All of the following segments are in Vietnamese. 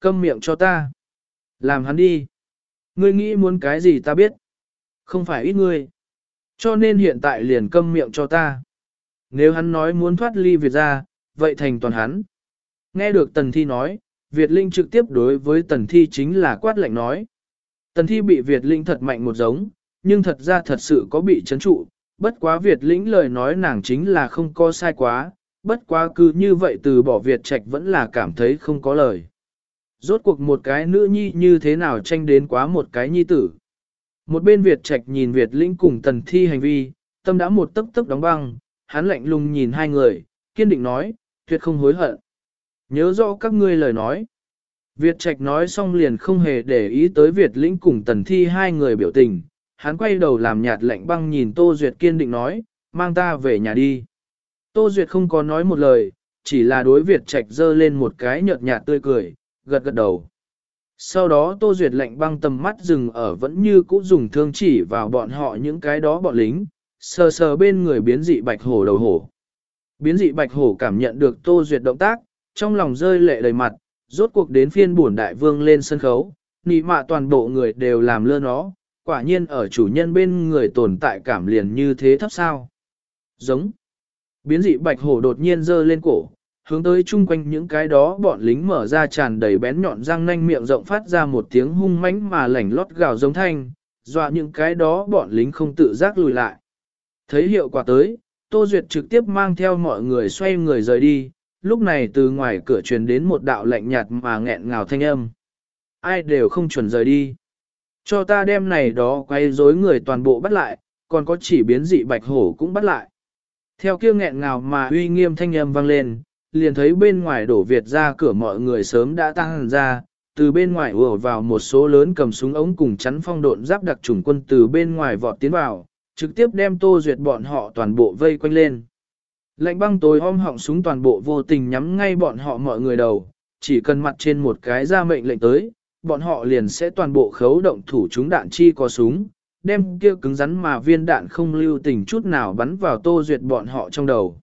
Câm miệng cho ta. Làm hắn đi. Ngươi nghĩ muốn cái gì ta biết. Không phải ít ngươi. Cho nên hiện tại liền câm miệng cho ta. Nếu hắn nói muốn thoát ly Việt ra, vậy thành toàn hắn. Nghe được Tần Thi nói, Việt Linh trực tiếp đối với Tần Thi chính là quát lệnh nói. Tần Thi bị Việt Linh thật mạnh một giống, nhưng thật ra thật sự có bị chấn trụ, bất quá Việt lĩnh lời nói nàng chính là không có sai quá, bất quá cứ như vậy từ bỏ Việt trạch vẫn là cảm thấy không có lời. Rốt cuộc một cái nữ nhi như thế nào tranh đến quá một cái nhi tử. Một bên Việt trạch nhìn Việt lĩnh cùng tần thi hành vi, tâm đã một tấc tấc đóng băng, hắn lạnh lùng nhìn hai người, kiên định nói, tuyệt không hối hận. Nhớ rõ các ngươi lời nói. Việt Trạch nói xong liền không hề để ý tới Việt Lĩnh cùng Tần Thi hai người biểu tình, hắn quay đầu làm nhạt lạnh băng nhìn Tô Duyệt kiên định nói, mang ta về nhà đi. Tô Duyệt không có nói một lời, chỉ là đối Việt Trạch dơ lên một cái nhợt nhạt tươi cười, gật gật đầu. Sau đó Tô Duyệt lạnh băng tầm mắt dừng ở vẫn như cũ dùng thương chỉ vào bọn họ những cái đó bọn lính, sờ sờ bên người biến dị bạch hổ đầu hổ. Biến dị bạch hổ cảm nhận được Tô Duyệt động tác, trong lòng rơi lệ đầy mặt, rốt cuộc đến phiên buồn đại vương lên sân khấu, nị mạ toàn bộ người đều làm lơ nó, quả nhiên ở chủ nhân bên người tồn tại cảm liền như thế thấp sao. Giống. Biến dị bạch hổ đột nhiên giơ lên cổ, hướng tới chung quanh những cái đó bọn lính mở ra tràn đầy bén nhọn răng nanh miệng rộng phát ra một tiếng hung mãnh mà lảnh lót gào giống thanh, dọa những cái đó bọn lính không tự giác lùi lại. Thấy hiệu quả tới, Tô Duyệt trực tiếp mang theo mọi người xoay người rời đi, lúc này từ ngoài cửa truyền đến một đạo lạnh nhạt mà nghẹn ngào thanh âm. Ai đều không chuẩn rời đi. Cho ta đem này đó quay rối người toàn bộ bắt lại, còn có chỉ biến dị bạch hổ cũng bắt lại. Theo kia nghẹn ngào mà uy nghiêm thanh âm vang lên, liền thấy bên ngoài đổ Việt ra cửa mọi người sớm đã tăng ra, từ bên ngoài ùa vào một số lớn cầm súng ống cùng chắn phong độn giáp đặc chủng quân từ bên ngoài vọt tiến vào, trực tiếp đem tô duyệt bọn họ toàn bộ vây quanh lên. Lạnh băng tối om họng súng toàn bộ vô tình nhắm ngay bọn họ mọi người đầu, chỉ cần mặt trên một cái ra mệnh lệnh tới, bọn họ liền sẽ toàn bộ khấu động thủ chúng đạn chi có súng, đem kia cứng rắn mà viên đạn không lưu tình chút nào bắn vào tô duyệt bọn họ trong đầu.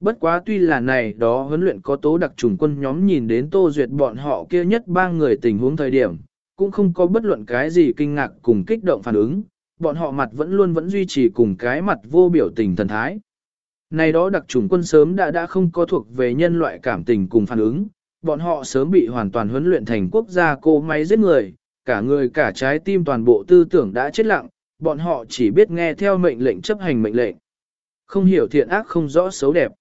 Bất quá tuy là này đó huấn luyện có tố đặc trùng quân nhóm nhìn đến tô duyệt bọn họ kia nhất ba người tình huống thời điểm, cũng không có bất luận cái gì kinh ngạc cùng kích động phản ứng, bọn họ mặt vẫn luôn vẫn duy trì cùng cái mặt vô biểu tình thần thái. Này đó đặc trùng quân sớm đã đã không có thuộc về nhân loại cảm tình cùng phản ứng, bọn họ sớm bị hoàn toàn huấn luyện thành quốc gia cô máy giết người, cả người cả trái tim toàn bộ tư tưởng đã chết lặng, bọn họ chỉ biết nghe theo mệnh lệnh chấp hành mệnh lệnh. Không hiểu thiện ác không rõ xấu đẹp.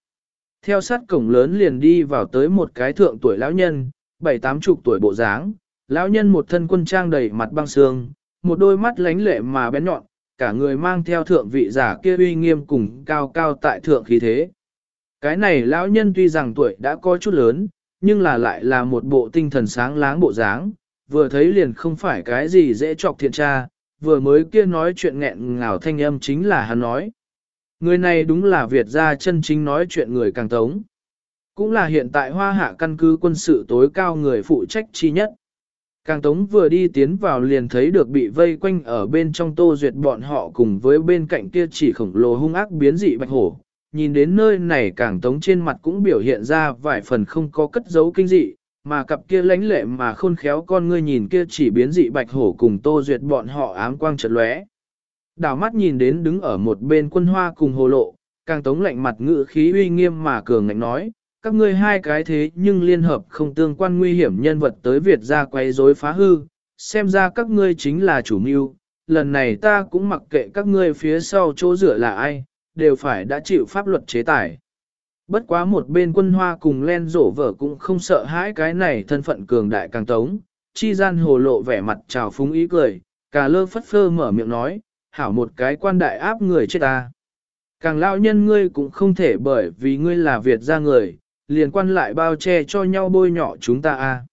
Theo sát cổng lớn liền đi vào tới một cái thượng tuổi lão nhân, bảy tám chục tuổi bộ dáng, lão nhân một thân quân trang đầy mặt băng xương, một đôi mắt lánh lệ mà bén nhọn, cả người mang theo thượng vị giả kia uy nghiêm cùng cao cao tại thượng khí thế. Cái này lão nhân tuy rằng tuổi đã có chút lớn, nhưng là lại là một bộ tinh thần sáng láng bộ dáng, vừa thấy liền không phải cái gì dễ chọc thiện tra, vừa mới kia nói chuyện nghẹn ngào thanh âm chính là hắn nói. Người này đúng là Việt gia chân chính nói chuyện người càng tống. Cũng là hiện tại hoa hạ căn cứ quân sự tối cao người phụ trách chi nhất. Càng Tống vừa đi tiến vào liền thấy được bị vây quanh ở bên trong tô duyệt bọn họ cùng với bên cạnh kia chỉ khổng lồ hung ác biến dị bạch hổ. Nhìn đến nơi này Càng Tống trên mặt cũng biểu hiện ra vài phần không có cất giấu kinh dị, mà cặp kia lánh lệ mà khôn khéo con ngươi nhìn kia chỉ biến dị bạch hổ cùng tô duyệt bọn họ ám quang trật lóe. Đảo mắt nhìn đến đứng ở một bên quân hoa cùng hồ lộ, Càng Tống lạnh mặt ngự khí uy nghiêm mà cường ngạnh nói, các ngươi hai cái thế nhưng liên hợp không tương quan nguy hiểm nhân vật tới Việt ra quay rối phá hư, xem ra các ngươi chính là chủ mưu, lần này ta cũng mặc kệ các ngươi phía sau chỗ rửa là ai, đều phải đã chịu pháp luật chế tài. Bất quá một bên quân hoa cùng len rổ vở cũng không sợ hãi cái này thân phận cường đại càng tống, chi gian hồ lộ vẻ mặt trào phúng ý cười, cà lơ phất phơ mở miệng nói, hảo một cái quan đại áp người chết ta. Càng lao nhân ngươi cũng không thể bởi vì ngươi là Việt ra người, liền quan lại bao che cho nhau bôi nhỏ chúng ta a.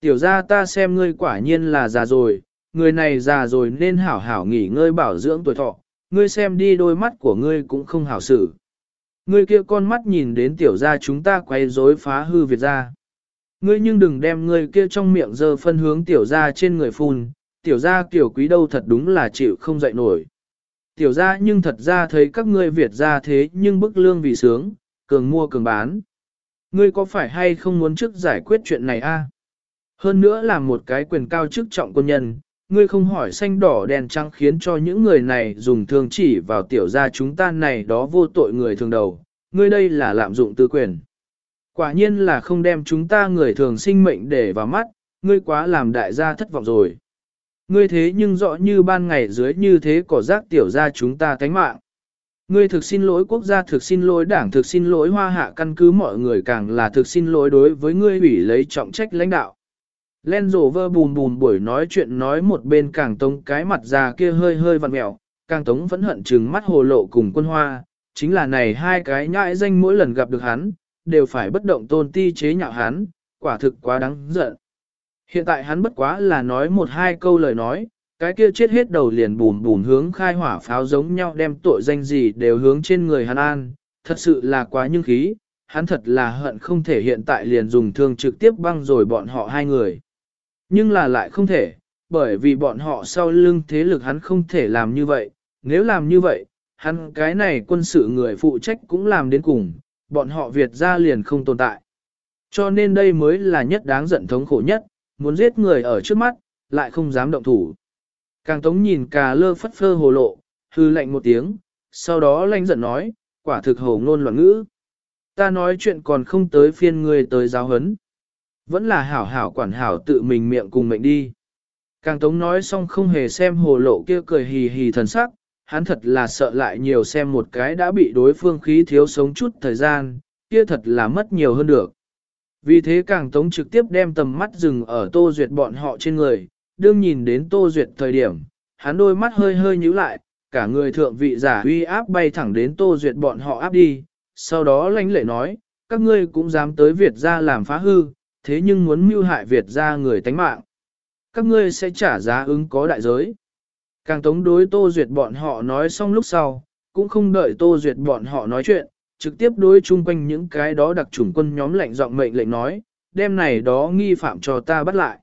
Tiểu ra ta xem ngươi quả nhiên là già rồi, người này già rồi nên hảo hảo nghỉ ngơi bảo dưỡng tuổi thọ, ngươi xem đi đôi mắt của ngươi cũng không hảo xử. Ngươi kia con mắt nhìn đến tiểu ra chúng ta quay rối phá hư Việt ra. Ngươi nhưng đừng đem ngươi kia trong miệng dơ phân hướng tiểu ra trên người phun, tiểu gia, kiểu quý đâu thật đúng là chịu không dậy nổi. Tiểu gia nhưng thật ra thấy các ngươi Việt ra thế nhưng bức lương vì sướng, cường mua cường bán. Ngươi có phải hay không muốn trước giải quyết chuyện này a? Hơn nữa là một cái quyền cao chức trọng quân nhân, ngươi không hỏi xanh đỏ đèn trắng khiến cho những người này dùng thương chỉ vào tiểu gia chúng ta này đó vô tội người thường đầu, ngươi đây là lạm dụng tư quyền. Quả nhiên là không đem chúng ta người thường sinh mệnh để vào mắt, ngươi quá làm đại gia thất vọng rồi. Ngươi thế nhưng rõ như ban ngày dưới như thế cỏ rác tiểu gia chúng ta cánh mạng. Ngươi thực xin lỗi quốc gia thực xin lỗi đảng thực xin lỗi hoa hạ căn cứ mọi người càng là thực xin lỗi đối với ngươi ủy lấy trọng trách lãnh đạo. Len rổ vơ bùn bùn buổi nói chuyện nói một bên càng tống cái mặt già kia hơi hơi vặn mẹo, càng tống vẫn hận trừng mắt hồ lộ cùng quân hoa, chính là này hai cái nhãi danh mỗi lần gặp được hắn, đều phải bất động tôn ti chế nhạo hắn, quả thực quá đáng giận. Hiện tại hắn bất quá là nói một hai câu lời nói, cái kia chết hết đầu liền bùn bùn hướng khai hỏa pháo giống nhau đem tội danh gì đều hướng trên người hắn an, thật sự là quá nhưng khí, hắn thật là hận không thể hiện tại liền dùng thương trực tiếp băng rồi bọn họ hai người. Nhưng là lại không thể, bởi vì bọn họ sau lưng thế lực hắn không thể làm như vậy, nếu làm như vậy, hắn cái này quân sự người phụ trách cũng làm đến cùng, bọn họ Việt ra liền không tồn tại. Cho nên đây mới là nhất đáng giận thống khổ nhất, muốn giết người ở trước mắt, lại không dám động thủ. Càng tống nhìn cà lơ phất phơ hồ lộ, hư lạnh một tiếng, sau đó lanh giận nói, quả thực hồ ngôn loạn ngữ. Ta nói chuyện còn không tới phiên người tới giáo hấn. Vẫn là hảo hảo quản hảo tự mình miệng cùng mệnh đi. Càng tống nói xong không hề xem hồ lộ kia cười hì hì thần sắc, hắn thật là sợ lại nhiều xem một cái đã bị đối phương khí thiếu sống chút thời gian, kia thật là mất nhiều hơn được. Vì thế càng tống trực tiếp đem tầm mắt dừng ở tô duyệt bọn họ trên người, đương nhìn đến tô duyệt thời điểm, hắn đôi mắt hơi hơi nhíu lại, cả người thượng vị giả uy áp bay thẳng đến tô duyệt bọn họ áp đi, sau đó lãnh lệ nói, các ngươi cũng dám tới Việt ra làm phá hư, thế nhưng muốn mưu hại Việt ra người tánh mạng. Các ngươi sẽ trả giá ứng có đại giới. Càng tống đối Tô Duyệt bọn họ nói xong lúc sau, cũng không đợi Tô Duyệt bọn họ nói chuyện, trực tiếp đối chung quanh những cái đó đặc chủng quân nhóm lệnh giọng mệnh lệnh nói, đem này đó nghi phạm cho ta bắt lại.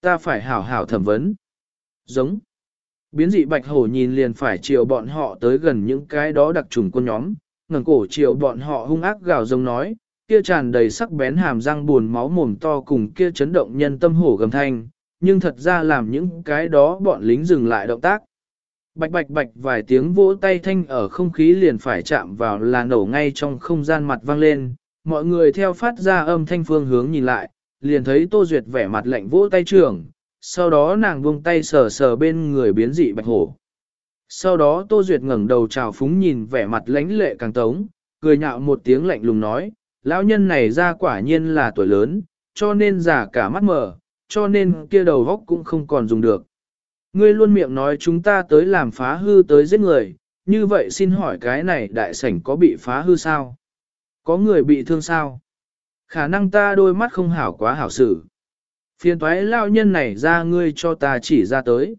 Ta phải hảo hảo thẩm vấn. Giống. Biến dị bạch hổ nhìn liền phải chiều bọn họ tới gần những cái đó đặc trùng quân nhóm, ngẩng cổ chiều bọn họ hung ác gào giống nói, kia tràn đầy sắc bén hàm răng buồn máu mồm to cùng kia chấn động nhân tâm hổ gầm thanh, nhưng thật ra làm những cái đó bọn lính dừng lại động tác. Bạch bạch bạch vài tiếng vỗ tay thanh ở không khí liền phải chạm vào là nổ ngay trong không gian mặt vang lên, mọi người theo phát ra âm thanh phương hướng nhìn lại, liền thấy Tô Duyệt vẻ mặt lạnh vỗ tay trưởng, sau đó nàng buông tay sờ sờ bên người biến dị bạch hổ. Sau đó Tô Duyệt ngẩng đầu chào phúng nhìn vẻ mặt lãnh lệ càng tống, cười nhạo một tiếng lạnh lùng nói, lão nhân này ra quả nhiên là tuổi lớn, cho nên giả cả mắt mở, cho nên kia đầu góc cũng không còn dùng được. Ngươi luôn miệng nói chúng ta tới làm phá hư tới giết người, như vậy xin hỏi cái này đại sảnh có bị phá hư sao? Có người bị thương sao? Khả năng ta đôi mắt không hảo quá hảo xử. Phiền toái lao nhân này ra ngươi cho ta chỉ ra tới.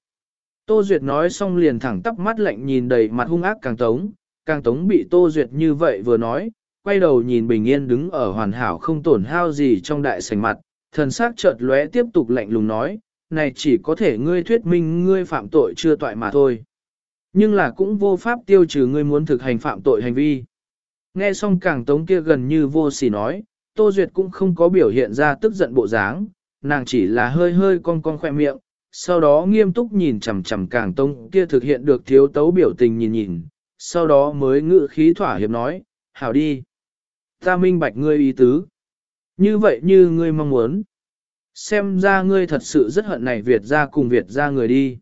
Tô Duyệt nói xong liền thẳng tắp mắt lạnh nhìn đầy mặt hung ác càng tống, càng tống bị Tô Duyệt như vậy vừa nói, quay đầu nhìn bình yên đứng ở hoàn hảo không tổn hao gì trong đại sảnh mặt, thần sắc chợt lóe tiếp tục lạnh lùng nói, này chỉ có thể ngươi thuyết minh ngươi phạm tội chưa toại mà thôi. Nhưng là cũng vô pháp tiêu trừ ngươi muốn thực hành phạm tội hành vi. Nghe xong càng tống kia gần như vô sỉ nói, Tô Duyệt cũng không có biểu hiện ra tức giận bộ dáng, nàng chỉ là hơi hơi cong cong khoe miệng, sau đó nghiêm túc nhìn chằm chằm càng tống kia thực hiện được thiếu tấu biểu tình nhìn nhìn, sau đó mới ngự khí thỏa hiệp nói, hảo đi. Ta minh bạch ngươi ý tứ. Như vậy như ngươi mong muốn. Xem ra ngươi thật sự rất hận này Việt ra cùng Việt ra người đi.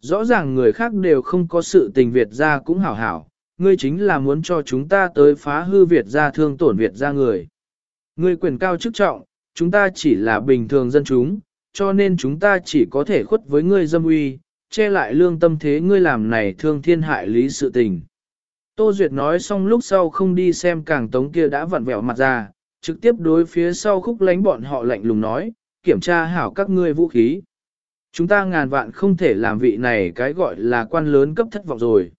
Rõ ràng người khác đều không có sự tình Việt ra cũng hảo hảo, ngươi chính là muốn cho chúng ta tới phá hư Việt ra thương tổn Việt ra người. Ngươi quyền cao chức trọng, chúng ta chỉ là bình thường dân chúng, cho nên chúng ta chỉ có thể khuất với ngươi dâm uy, che lại lương tâm thế ngươi làm này thương thiên hại lý sự tình. Tô Duyệt nói xong lúc sau không đi xem càng tống kia đã vặn vẹo mặt ra, trực tiếp đối phía sau khúc lánh bọn họ lạnh lùng nói, kiểm tra hảo các ngươi vũ khí. Chúng ta ngàn vạn không thể làm vị này cái gọi là quan lớn cấp thất vọng rồi.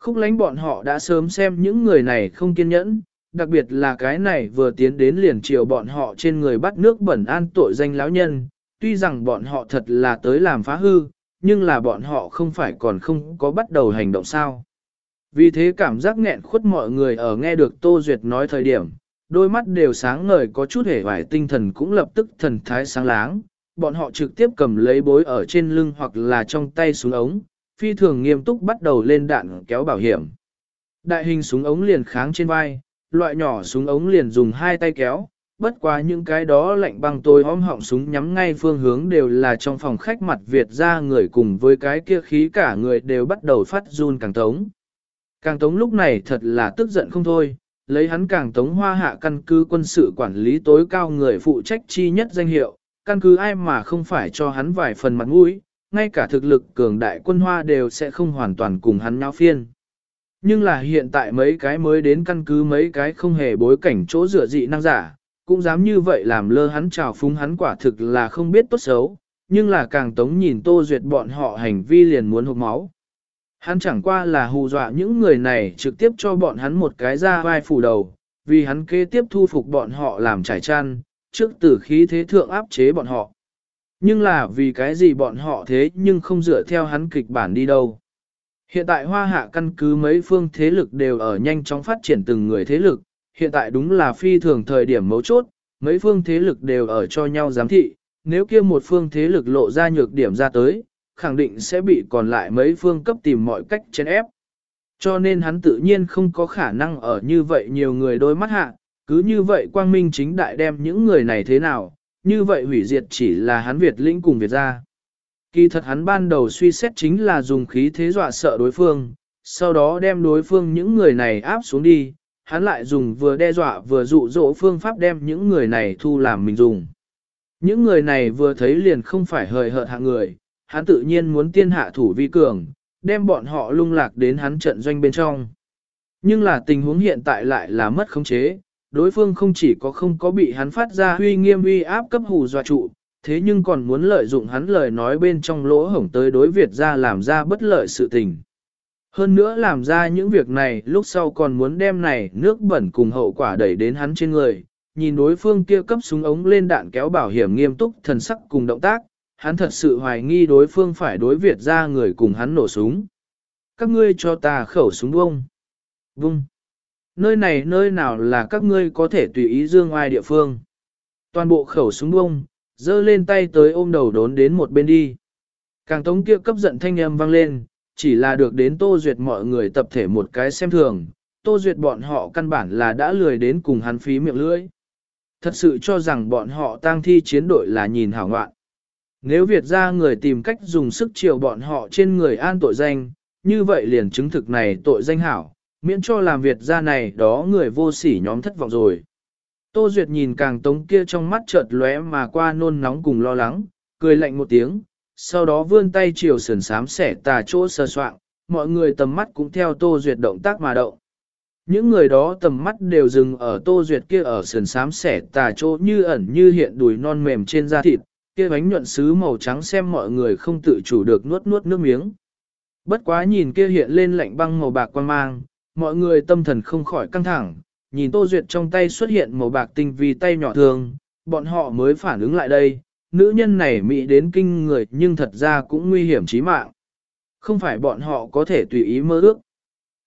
Khúc lánh bọn họ đã sớm xem những người này không kiên nhẫn, đặc biệt là cái này vừa tiến đến liền chiều bọn họ trên người bắt nước bẩn an tội danh lão nhân, tuy rằng bọn họ thật là tới làm phá hư, nhưng là bọn họ không phải còn không có bắt đầu hành động sao. Vì thế cảm giác nghẹn khuất mọi người ở nghe được Tô Duyệt nói thời điểm, đôi mắt đều sáng ngời có chút hề vải tinh thần cũng lập tức thần thái sáng láng, bọn họ trực tiếp cầm lấy bối ở trên lưng hoặc là trong tay súng ống, phi thường nghiêm túc bắt đầu lên đạn kéo bảo hiểm. Đại hình súng ống liền kháng trên vai, loại nhỏ súng ống liền dùng hai tay kéo, bất quá những cái đó lạnh băng tôi om họng súng nhắm ngay phương hướng đều là trong phòng khách mặt Việt ra người cùng với cái kia khí cả người đều bắt đầu phát run càng tống. Càng tống lúc này thật là tức giận không thôi, lấy hắn càng tống hoa hạ căn cứ quân sự quản lý tối cao người phụ trách chi nhất danh hiệu, căn cứ ai mà không phải cho hắn vài phần mặt mũi, ngay cả thực lực cường đại quân hoa đều sẽ không hoàn toàn cùng hắn nhau phiên. Nhưng là hiện tại mấy cái mới đến căn cứ mấy cái không hề bối cảnh chỗ rửa dị năng giả, cũng dám như vậy làm lơ hắn trào phúng hắn quả thực là không biết tốt xấu, nhưng là càng tống nhìn tô duyệt bọn họ hành vi liền muốn hụt máu. Hắn chẳng qua là hù dọa những người này trực tiếp cho bọn hắn một cái ra vai phủ đầu, vì hắn kế tiếp thu phục bọn họ làm trải chăn, trước tử khí thế thượng áp chế bọn họ. Nhưng là vì cái gì bọn họ thế nhưng không dựa theo hắn kịch bản đi đâu. Hiện tại hoa hạ căn cứ mấy phương thế lực đều ở nhanh chóng phát triển từng người thế lực, hiện tại đúng là phi thường thời điểm mấu chốt, mấy phương thế lực đều ở cho nhau giám thị, nếu kia một phương thế lực lộ ra nhược điểm ra tới, khẳng định sẽ bị còn lại mấy phương cấp tìm mọi cách chèn ép. Cho nên hắn tự nhiên không có khả năng ở như vậy nhiều người đôi mắt hạ, cứ như vậy quang minh chính đại đem những người này thế nào, như vậy hủy diệt chỉ là hắn Việt lĩnh cùng Việt gia. Kỳ thật hắn ban đầu suy xét chính là dùng khí thế dọa sợ đối phương, sau đó đem đối phương những người này áp xuống đi, hắn lại dùng vừa đe dọa vừa dụ dỗ phương pháp đem những người này thu làm mình dùng. Những người này vừa thấy liền không phải hời hợt hạng người, hắn tự nhiên muốn tiên hạ thủ vi cường, đem bọn họ lung lạc đến hắn trận doanh bên trong. Nhưng là tình huống hiện tại lại là mất khống chế, đối phương không chỉ có không có bị hắn phát ra huy nghiêm uy áp cấp hù dọa trụ, thế nhưng còn muốn lợi dụng hắn lời nói bên trong lỗ hổng tới đối Việt ra làm ra bất lợi sự tình. Hơn nữa làm ra những việc này lúc sau còn muốn đem này nước bẩn cùng hậu quả đẩy đến hắn trên người, nhìn đối phương kia cấp súng ống lên đạn kéo bảo hiểm nghiêm túc thần sắc cùng động tác, hắn thật sự hoài nghi đối phương phải đối Việt ra người cùng hắn nổ súng. Các ngươi cho ta khẩu súng vông. Vung. Nơi này nơi nào là các ngươi có thể tùy ý dương ai địa phương. Toàn bộ khẩu súng vông, dơ lên tay tới ôm đầu đốn đến một bên đi. Càng tống kia cấp giận thanh âm vang lên, chỉ là được đến Tô Duyệt mọi người tập thể một cái xem thường, Tô Duyệt bọn họ căn bản là đã lười đến cùng hắn phí miệng lưỡi. Thật sự cho rằng bọn họ tang thi chiến đội là nhìn hảo ngoạn. Nếu Việt ra người tìm cách dùng sức chiều bọn họ trên người an tội danh, như vậy liền chứng thực này tội danh hảo, miễn cho làm Việt ra này đó người vô sỉ nhóm thất vọng rồi. Tô Duyệt nhìn càng tống kia trong mắt chợt lóe mà qua nôn nóng cùng lo lắng, cười lạnh một tiếng, sau đó vươn tay chiều sườn sám xẻ tà chỗ sơ soạn, mọi người tầm mắt cũng theo Tô Duyệt động tác mà động. Những người đó tầm mắt đều dừng ở Tô Duyệt kia ở sườn sám xẻ tà chỗ như ẩn như hiện đùi non mềm trên da thịt, kia bánh nhuận sứ màu trắng xem mọi người không tự chủ được nuốt nuốt nước miếng. Bất quá nhìn kia hiện lên lạnh băng màu bạc quan mang, mọi người tâm thần không khỏi căng thẳng, nhìn Tô Duyệt trong tay xuất hiện màu bạc tinh vì tay nhỏ thường, bọn họ mới phản ứng lại đây, nữ nhân này mỹ đến kinh người nhưng thật ra cũng nguy hiểm chí mạng. Không phải bọn họ có thể tùy ý mơ ước.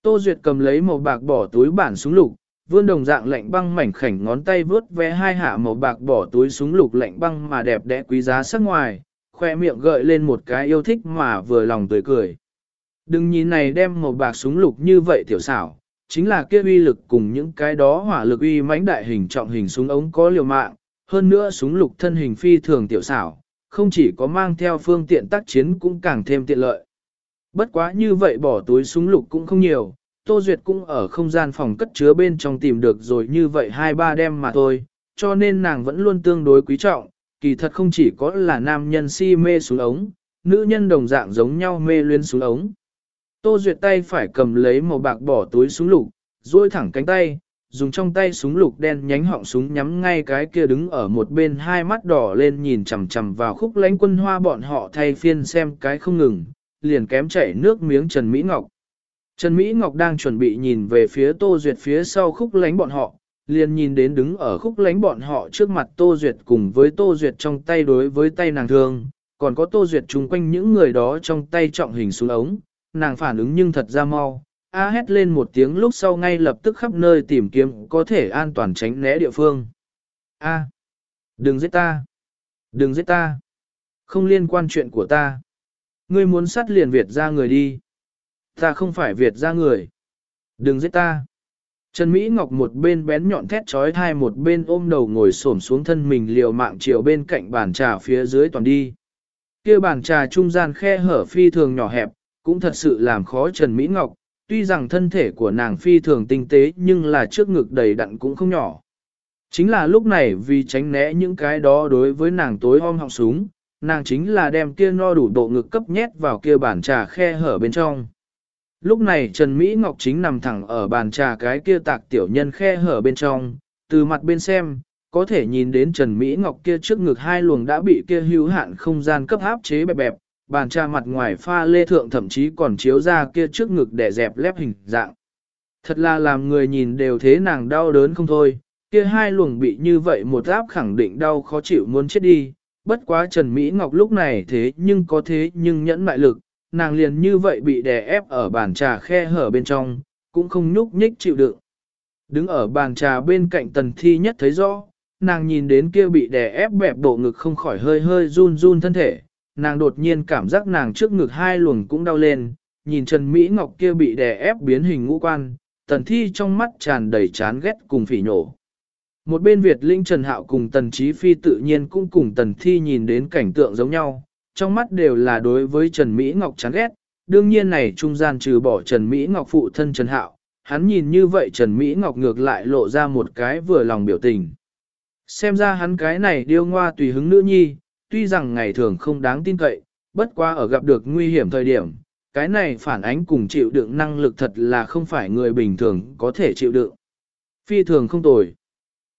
Tô Duyệt cầm lấy màu bạc bỏ túi bản súng lục, vươn đồng dạng lạnh băng mảnh khảnh ngón tay vướt vé hai hạ màu bạc bỏ túi súng lục lạnh băng mà đẹp đẽ quý giá sắc ngoài, khoe miệng gợi lên một cái yêu thích mà vừa lòng tươi cười. Đừng nhìn này đem màu bạc súng lục như vậy tiểu xảo, chính là kia uy lực cùng những cái đó hỏa lực uy mãnh đại hình trọng hình súng ống có liều mạng, hơn nữa súng lục thân hình phi thường tiểu xảo, không chỉ có mang theo phương tiện tác chiến cũng càng thêm tiện lợi. Bất quá như vậy bỏ túi súng lục cũng không nhiều, Tô Duyệt cũng ở không gian phòng cất chứa bên trong tìm được rồi như vậy hai ba đêm mà thôi, cho nên nàng vẫn luôn tương đối quý trọng, kỳ thật không chỉ có là nam nhân si mê súng ống, nữ nhân đồng dạng giống nhau mê luyến súng ống. Tô Duyệt tay phải cầm lấy màu bạc bỏ túi súng lục, duỗi thẳng cánh tay, dùng trong tay súng lục đen nhánh họng súng nhắm ngay cái kia đứng ở một bên hai mắt đỏ lên nhìn chằm chằm vào khúc lánh quân hoa bọn họ thay phiên xem cái không ngừng, liền kém chảy nước miếng Trần Mỹ Ngọc. Trần Mỹ Ngọc đang chuẩn bị nhìn về phía Tô Duyệt phía sau khúc lánh bọn họ, liền nhìn đến đứng ở khúc lánh bọn họ trước mặt Tô Duyệt cùng với Tô Duyệt trong tay đối với tay nàng thương, còn có Tô Duyệt chung quanh những người đó trong tay trọng hình xuống ống, nàng phản ứng nhưng thật ra mau, A hét lên một tiếng lúc sau ngay lập tức khắp nơi tìm kiếm có thể an toàn tránh né địa phương. A. đừng giết ta. Đừng giết ta. Không liên quan chuyện của ta. Ngươi muốn sát liền Việt ra người đi. Ta không phải Việt ra người. Đừng giết ta. Trần Mỹ Ngọc một bên bén nhọn thét trói thai một bên ôm đầu ngồi xổm xuống thân mình liều mạng chiều bên cạnh bàn trà phía dưới toàn đi. kia bàn trà trung gian khe hở phi thường nhỏ hẹp, cũng thật sự làm khó Trần Mỹ Ngọc, tuy rằng thân thể của nàng phi thường tinh tế nhưng là trước ngực đầy đặn cũng không nhỏ. Chính là lúc này vì tránh né những cái đó đối với nàng tối om họng súng, nàng chính là đem kia no đủ độ ngực cấp nhét vào kia bàn trà khe hở bên trong. Lúc này Trần Mỹ Ngọc chính nằm thẳng ở bàn trà cái kia tạc tiểu nhân khe hở bên trong, từ mặt bên xem, có thể nhìn đến Trần Mỹ Ngọc kia trước ngực hai luồng đã bị kia hữu hạn không gian cấp áp chế bẹp bẹp, bàn trà mặt ngoài pha lê thượng thậm chí còn chiếu ra kia trước ngực để dẹp lép hình dạng. Thật là làm người nhìn đều thế nàng đau đớn không thôi, kia hai luồng bị như vậy một áp khẳng định đau khó chịu muốn chết đi, bất quá Trần Mỹ Ngọc lúc này thế nhưng có thế nhưng nhẫn mại lực, nàng liền như vậy bị đè ép ở bàn trà khe hở bên trong, cũng không nhúc nhích chịu đựng. Đứng ở bàn trà bên cạnh tần thi nhất thấy rõ, nàng nhìn đến kia bị đè ép bẹp bộ ngực không khỏi hơi hơi run run thân thể, nàng đột nhiên cảm giác nàng trước ngực hai luồng cũng đau lên, nhìn Trần Mỹ Ngọc kia bị đè ép biến hình ngũ quan, tần thi trong mắt tràn đầy chán ghét cùng phỉ nhổ. Một bên Việt Linh Trần Hạo cùng Tần Chí Phi tự nhiên cũng cùng Tần Thi nhìn đến cảnh tượng giống nhau, trong mắt đều là đối với Trần Mỹ Ngọc chán ghét, đương nhiên này trung gian trừ bỏ Trần Mỹ Ngọc phụ thân Trần Hạo, hắn nhìn như vậy Trần Mỹ Ngọc ngược lại lộ ra một cái vừa lòng biểu tình. Xem ra hắn cái này điêu ngoa tùy hứng nữ nhi, tuy rằng ngày thường không đáng tin cậy, bất quá ở gặp được nguy hiểm thời điểm, cái này phản ánh cùng chịu đựng năng lực thật là không phải người bình thường có thể chịu đựng. Phi thường không tồi.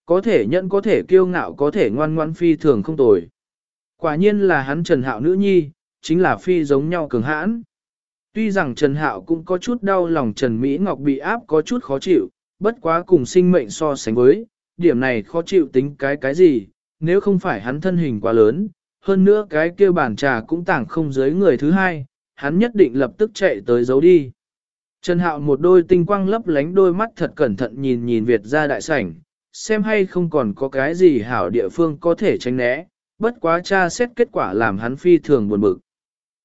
Có thể nhận có thể kiêu ngạo có thể ngoan ngoan phi thường không tồi. Quả nhiên là hắn Trần Hạo nữ nhi, chính là phi giống nhau cường hãn. Tuy rằng Trần Hạo cũng có chút đau lòng Trần Mỹ Ngọc bị áp có chút khó chịu, bất quá cùng sinh mệnh so sánh với, điểm này khó chịu tính cái cái gì, nếu không phải hắn thân hình quá lớn, hơn nữa cái kia bản trà cũng tảng không dưới người thứ hai, hắn nhất định lập tức chạy tới giấu đi. Trần Hạo một đôi tinh quang lấp lánh đôi mắt thật cẩn thận nhìn nhìn Việt ra đại sảnh, xem hay không còn có cái gì hảo địa phương có thể tránh né, bất quá tra xét kết quả làm hắn phi thường buồn bực.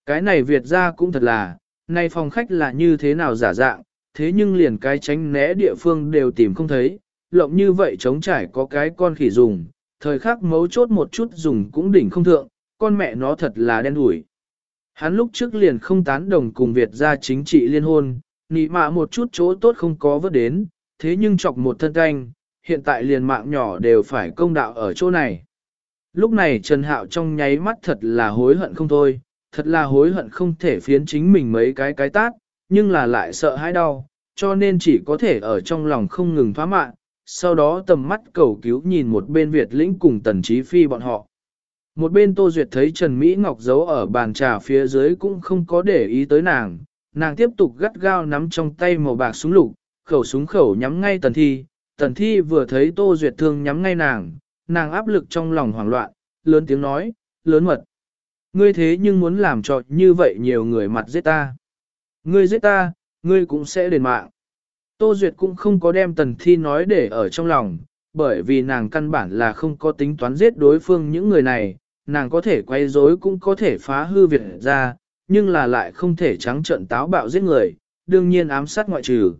Cái này Việt ra cũng thật là, nay phòng khách là như thế nào giả dạng, thế nhưng liền cái tránh né địa phương đều tìm không thấy, lộng như vậy trống trải có cái con khỉ dùng, thời khắc mấu chốt một chút dùng cũng đỉnh không thượng, con mẹ nó thật là đen đủi. Hắn lúc trước liền không tán đồng cùng Việt ra chính trị liên hôn, nị mạ một chút chỗ tốt không có vớt đến, thế nhưng chọc một thân canh, hiện tại liền mạng nhỏ đều phải công đạo ở chỗ này. Lúc này Trần Hạo trong nháy mắt thật là hối hận không thôi, thật là hối hận không thể phiến chính mình mấy cái cái tát, nhưng là lại sợ hãi đau, cho nên chỉ có thể ở trong lòng không ngừng phá mạng, sau đó tầm mắt cầu cứu nhìn một bên Việt lĩnh cùng tần trí phi bọn họ. Một bên Tô Duyệt thấy Trần Mỹ Ngọc giấu ở bàn trà phía dưới cũng không có để ý tới nàng, nàng tiếp tục gắt gao nắm trong tay màu bạc súng lục, khẩu súng khẩu nhắm ngay tần thi, tần thi vừa thấy Tô Duyệt thương nhắm ngay nàng, nàng áp lực trong lòng hoảng loạn, lớn tiếng nói, lớn mật. Ngươi thế nhưng muốn làm cho như vậy nhiều người mặt giết ta. Ngươi giết ta, ngươi cũng sẽ đền mạng. Tô Duyệt cũng không có đem tần thi nói để ở trong lòng, bởi vì nàng căn bản là không có tính toán giết đối phương những người này, nàng có thể quay rối cũng có thể phá hư việc ra, nhưng là lại không thể trắng trợn táo bạo giết người, đương nhiên ám sát ngoại trừ.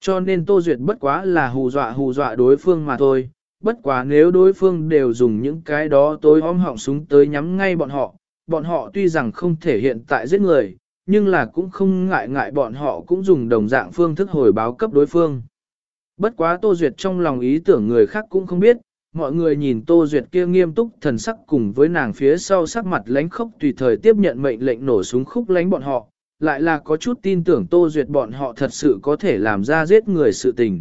Cho nên Tô Duyệt bất quá là hù dọa hù dọa đối phương mà thôi, bất quá nếu đối phương đều dùng những cái đó tối om họng súng tới nhắm ngay bọn họ, bọn họ tuy rằng không thể hiện tại giết người, nhưng là cũng không ngại ngại bọn họ cũng dùng đồng dạng phương thức hồi báo cấp đối phương. Bất quá Tô Duyệt trong lòng ý tưởng người khác cũng không biết, mọi người nhìn Tô Duyệt kia nghiêm túc thần sắc cùng với nàng phía sau sắc mặt lánh khốc tùy thời tiếp nhận mệnh lệnh nổ súng khúc lánh bọn họ, lại là có chút tin tưởng Tô Duyệt bọn họ thật sự có thể làm ra giết người sự tình.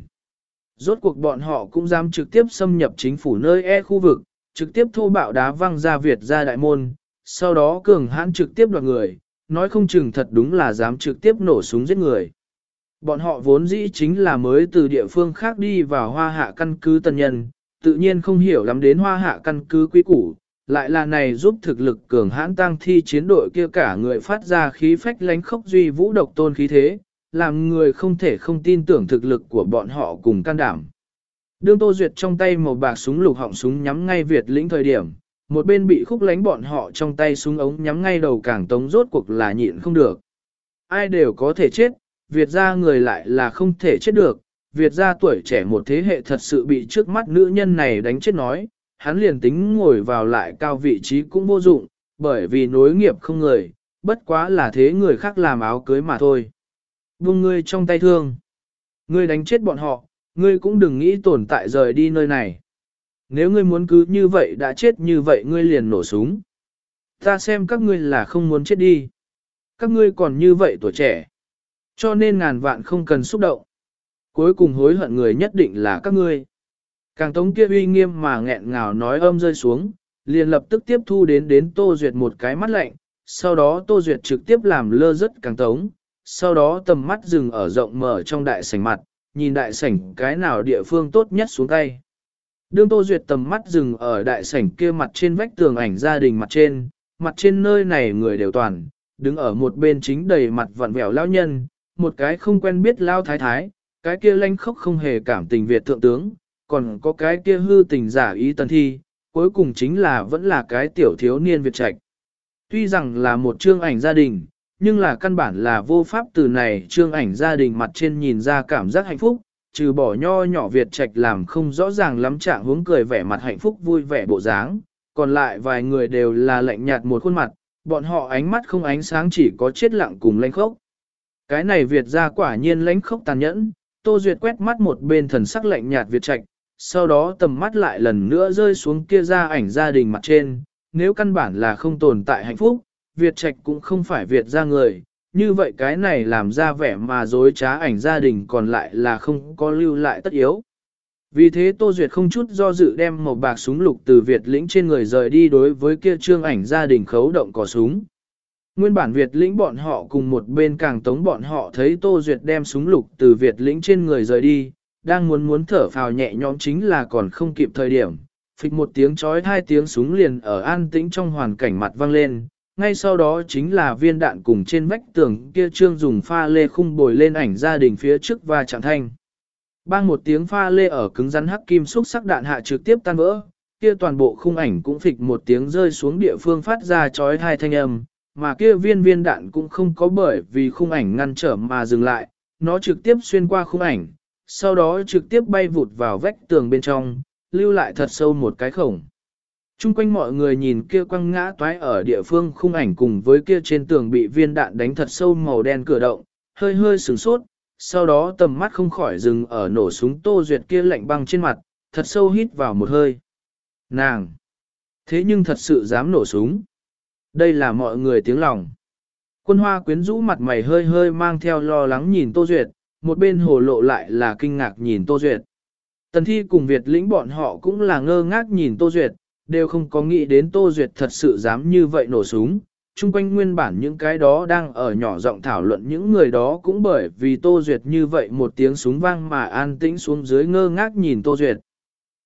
Rốt cuộc bọn họ cũng dám trực tiếp xâm nhập chính phủ nơi e khu vực, trực tiếp thô bạo đá văng ra Việt ra đại môn, sau đó cường hãn trực tiếp đoạt người, nói không chừng thật đúng là dám trực tiếp nổ súng giết người. Bọn họ vốn dĩ chính là mới từ địa phương khác đi vào hoa hạ căn cứ tân nhân, tự nhiên không hiểu lắm đến hoa hạ căn cứ quý củ, lại là này giúp thực lực cường hãn tăng thi chiến đội kia cả người phát ra khí phách lánh khốc duy vũ độc tôn khí thế, làm người không thể không tin tưởng thực lực của bọn họ cùng can đảm. Đương Tô Duyệt trong tay màu bạc súng lục họng súng nhắm ngay Việt lĩnh thời điểm, một bên bị khúc lánh bọn họ trong tay súng ống nhắm ngay đầu càng tống rốt cuộc là nhịn không được. Ai đều có thể chết, Việt ra người lại là không thể chết được, Việt ra tuổi trẻ một thế hệ thật sự bị trước mắt nữ nhân này đánh chết nói, hắn liền tính ngồi vào lại cao vị trí cũng vô dụng, bởi vì nối nghiệp không người, bất quá là thế người khác làm áo cưới mà thôi. Buông ngươi trong tay thương. Ngươi đánh chết bọn họ, ngươi cũng đừng nghĩ tồn tại rời đi nơi này. Nếu ngươi muốn cứ như vậy đã chết như vậy ngươi liền nổ súng. Ta xem các ngươi là không muốn chết đi. Các ngươi còn như vậy tuổi trẻ. Cho nên ngàn vạn không cần xúc động. Cuối cùng hối hận người nhất định là các ngươi. Càng tống kia uy nghiêm mà nghẹn ngào nói âm rơi xuống, liền lập tức tiếp thu đến đến Tô Duyệt một cái mắt lạnh, sau đó Tô Duyệt trực tiếp làm lơ rất càng tống, sau đó tầm mắt dừng ở rộng mở trong đại sảnh mặt, nhìn đại sảnh cái nào địa phương tốt nhất xuống tay. Đương Tô Duyệt tầm mắt dừng ở đại sảnh kia mặt trên vách tường ảnh gia đình mặt trên, mặt trên nơi này người đều toàn, đứng ở một bên chính đầy mặt vặn vẹo lao nhân, một cái không quen biết lao thái thái, cái kia lanh khóc không hề cảm tình Việt thượng tướng, còn có cái kia hư tình giả ý tân thi, cuối cùng chính là vẫn là cái tiểu thiếu niên Việt trạch. Tuy rằng là một chương ảnh gia đình, nhưng là căn bản là vô pháp từ này chương ảnh gia đình mặt trên nhìn ra cảm giác hạnh phúc, trừ bỏ nho nhỏ Việt trạch làm không rõ ràng lắm trạng hướng cười vẻ mặt hạnh phúc vui vẻ bộ dáng, còn lại vài người đều là lạnh nhạt một khuôn mặt, bọn họ ánh mắt không ánh sáng chỉ có chết lặng cùng lãnh khốc. Cái này Việt ra quả nhiên lãnh khốc tàn nhẫn, Tô Duyệt quét mắt một bên thần sắc lạnh nhạt Việt trạch, sau đó tầm mắt lại lần nữa rơi xuống kia ra ảnh gia đình mặt trên, nếu căn bản là không tồn tại hạnh phúc, Việt Trạch cũng không phải Việt ra người, như vậy cái này làm ra vẻ mà dối trá ảnh gia đình còn lại là không có lưu lại tất yếu. Vì thế Tô Duyệt không chút do dự đem một bạc súng lục từ Việt lĩnh trên người rời đi đối với kia trương ảnh gia đình khấu động cò súng. Nguyên bản Việt lĩnh bọn họ cùng một bên càng tống bọn họ thấy Tô Duyệt đem súng lục từ Việt lĩnh trên người rời đi, đang muốn muốn thở phào nhẹ nhõm chính là còn không kịp thời điểm. Phịch một tiếng chói hai tiếng súng liền ở an tĩnh trong hoàn cảnh mặt vang lên, ngay sau đó chính là viên đạn cùng trên vách tường kia trương dùng pha lê khung bồi lên ảnh gia đình phía trước và chẳng thanh. Bang một tiếng pha lê ở cứng rắn hắc kim xúc sắc đạn hạ trực tiếp tan vỡ, kia toàn bộ khung ảnh cũng phịch một tiếng rơi xuống địa phương phát ra chói hai thanh âm, mà kia viên viên đạn cũng không có bởi vì khung ảnh ngăn trở mà dừng lại, nó trực tiếp xuyên qua khung ảnh, sau đó trực tiếp bay vụt vào vách tường bên trong, lưu lại thật sâu một cái khổng. Trung quanh mọi người nhìn kia quăng ngã toái ở địa phương khung ảnh cùng với kia trên tường bị viên đạn đánh thật sâu màu đen cửa động, hơi hơi sửng sốt, sau đó tầm mắt không khỏi dừng ở nổ súng tô duyệt kia lạnh băng trên mặt, thật sâu hít vào một hơi. Nàng! Thế nhưng thật sự dám nổ súng. Đây là mọi người tiếng lòng. Quân hoa quyến rũ mặt mày hơi hơi mang theo lo lắng nhìn tô duyệt, một bên hồ lộ lại là kinh ngạc nhìn tô duyệt. Tần thi cùng Việt lĩnh bọn họ cũng là ngơ ngác nhìn tô duyệt, đều không có nghĩ đến Tô Duyệt thật sự dám như vậy nổ súng. Trung quanh nguyên bản những cái đó đang ở nhỏ giọng thảo luận những người đó cũng bởi vì Tô Duyệt như vậy một tiếng súng vang mà an tĩnh xuống dưới ngơ ngác nhìn Tô Duyệt.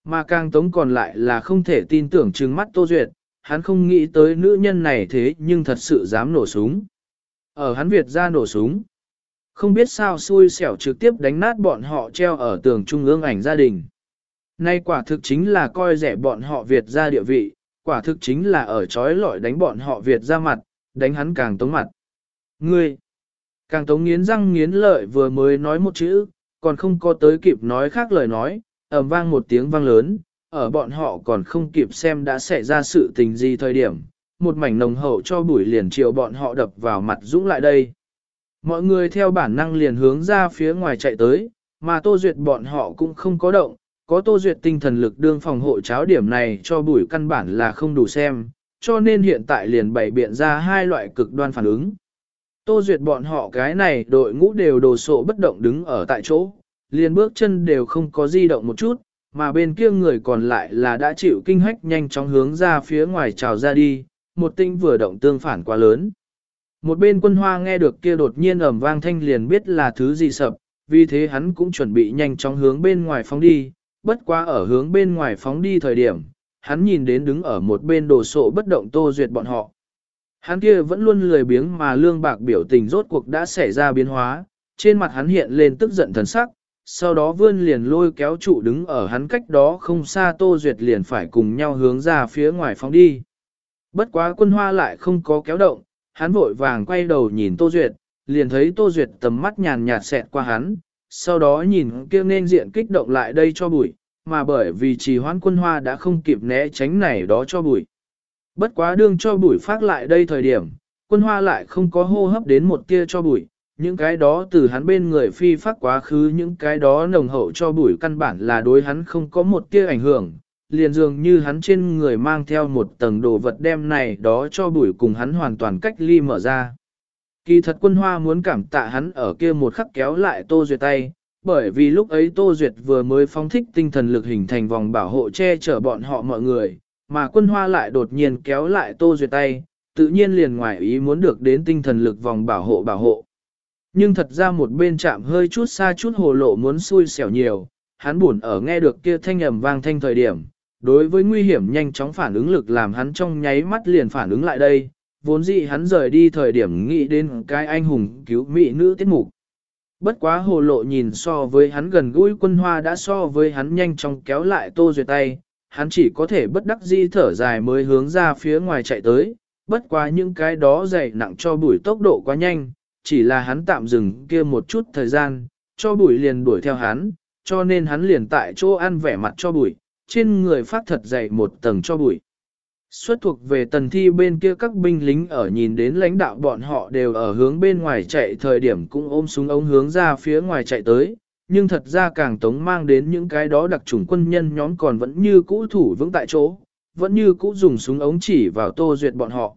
Mà càng tống còn lại là không thể tin tưởng trừng mắt Tô Duyệt, hắn không nghĩ tới nữ nhân này thế nhưng thật sự dám nổ súng. Ở hắn Việt ra nổ súng. Không biết sao xui xẻo trực tiếp đánh nát bọn họ treo ở tường trung ương ảnh gia đình. Nay quả thực chính là coi rẻ bọn họ Việt ra địa vị, quả thực chính là ở trói lọi đánh bọn họ Việt ra mặt, đánh hắn càng tống mặt. Ngươi, càng tống nghiến răng nghiến lợi vừa mới nói một chữ, còn không có tới kịp nói khác lời nói, ầm vang một tiếng vang lớn, ở bọn họ còn không kịp xem đã xảy ra sự tình gì thời điểm, một mảnh nồng hậu cho bụi liền chiều bọn họ đập vào mặt dũng lại đây. Mọi người theo bản năng liền hướng ra phía ngoài chạy tới, mà tô duyệt bọn họ cũng không có động, có tô duyệt tinh thần lực đương phòng hộ cháo điểm này cho bùi căn bản là không đủ xem, cho nên hiện tại liền bày biện ra hai loại cực đoan phản ứng. Tô duyệt bọn họ cái này đội ngũ đều đồ sộ bất động đứng ở tại chỗ, liền bước chân đều không có di động một chút, mà bên kia người còn lại là đã chịu kinh hách nhanh chóng hướng ra phía ngoài trào ra đi, một tinh vừa động tương phản quá lớn. Một bên quân hoa nghe được kia đột nhiên ầm vang thanh liền biết là thứ gì sập, vì thế hắn cũng chuẩn bị nhanh chóng hướng bên ngoài phóng đi, bất quá ở hướng bên ngoài phóng đi thời điểm, hắn nhìn đến đứng ở một bên đồ sộ bất động tô duyệt bọn họ. Hắn kia vẫn luôn lười biếng mà lương bạc biểu tình rốt cuộc đã xảy ra biến hóa, trên mặt hắn hiện lên tức giận thần sắc, sau đó vươn liền lôi kéo trụ đứng ở hắn cách đó không xa Tô Duyệt liền phải cùng nhau hướng ra phía ngoài phóng đi. Bất quá quân hoa lại không có kéo động, hắn vội vàng quay đầu nhìn Tô Duyệt, liền thấy Tô Duyệt tầm mắt nhàn nhạt xẹt qua hắn, sau đó nhìn kia nên diện kích động lại đây cho bụi, mà bởi vì trì hoãn quân hoa đã không kịp né tránh này đó cho bụi. Bất quá đương cho bụi phát lại đây thời điểm, quân hoa lại không có hô hấp đến một tia cho bụi, những cái đó từ hắn bên người phi phát quá khứ những cái đó nồng hậu cho bụi căn bản là đối hắn không có một tia ảnh hưởng, liền dường như hắn trên người mang theo một tầng đồ vật đem này đó cho bụi cùng hắn hoàn toàn cách ly mở ra. Kỳ thật quân hoa muốn cảm tạ hắn ở kia một khắc kéo lại Tô Duyệt tay, bởi vì lúc ấy Tô Duyệt vừa mới phóng thích tinh thần lực hình thành vòng bảo hộ che chở bọn họ mọi người, mà quân hoa lại đột nhiên kéo lại Tô Duyệt tay, tự nhiên liền ngoài ý muốn được đến tinh thần lực vòng bảo hộ bảo hộ. Nhưng thật ra một bên chạm hơi chút xa chút hồ lộ muốn xui xẻo nhiều, hắn buồn ở nghe được kia thanh ầm vang thanh thời điểm, đối với nguy hiểm nhanh chóng phản ứng lực làm hắn trong nháy mắt liền phản ứng lại đây, vốn dĩ hắn rời đi thời điểm nghĩ đến cái anh hùng cứu mỹ nữ tiết mục. Bất quá hồ lộ nhìn so với hắn gần gũi quân hoa đã so với hắn nhanh chóng kéo lại tô duyệt tay, hắn chỉ có thể bất đắc di thở dài mới hướng ra phía ngoài chạy tới, bất quá những cái đó dày nặng cho bụi tốc độ quá nhanh, chỉ là hắn tạm dừng kia một chút thời gian, cho bụi liền đuổi theo hắn, cho nên hắn liền tại chỗ ăn vẻ mặt cho bụi, trên người phát thật dày một tầng cho bụi. Xuất thuộc về tần thi bên kia các binh lính ở nhìn đến lãnh đạo bọn họ đều ở hướng bên ngoài chạy thời điểm cũng ôm súng ống hướng ra phía ngoài chạy tới, nhưng thật ra càng tống mang đến những cái đó đặc chủng quân nhân nhóm còn vẫn như cũ thủ vững tại chỗ, vẫn như cũ dùng súng ống chỉ vào tô duyệt bọn họ.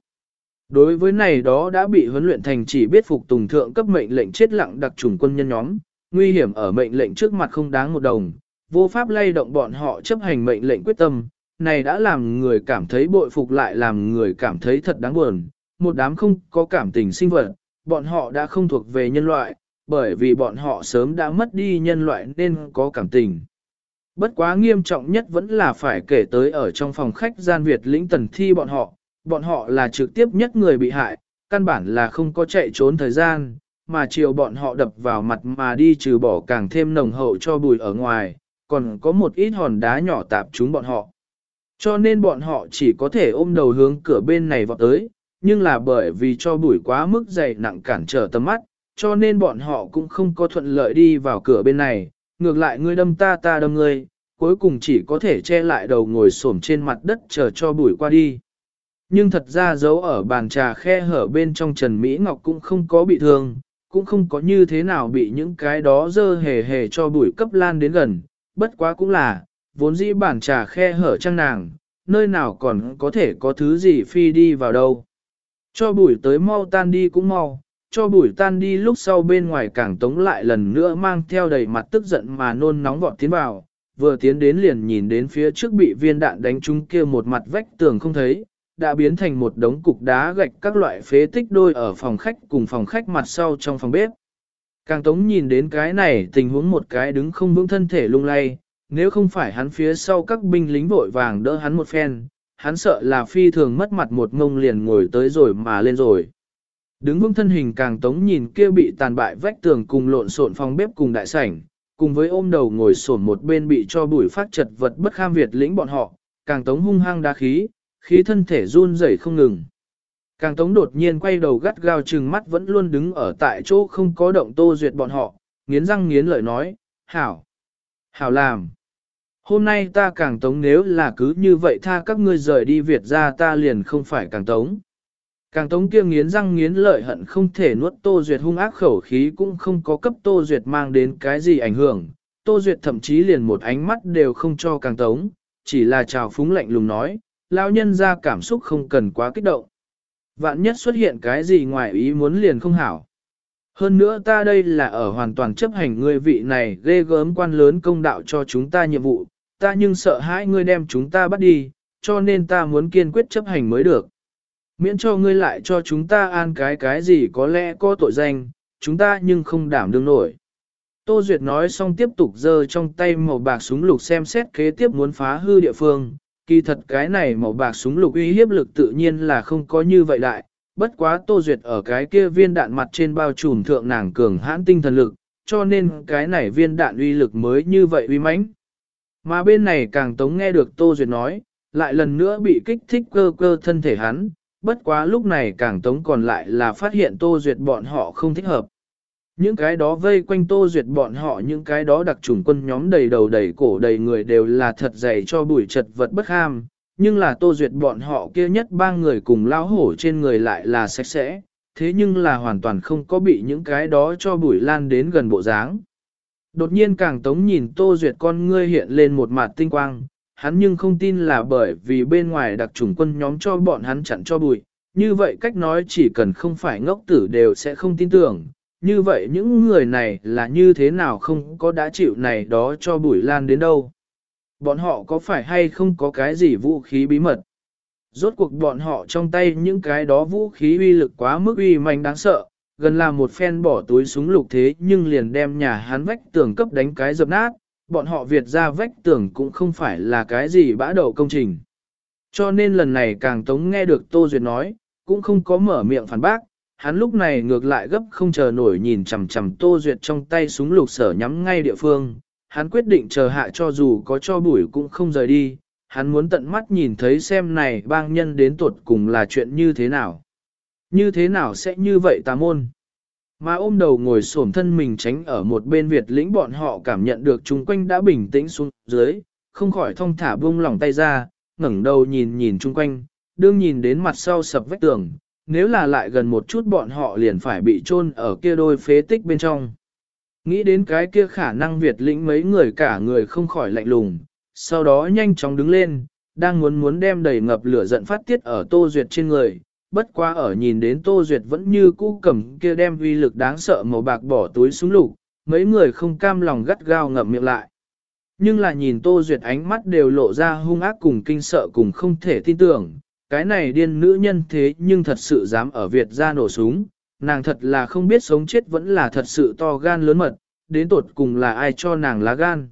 Đối với này đó đã bị huấn luyện thành chỉ biết phục tùng thượng cấp mệnh lệnh chết lặng đặc chủng quân nhân nhóm, nguy hiểm ở mệnh lệnh trước mặt không đáng một đồng, vô pháp lay động bọn họ chấp hành mệnh lệnh quyết tâm, này đã làm người cảm thấy bội phục lại làm người cảm thấy thật đáng buồn, một đám không có cảm tình sinh vật, bọn họ đã không thuộc về nhân loại, bởi vì bọn họ sớm đã mất đi nhân loại nên có cảm tình. Bất quá nghiêm trọng nhất vẫn là phải kể tới ở trong phòng khách gian Việt lĩnh tần thi bọn họ, bọn họ là trực tiếp nhất người bị hại, căn bản là không có chạy trốn thời gian, mà chiều bọn họ đập vào mặt mà đi trừ bỏ càng thêm nồng hậu cho bùi ở ngoài, còn có một ít hòn đá nhỏ tạp chúng bọn họ. Cho nên bọn họ chỉ có thể ôm đầu hướng cửa bên này vọt tới, nhưng là bởi vì cho bụi quá mức dày nặng cản trở tầm mắt, cho nên bọn họ cũng không có thuận lợi đi vào cửa bên này, ngược lại ngươi đâm ta ta đâm ngươi, cuối cùng chỉ có thể che lại đầu ngồi xổm trên mặt đất chờ cho bụi qua đi. Nhưng thật ra dấu ở bàn trà khe hở bên trong Trần Mỹ Ngọc cũng không có bị thương, cũng không có như thế nào bị những cái đó dơ hề hề cho bụi cấp lan đến gần, bất quá cũng là, vốn dĩ bản trà khe hở trăng nàng, nơi nào còn có thể có thứ gì phi đi vào đâu. Cho bụi tới mau tan đi cũng mau, cho bụi tan đi lúc sau bên ngoài cảng tống lại lần nữa mang theo đầy mặt tức giận mà nôn nóng vọt tiến vào, vừa tiến đến liền nhìn đến phía trước bị viên đạn đánh trúng kia một mặt vách tường không thấy, đã biến thành một đống cục đá gạch các loại phế tích đôi ở phòng khách cùng phòng khách mặt sau trong phòng bếp. Càng tống nhìn đến cái này tình huống một cái đứng không vững thân thể lung lay, nếu không phải hắn phía sau các binh lính vội vàng đỡ hắn một phen, hắn sợ là phi thường mất mặt một ngông liền ngồi tới rồi mà lên rồi. Đứng vững thân hình càng tống nhìn kia bị tàn bại vách tường cùng lộn xộn phòng bếp cùng đại sảnh, cùng với ôm đầu ngồi sổn một bên bị cho bụi phát chật vật bất kham Việt lĩnh bọn họ, càng tống hung hăng đá khí, khí thân thể run rẩy không ngừng. Càng tống đột nhiên quay đầu gắt gao trừng mắt vẫn luôn đứng ở tại chỗ không có động tô duyệt bọn họ, nghiến răng nghiến lợi nói, hảo, hảo làm. Hôm nay ta càng tống nếu là cứ như vậy tha các ngươi rời đi Việt ra ta liền không phải càng tống. Càng tống kia nghiến răng nghiến lợi hận không thể nuốt Tô Duyệt hung ác khẩu khí cũng không có cấp Tô Duyệt mang đến cái gì ảnh hưởng. Tô Duyệt thậm chí liền một ánh mắt đều không cho càng tống, chỉ là chào phúng lạnh lùng nói, lão nhân ra cảm xúc không cần quá kích động. Vạn nhất xuất hiện cái gì ngoài ý muốn liền không hảo. Hơn nữa ta đây là ở hoàn toàn chấp hành ngươi vị này ghê gớm quan lớn công đạo cho chúng ta nhiệm vụ, ta nhưng sợ hãi ngươi đem chúng ta bắt đi, cho nên ta muốn kiên quyết chấp hành mới được. Miễn cho ngươi lại cho chúng ta an cái cái gì có lẽ có tội danh, chúng ta nhưng không đảm đương nổi. Tô Duyệt nói xong tiếp tục giơ trong tay màu bạc súng lục xem xét kế tiếp muốn phá hư địa phương. Kỳ thật cái này màu bạc súng lục uy hiếp lực tự nhiên là không có như vậy đại, bất quá Tô Duyệt ở cái kia viên đạn mặt trên bao trùm thượng nàng cường hãn tinh thần lực, cho nên cái này viên đạn uy lực mới như vậy uy mãnh. Mà bên này càng tống nghe được Tô Duyệt nói, lại lần nữa bị kích thích cơ cơ thân thể hắn, bất quá lúc này càng tống còn lại là phát hiện Tô Duyệt bọn họ không thích hợp. Những cái đó vây quanh Tô Duyệt bọn họ những cái đó đặc trùng quân nhóm đầy đầu đầy cổ đầy người đều là thật dày cho bụi chật vật bất ham, nhưng là Tô Duyệt bọn họ kia nhất ba người cùng lao hổ trên người lại là sạch sẽ, thế nhưng là hoàn toàn không có bị những cái đó cho bụi lan đến gần bộ dáng. Đột nhiên càng tống nhìn Tô Duyệt con ngươi hiện lên một mặt tinh quang, hắn nhưng không tin là bởi vì bên ngoài đặc trùng quân nhóm cho bọn hắn chặn cho bụi, như vậy cách nói chỉ cần không phải ngốc tử đều sẽ không tin tưởng, như vậy những người này là như thế nào không có đã chịu này đó cho bụi lan đến đâu. Bọn họ có phải hay không có cái gì vũ khí bí mật? Rốt cuộc bọn họ trong tay những cái đó vũ khí uy lực quá mức uy mạnh đáng sợ, gần là một phen bỏ túi súng lục thế nhưng liền đem nhà hắn vách tường cấp đánh cái dập nát, bọn họ Việt ra vách tường cũng không phải là cái gì bã đầu công trình. Cho nên lần này càng tống nghe được Tô Duyệt nói, cũng không có mở miệng phản bác, hắn lúc này ngược lại gấp không chờ nổi nhìn chằm chằm Tô Duyệt trong tay súng lục sở nhắm ngay địa phương, hắn quyết định chờ hạ cho dù có cho bụi cũng không rời đi, hắn muốn tận mắt nhìn thấy xem này bang nhân đến tuột cùng là chuyện như thế nào. Như thế nào sẽ như vậy tà môn? Mà ôm đầu ngồi xổm thân mình tránh ở một bên Việt lĩnh bọn họ cảm nhận được chung quanh đã bình tĩnh xuống dưới, không khỏi thong thả buông lỏng tay ra, ngẩng đầu nhìn nhìn chung quanh, đương nhìn đến mặt sau sập vách tường, nếu là lại gần một chút bọn họ liền phải bị chôn ở kia đôi phế tích bên trong. Nghĩ đến cái kia khả năng Việt lĩnh mấy người cả người không khỏi lạnh lùng, sau đó nhanh chóng đứng lên, đang muốn muốn đem đầy ngập lửa giận phát tiết ở Tô Duyệt trên người, bất quá ở nhìn đến Tô Duyệt vẫn như cũ cầm kia đem vi lực đáng sợ màu bạc bỏ túi xuống lục, mấy người không cam lòng gắt gao ngậm miệng lại. Nhưng là nhìn Tô Duyệt ánh mắt đều lộ ra hung ác cùng kinh sợ cùng không thể tin tưởng, cái này điên nữ nhân thế nhưng thật sự dám ở Việt ra nổ súng, nàng thật là không biết sống chết vẫn là thật sự to gan lớn mật, đến tột cùng là ai cho nàng lá gan.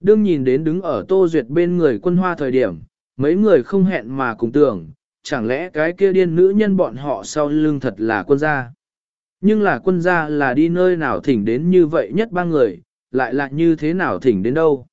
Đương nhìn đến đứng ở Tô Duyệt bên người quân hoa thời điểm, mấy người không hẹn mà cùng tưởng, chẳng lẽ cái kia điên nữ nhân bọn họ sau lưng thật là quân gia. Nhưng là quân gia là đi nơi nào thỉnh đến như vậy nhất ba người, lại là như thế nào thỉnh đến đâu.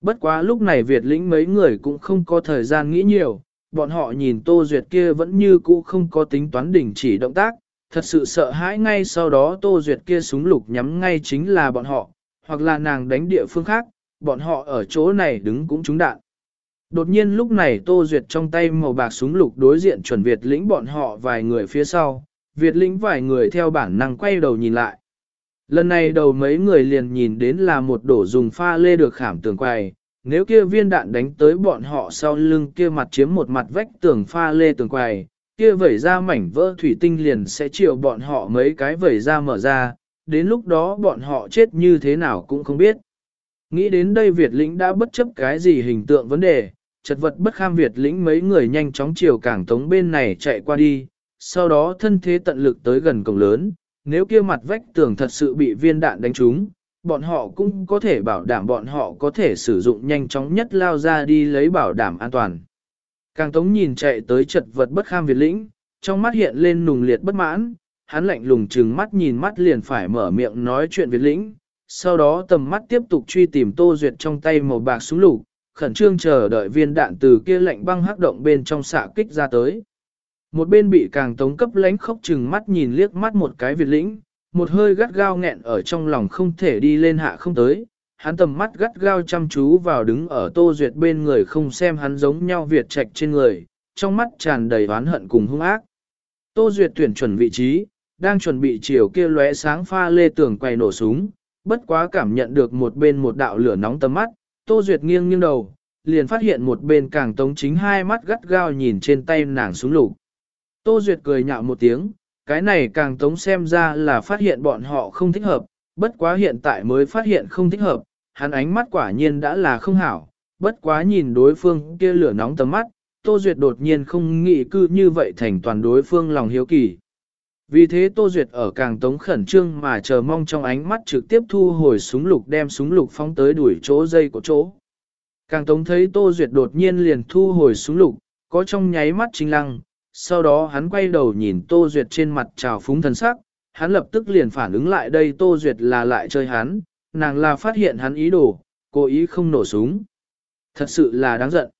Bất quá lúc này Việt lĩnh mấy người cũng không có thời gian nghĩ nhiều, bọn họ nhìn Tô Duyệt kia vẫn như cũ không có tính toán đỉnh chỉ động tác, thật sự sợ hãi ngay sau đó Tô Duyệt kia súng lục nhắm ngay chính là bọn họ, hoặc là nàng đánh địa phương khác, bọn họ ở chỗ này đứng cũng trúng đạn. Đột nhiên lúc này Tô Duyệt trong tay màu bạc súng lục đối diện chuẩn Việt lĩnh bọn họ vài người phía sau, Việt lĩnh vài người theo bản năng quay đầu nhìn lại. Lần này đầu mấy người liền nhìn đến là một đổ dùng pha lê được khảm tường quầy, nếu kia viên đạn đánh tới bọn họ sau lưng kia mặt chiếm một mặt vách tường pha lê tường quầy, kia vẩy ra mảnh vỡ thủy tinh liền sẽ chịu bọn họ mấy cái vẩy ra mở ra, đến lúc đó bọn họ chết như thế nào cũng không biết. Nghĩ đến đây Việt lĩnh đã bất chấp cái gì hình tượng vấn đề, chật vật bất kham Việt lĩnh mấy người nhanh chóng chiều cảng tống bên này chạy qua đi, sau đó thân thế tận lực tới gần cổng lớn, nếu kia mặt vách tường thật sự bị viên đạn đánh trúng, bọn họ cũng có thể bảo đảm bọn họ có thể sử dụng nhanh chóng nhất lao ra đi lấy bảo đảm an toàn. Càng tống nhìn chạy tới chật vật bất kham Việt lĩnh, trong mắt hiện lên nùng liệt bất mãn, hắn lạnh lùng trừng mắt nhìn mắt liền phải mở miệng nói chuyện Việt lĩnh, sau đó tầm mắt tiếp tục truy tìm Tô Duyệt trong tay màu bạc súng lục, khẩn trương chờ đợi viên đạn từ kia lạnh băng hắc động bên trong xạ kích ra tới. Một bên bị càng tống cấp lánh khóc chừng mắt nhìn liếc mắt một cái Việt lĩnh, một hơi gắt gao nghẹn ở trong lòng không thể đi lên hạ không tới, hắn tầm mắt gắt gao chăm chú vào đứng ở Tô Duyệt bên người không xem hắn giống nhau Việt trạch trên người, trong mắt tràn đầy oán hận cùng hung ác. Tô Duyệt tuyển chuẩn vị trí, đang chuẩn bị chiều kia lóe sáng pha lê tưởng quay nổ súng, bất quá cảm nhận được một bên một đạo lửa nóng tầm mắt, Tô Duyệt nghiêng nghiêng đầu, liền phát hiện một bên càng tống chính hai mắt gắt gao nhìn trên tay nàng xuống lục. Tô Duyệt cười nhạo một tiếng, cái này càng tống xem ra là phát hiện bọn họ không thích hợp, bất quá hiện tại mới phát hiện không thích hợp, hắn ánh mắt quả nhiên đã là không hảo, bất quá nhìn đối phương kia lửa nóng tầm mắt, Tô Duyệt đột nhiên không nghĩ cư như vậy thành toàn đối phương lòng hiếu kỳ. Vì thế Tô Duyệt ở càng tống khẩn trương mà chờ mong trong ánh mắt trực tiếp thu hồi súng lục đem súng lục phóng tới đuổi chỗ dây của chỗ. Càng tống thấy Tô Duyệt đột nhiên liền thu hồi súng lục, có trong nháy mắt chính lăng, sau đó hắn quay đầu nhìn Tô Duyệt trên mặt trào phúng thần sắc, hắn lập tức liền phản ứng lại đây Tô Duyệt là lại chơi hắn, nàng là phát hiện hắn ý đồ, cố ý không nổ súng. Thật sự là đáng giận.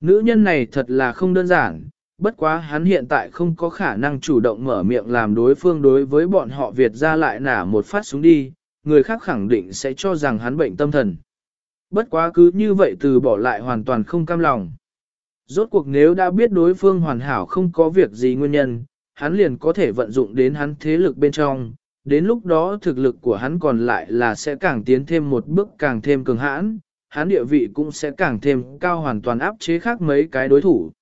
Nữ nhân này thật là không đơn giản, bất quá hắn hiện tại không có khả năng chủ động mở miệng làm đối phương đối với bọn họ Việt ra lại nả một phát súng đi, người khác khẳng định sẽ cho rằng hắn bệnh tâm thần. Bất quá cứ như vậy từ bỏ lại hoàn toàn không cam lòng. Rốt cuộc nếu đã biết đối phương hoàn hảo không có việc gì nguyên nhân, hắn liền có thể vận dụng đến hắn thế lực bên trong, đến lúc đó thực lực của hắn còn lại là sẽ càng tiến thêm một bước càng thêm cường hãn, hắn địa vị cũng sẽ càng thêm cao hoàn toàn áp chế khác mấy cái đối thủ.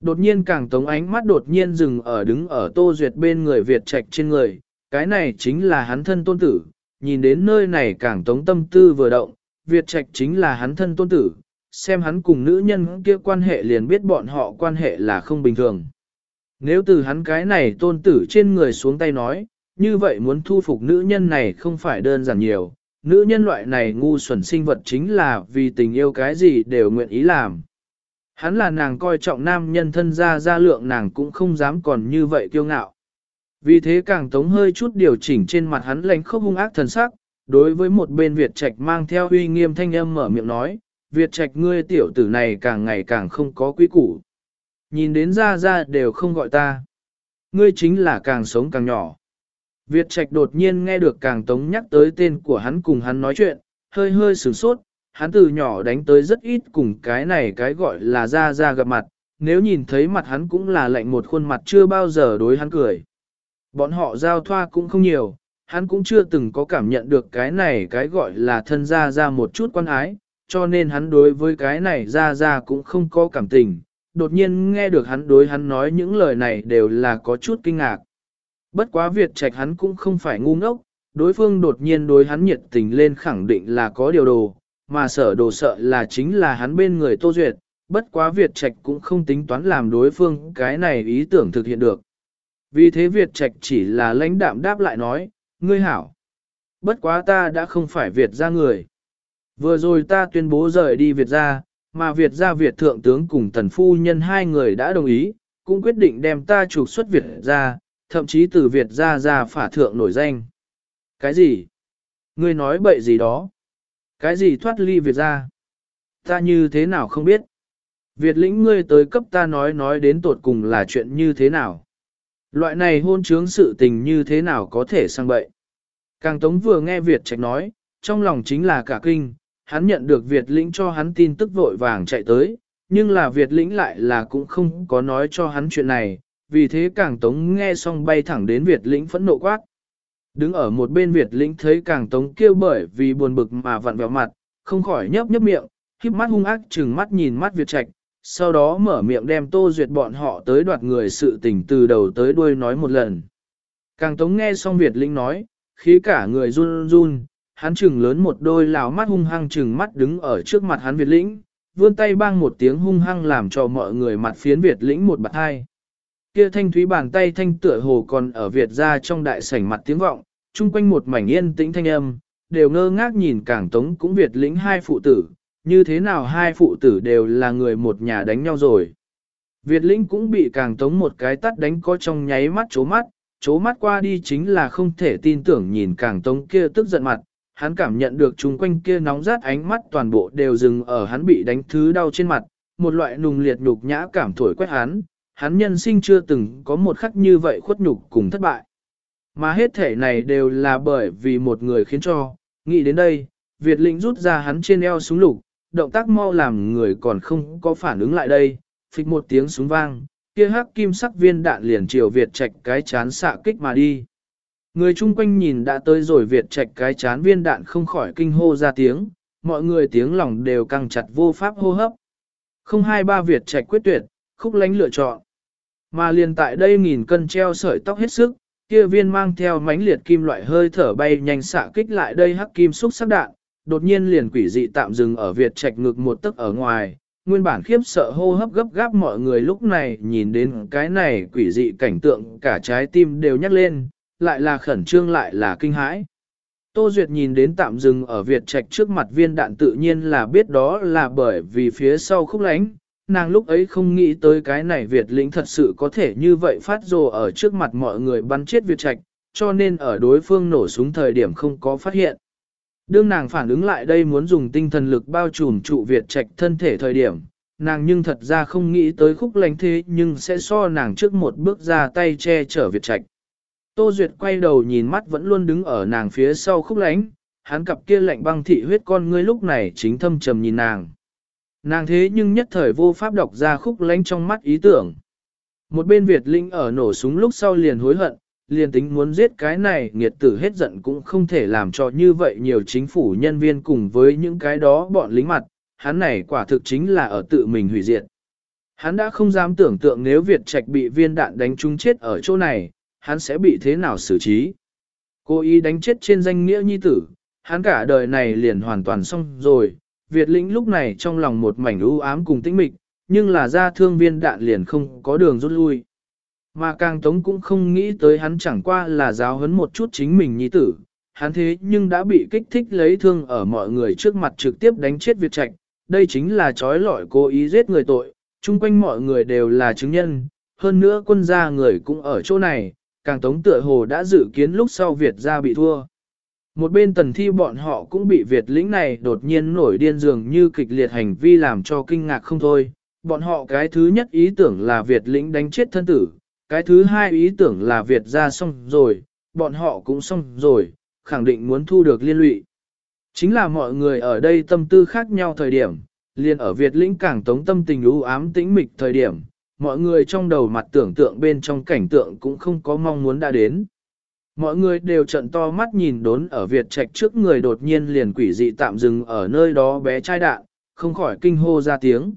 Đột nhiên càng tống ánh mắt đột nhiên dừng ở đứng ở tô duyệt bên người Việt Trạch trên người, cái này chính là hắn thân tôn tử, nhìn đến nơi này càng tống tâm tư vừa động, Việt Trạch chính là hắn thân tôn tử, xem hắn cùng nữ nhân kia quan hệ liền biết bọn họ quan hệ là không bình thường. Nếu từ hắn cái này tôn tử trên người xuống tay nói, như vậy muốn thu phục nữ nhân này không phải đơn giản nhiều, nữ nhân loại này ngu xuẩn sinh vật chính là vì tình yêu cái gì đều nguyện ý làm. Hắn là nàng coi trọng nam nhân thân ra ra lượng nàng cũng không dám còn như vậy kiêu ngạo. Vì thế càng tống hơi chút điều chỉnh trên mặt hắn lánh khốc hung ác thần sắc, đối với một bên Việt Trạch mang theo uy nghiêm thanh âm mở miệng nói, Việt Trạch ngươi tiểu tử này càng ngày càng không có quý củ. Nhìn đến ra ra đều không gọi ta. Ngươi chính là càng sống càng nhỏ. Việt Trạch đột nhiên nghe được càng tống nhắc tới tên của hắn cùng hắn nói chuyện, hơi hơi sửng sốt, hắn từ nhỏ đánh tới rất ít cùng cái này cái gọi là ra ra gặp mặt, nếu nhìn thấy mặt hắn cũng là lạnh một khuôn mặt chưa bao giờ đối hắn cười. Bọn họ giao thoa cũng không nhiều, hắn cũng chưa từng có cảm nhận được cái này cái gọi là thân ra ra một chút quan ái, cho nên hắn đối với cái này ra ra cũng không có cảm tình. Đột nhiên nghe được hắn đối hắn nói những lời này đều là có chút kinh ngạc. Bất quá Việt Trạch hắn cũng không phải ngu ngốc, đối phương đột nhiên đối hắn nhiệt tình lên khẳng định là có điều đồ, mà sở đồ sợ là chính là hắn bên người Tô Duyệt, bất quá Việt Trạch cũng không tính toán làm đối phương cái này ý tưởng thực hiện được. Vì thế Việt Trạch chỉ là lãnh đạm đáp lại nói, ngươi hảo. Bất quá ta đã không phải Việt ra người. Vừa rồi ta tuyên bố rời đi Việt ra, mà Việt ra Việt thượng tướng cùng tần phu nhân hai người đã đồng ý, cũng quyết định đem ta trục xuất Việt ra, thậm chí từ Việt ra ra phả thượng nổi danh. Cái gì? Ngươi nói bậy gì đó? Cái gì thoát ly Việt ra? Ta như thế nào không biết? Việt lĩnh ngươi tới cấp ta nói nói đến tột cùng là chuyện như thế nào? Loại này hôn trướng sự tình như thế nào có thể sang bậy? Càng Tống vừa nghe Việt Trạch nói, trong lòng chính là cả kinh, hắn nhận được Việt lĩnh cho hắn tin tức vội vàng chạy tới, nhưng là Việt lĩnh lại là cũng không có nói cho hắn chuyện này, vì thế càng Tống nghe xong bay thẳng đến Việt lĩnh phẫn nộ quát. Đứng ở một bên Việt lĩnh thấy càng Tống kêu bởi vì buồn bực mà vặn vẹo mặt, không khỏi nhấp nhấp miệng, khiếp mắt hung ác chừng mắt nhìn mắt Việt Trạch, sau đó mở miệng đem Tô Duyệt bọn họ tới đoạt người sự tình từ đầu tới đuôi nói một lần. Càng Tống nghe xong Việt lĩnh nói, khí cả người run run, hắn chừng lớn một đôi lào mắt hung hăng chừng mắt đứng ở trước mặt hắn Việt lĩnh, vươn tay bang một tiếng hung hăng làm cho mọi người mặt phiến Việt lĩnh một bạt hai. Kia thanh thúy bàn tay thanh tựa hồ còn ở Việt ra trong đại sảnh mặt tiếng vọng, chung quanh một mảnh yên tĩnh thanh âm, đều ngơ ngác nhìn cảng tống cũng Việt lĩnh hai phụ tử, như thế nào hai phụ tử đều là người một nhà đánh nhau rồi. Việt lĩnh cũng bị càng tống một cái tắt đánh có trong nháy mắt chố mắt, chố mắt qua đi chính là không thể tin tưởng nhìn càng tống kia tức giận mặt, hắn cảm nhận được chung quanh kia nóng rát ánh mắt toàn bộ đều dừng ở hắn bị đánh thứ đau trên mặt, một loại nùng liệt nhục nhã cảm thổi quét hắn, hắn nhân sinh chưa từng có một khắc như vậy khuất nhục cùng thất bại. Mà hết thể này đều là bởi vì một người khiến cho, nghĩ đến đây, Việt Linh rút ra hắn trên eo súng lục, động tác mau làm người còn không có phản ứng lại đây, phịch một tiếng súng vang, kia hắc kim sắc viên đạn liền chiều Việt Trạch cái chán xạ kích mà đi. Người chung quanh nhìn đã tới rồi Việt Trạch cái chán viên đạn không khỏi kinh hô ra tiếng, mọi người tiếng lòng đều căng chặt vô pháp hô hấp. Không hai ba Việt Trạch quyết tuyệt, khúc lánh lựa chọn. Mà liền tại đây nghìn cân treo sợi tóc hết sức, kia viên mang theo mánh liệt kim loại hơi thở bay nhanh xạ kích lại đây hắc kim xúc sắc đạn, đột nhiên liền quỷ dị tạm dừng ở Việt Trạch ngực một tấc ở ngoài, nguyên bản khiếp sợ hô hấp gấp gáp mọi người lúc này nhìn đến cái này quỷ dị cảnh tượng cả trái tim đều nhắc lên, lại là khẩn trương lại là kinh hãi. Tô Duyệt nhìn đến tạm dừng ở Việt Trạch trước mặt viên đạn tự nhiên là biết đó là bởi vì phía sau khúc lánh, nàng lúc ấy không nghĩ tới cái này Việt lĩnh thật sự có thể như vậy phát rồ ở trước mặt mọi người bắn chết Việt Trạch, cho nên ở đối phương nổ súng thời điểm không có phát hiện. Đương nàng phản ứng lại đây muốn dùng tinh thần lực bao trùm trụ Việt Trạch thân thể thời điểm, nàng nhưng thật ra không nghĩ tới khúc lánh thế nhưng sẽ so nàng trước một bước ra tay che chở Việt Trạch. Tô Duyệt quay đầu nhìn mắt vẫn luôn đứng ở nàng phía sau khúc lánh, hắn cặp kia lạnh băng thị huyết con ngươi lúc này chính thâm trầm nhìn nàng. Nàng thế nhưng nhất thời vô pháp đọc ra khúc lánh trong mắt ý tưởng. Một bên Việt Linh ở nổ súng lúc sau liền hối hận, liền tính muốn giết cái này nghiệt tử hết giận cũng không thể làm cho như vậy nhiều chính phủ nhân viên cùng với những cái đó bọn lính mặt, hắn này quả thực chính là ở tự mình hủy diệt. Hắn đã không dám tưởng tượng nếu Việt Trạch bị viên đạn đánh trúng chết ở chỗ này, hắn sẽ bị thế nào xử trí. Cố ý đánh chết trên danh nghĩa nhi tử, hắn cả đời này liền hoàn toàn xong rồi. Việt lĩnh lúc này trong lòng một mảnh u ám cùng tĩnh mịch, nhưng là ra thương viên đạn liền không có đường rút lui. Mà càng tống cũng không nghĩ tới hắn chẳng qua là giáo huấn một chút chính mình nhi tử, hắn thế nhưng đã bị kích thích lấy thương ở mọi người trước mặt trực tiếp đánh chết Việt Trạch, đây chính là trói lọi cố ý giết người tội, chung quanh mọi người đều là chứng nhân, hơn nữa quân gia người cũng ở chỗ này, càng tống tựa hồ đã dự kiến lúc sau Việt gia bị thua. Một bên tần thi bọn họ cũng bị Việt lĩnh này đột nhiên nổi điên dường như kịch liệt hành vi làm cho kinh ngạc không thôi. Bọn họ cái thứ nhất ý tưởng là Việt lĩnh đánh chết thân tử, cái thứ hai ý tưởng là Việt ra xong rồi, bọn họ cũng xong rồi, khẳng định muốn thu được liên lụy. Chính là mọi người ở đây tâm tư khác nhau thời điểm, liền ở Việt lĩnh càng tống tâm tình u ám tĩnh mịch thời điểm, mọi người trong đầu mặt tưởng tượng bên trong cảnh tượng cũng không có mong muốn đã đến. Mọi người đều trận to mắt nhìn đốn ở Việt Trạch trước người đột nhiên liền quỷ dị tạm dừng ở nơi đó bé trai đạn, không khỏi kinh hô ra tiếng.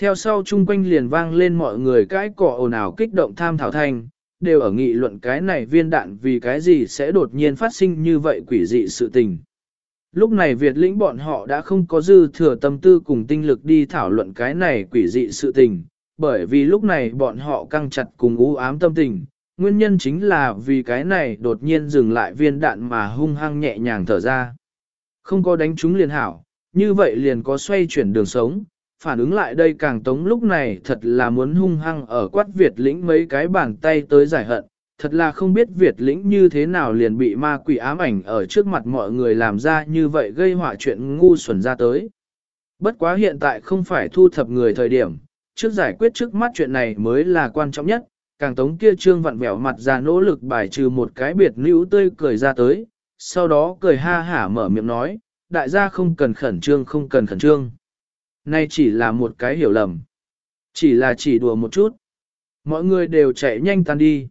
Theo sau chung quanh liền vang lên mọi người cái cỏ ồn ào kích động tham thảo thành đều ở nghị luận cái này viên đạn vì cái gì sẽ đột nhiên phát sinh như vậy quỷ dị sự tình. Lúc này Việt lĩnh bọn họ đã không có dư thừa tâm tư cùng tinh lực đi thảo luận cái này quỷ dị sự tình, bởi vì lúc này bọn họ căng chặt cùng u ám tâm tình, nguyên nhân chính là vì cái này đột nhiên dừng lại viên đạn mà hung hăng nhẹ nhàng thở ra. Không có đánh trúng liền hảo, như vậy liền có xoay chuyển đường sống, phản ứng lại đây càng tống lúc này thật là muốn hung hăng ở quát Việt lĩnh mấy cái bàn tay tới giải hận, thật là không biết Việt lĩnh như thế nào liền bị ma quỷ ám ảnh ở trước mặt mọi người làm ra như vậy gây họa chuyện ngu xuẩn ra tới. Bất quá hiện tại không phải thu thập người thời điểm, trước giải quyết trước mắt chuyện này mới là quan trọng nhất, càng tống kia trương vặn vẹo mặt ra nỗ lực bài trừ một cái biệt nữ tươi cười ra tới, sau đó cười ha hả mở miệng nói, đại gia không cần khẩn trương không cần khẩn trương. Nay chỉ là một cái hiểu lầm. Chỉ là chỉ đùa một chút. Mọi người đều chạy nhanh tan đi.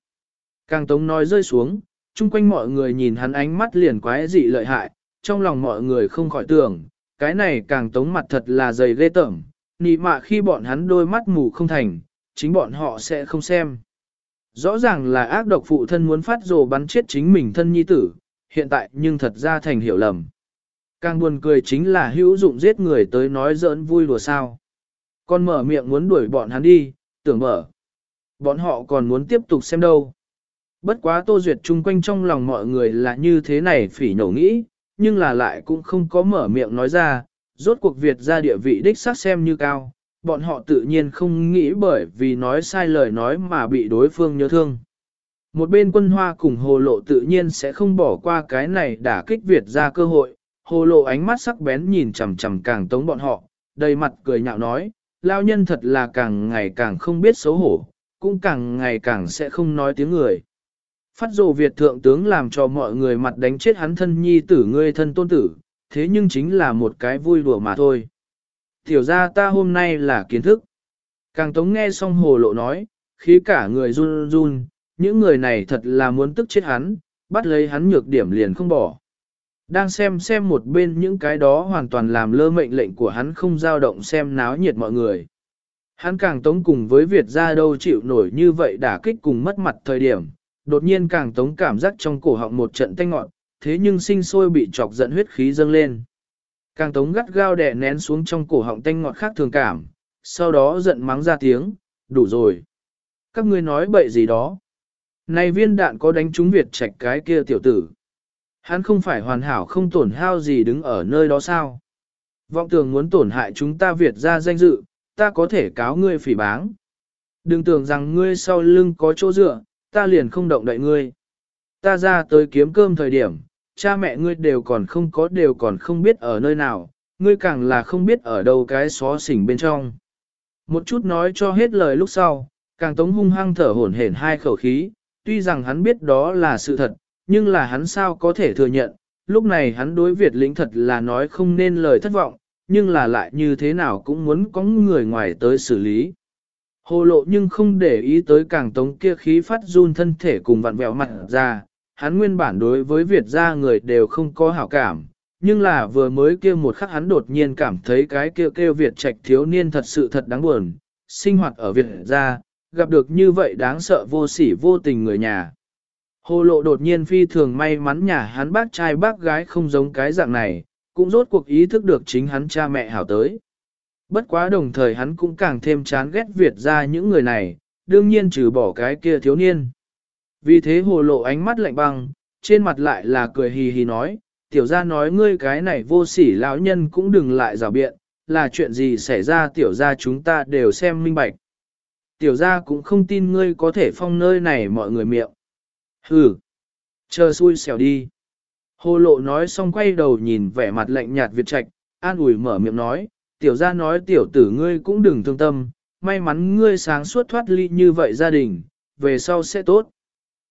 Càng tống nói rơi xuống, chung quanh mọi người nhìn hắn ánh mắt liền quái dị lợi hại, trong lòng mọi người không khỏi tưởng, cái này càng tống mặt thật là dày ghê tởm, nị mạ khi bọn hắn đôi mắt mù không thành, chính bọn họ sẽ không xem. Rõ ràng là ác độc phụ thân muốn phát rồ bắn chết chính mình thân nhi tử, hiện tại nhưng thật ra thành hiểu lầm. Càng buồn cười chính là hữu dụng giết người tới nói giỡn vui đùa sao. Con mở miệng muốn đuổi bọn hắn đi, tưởng mở. Bọn họ còn muốn tiếp tục xem đâu. Bất quá tô duyệt chung quanh trong lòng mọi người là như thế này phỉ nhổ nghĩ, nhưng là lại cũng không có mở miệng nói ra, rốt cuộc Việt ra địa vị đích xác xem như cao, bọn họ tự nhiên không nghĩ bởi vì nói sai lời nói mà bị đối phương nhớ thương. Một bên quân hoa cùng hồ lộ tự nhiên sẽ không bỏ qua cái này đả kích Việt ra cơ hội, hồ lộ ánh mắt sắc bén nhìn chằm chằm càng tống bọn họ, đầy mặt cười nhạo nói, lao nhân thật là càng ngày càng không biết xấu hổ, cũng càng ngày càng sẽ không nói tiếng người. Phát dồ Việt thượng tướng làm cho mọi người mặt đánh chết hắn thân nhi tử ngươi thân tôn tử, thế nhưng chính là một cái vui đùa mà thôi. Tiểu ra ta hôm nay là kiến thức. Càng tống nghe xong hồ lộ nói, khí cả người run run, những người này thật là muốn tức chết hắn, bắt lấy hắn nhược điểm liền không bỏ. Đang xem xem một bên những cái đó hoàn toàn làm lơ mệnh lệnh của hắn không dao động xem náo nhiệt mọi người. Hắn càng tống cùng với Việt ra đâu chịu nổi như vậy đả kích cùng mất mặt thời điểm, đột nhiên càng tống cảm giác trong cổ họng một trận tanh ngọn, thế nhưng sinh sôi bị chọc giận huyết khí dâng lên. Càng tống gắt gao đè nén xuống trong cổ họng tanh ngọt khác thường cảm, sau đó giận mắng ra tiếng, đủ rồi. Các ngươi nói bậy gì đó. Này viên đạn có đánh trúng Việt Trạch cái kia tiểu tử. Hắn không phải hoàn hảo không tổn hao gì đứng ở nơi đó sao. Vọng tưởng muốn tổn hại chúng ta Việt ra danh dự, ta có thể cáo ngươi phỉ báng. Đừng tưởng rằng ngươi sau lưng có chỗ dựa, ta liền không động đậy ngươi. Ta ra tới kiếm cơm thời điểm, cha mẹ ngươi đều còn không có đều còn không biết ở nơi nào, ngươi càng là không biết ở đâu cái xó xỉnh bên trong. Một chút nói cho hết lời lúc sau, càng tống hung hăng thở hổn hển hai khẩu khí, tuy rằng hắn biết đó là sự thật, nhưng là hắn sao có thể thừa nhận, lúc này hắn đối Việt lĩnh thật là nói không nên lời thất vọng, nhưng là lại như thế nào cũng muốn có người ngoài tới xử lý. Hồ lộ nhưng không để ý tới càng tống kia khí phát run thân thể cùng vặn vẹo mặt ra, hắn nguyên bản đối với Việt gia người đều không có hảo cảm, nhưng là vừa mới kia một khắc hắn đột nhiên cảm thấy cái kêu kêu Việt trạch thiếu niên thật sự thật đáng buồn, sinh hoạt ở Việt gia, gặp được như vậy đáng sợ vô sỉ vô tình người nhà. Hồ lộ đột nhiên phi thường may mắn nhà hắn bác trai bác gái không giống cái dạng này, cũng rốt cuộc ý thức được chính hắn cha mẹ hảo tới. Bất quá đồng thời hắn cũng càng thêm chán ghét Việt ra những người này, đương nhiên trừ bỏ cái kia thiếu niên. Vì thế hồ lộ ánh mắt lạnh băng, trên mặt lại là cười hì hì nói, tiểu gia nói ngươi cái này vô sỉ lão nhân cũng đừng lại rào biện, là chuyện gì xảy ra tiểu gia chúng ta đều xem minh bạch. Tiểu gia cũng không tin ngươi có thể phong nơi này mọi người miệng. Hừ, chờ xui xẻo đi. Hồ lộ nói xong quay đầu nhìn vẻ mặt lạnh nhạt Việt Trạch, an ủi mở miệng nói, tiểu gia nói tiểu tử ngươi cũng đừng thương tâm, may mắn ngươi sáng suốt thoát ly như vậy gia đình, về sau sẽ tốt.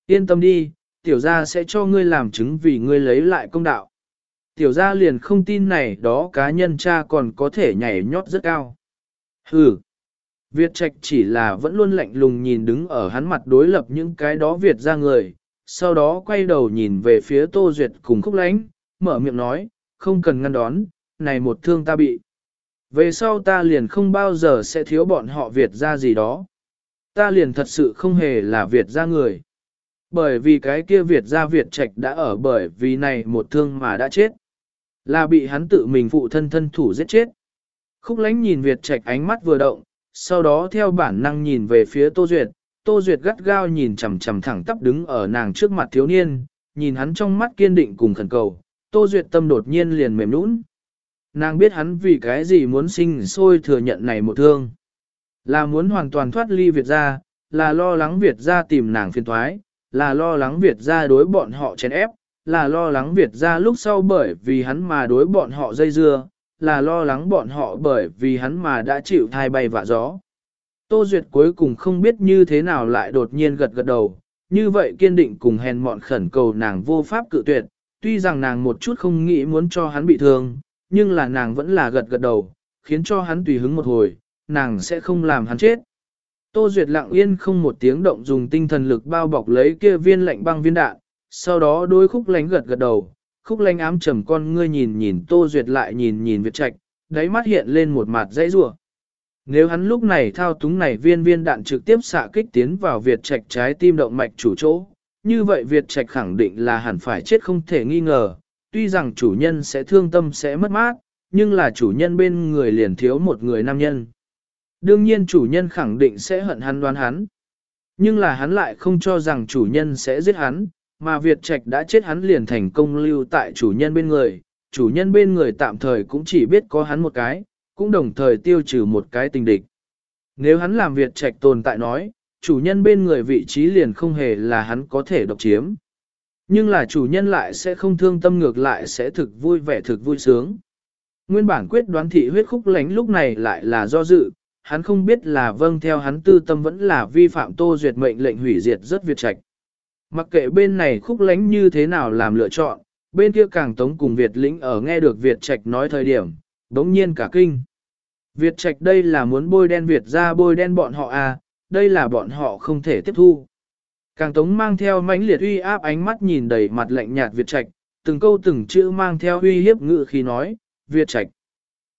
Yên tâm đi, tiểu gia sẽ cho ngươi làm chứng vì ngươi lấy lại công đạo. Tiểu gia liền không tin này đó cá nhân cha còn có thể nhảy nhót rất cao. Hừ. Việt Trạch chỉ là vẫn luôn lạnh lùng nhìn đứng ở hắn mặt đối lập những cái đó Việt ra người, sau đó quay đầu nhìn về phía Tô Duyệt cùng khúc lánh, mở miệng nói, không cần ngăn đón, này một thương ta bị. Về sau ta liền không bao giờ sẽ thiếu bọn họ Việt ra gì đó. Ta liền thật sự không hề là Việt ra người. Bởi vì cái kia Việt gia Việt Trạch đã ở bởi vì này một thương mà đã chết. Là bị hắn tự mình phụ thân thân thủ giết chết. Khúc lánh nhìn Việt Trạch ánh mắt vừa động, sau đó theo bản năng nhìn về phía Tô Duyệt, Tô Duyệt gắt gao nhìn chằm chằm thẳng tắp đứng ở nàng trước mặt thiếu niên, nhìn hắn trong mắt kiên định cùng khẩn cầu, Tô Duyệt tâm đột nhiên liền mềm nũng. Nàng biết hắn vì cái gì muốn sinh sôi thừa nhận này một thương. Là muốn hoàn toàn thoát ly Việt gia, là lo lắng Việt gia tìm nàng phiền thoái, là lo lắng Việt gia đối bọn họ chèn ép, là lo lắng Việt gia lúc sau bởi vì hắn mà đối bọn họ dây dưa, là lo lắng bọn họ bởi vì hắn mà đã chịu thai bay vạ gió. Tô Duyệt cuối cùng không biết như thế nào lại đột nhiên gật gật đầu, như vậy kiên định cùng hèn mọn khẩn cầu nàng vô pháp cự tuyệt, tuy rằng nàng một chút không nghĩ muốn cho hắn bị thương, nhưng là nàng vẫn là gật gật đầu, khiến cho hắn tùy hứng một hồi, nàng sẽ không làm hắn chết. Tô Duyệt lặng yên không một tiếng động dùng tinh thần lực bao bọc lấy kia viên lạnh băng viên đạn, sau đó đôi khúc lánh gật gật đầu, khúc lánh ám trầm con ngươi nhìn nhìn Tô Duyệt lại nhìn nhìn Việt Trạch, đáy mắt hiện lên một mặt dãy rủa. Nếu hắn lúc này thao túng này viên viên đạn trực tiếp xạ kích tiến vào Việt Trạch trái tim động mạch chủ chỗ, như vậy Việt Trạch khẳng định là hẳn phải chết không thể nghi ngờ, tuy rằng chủ nhân sẽ thương tâm sẽ mất mát, nhưng là chủ nhân bên người liền thiếu một người nam nhân. Đương nhiên chủ nhân khẳng định sẽ hận hắn đoán hắn. Nhưng là hắn lại không cho rằng chủ nhân sẽ giết hắn, mà Việt Trạch đã chết hắn liền thành công lưu tại chủ nhân bên người, chủ nhân bên người tạm thời cũng chỉ biết có hắn một cái, cũng đồng thời tiêu trừ một cái tình địch. Nếu hắn làm Việt Trạch tồn tại nói, chủ nhân bên người vị trí liền không hề là hắn có thể độc chiếm. Nhưng là chủ nhân lại sẽ không thương tâm ngược lại sẽ thực vui vẻ thực vui sướng. Nguyên bản quyết đoán thị huyết khúc lánh lúc này lại là do dự, hắn không biết là vâng theo hắn tư tâm vẫn là vi phạm tô duyệt mệnh lệnh hủy diệt rất Việt Trạch. Mặc kệ bên này khúc lánh như thế nào làm lựa chọn, bên kia càng tống cùng Việt lĩnh ở nghe được Việt Trạch nói thời điểm, đống nhiên cả kinh. Việt Trạch đây là muốn bôi đen Việt ra bôi đen bọn họ à, đây là bọn họ không thể tiếp thu. Càng tống mang theo mãnh liệt uy áp ánh mắt nhìn đầy mặt lạnh nhạt Việt Trạch, từng câu từng chữ mang theo uy hiếp ngự khi nói, Việt Trạch,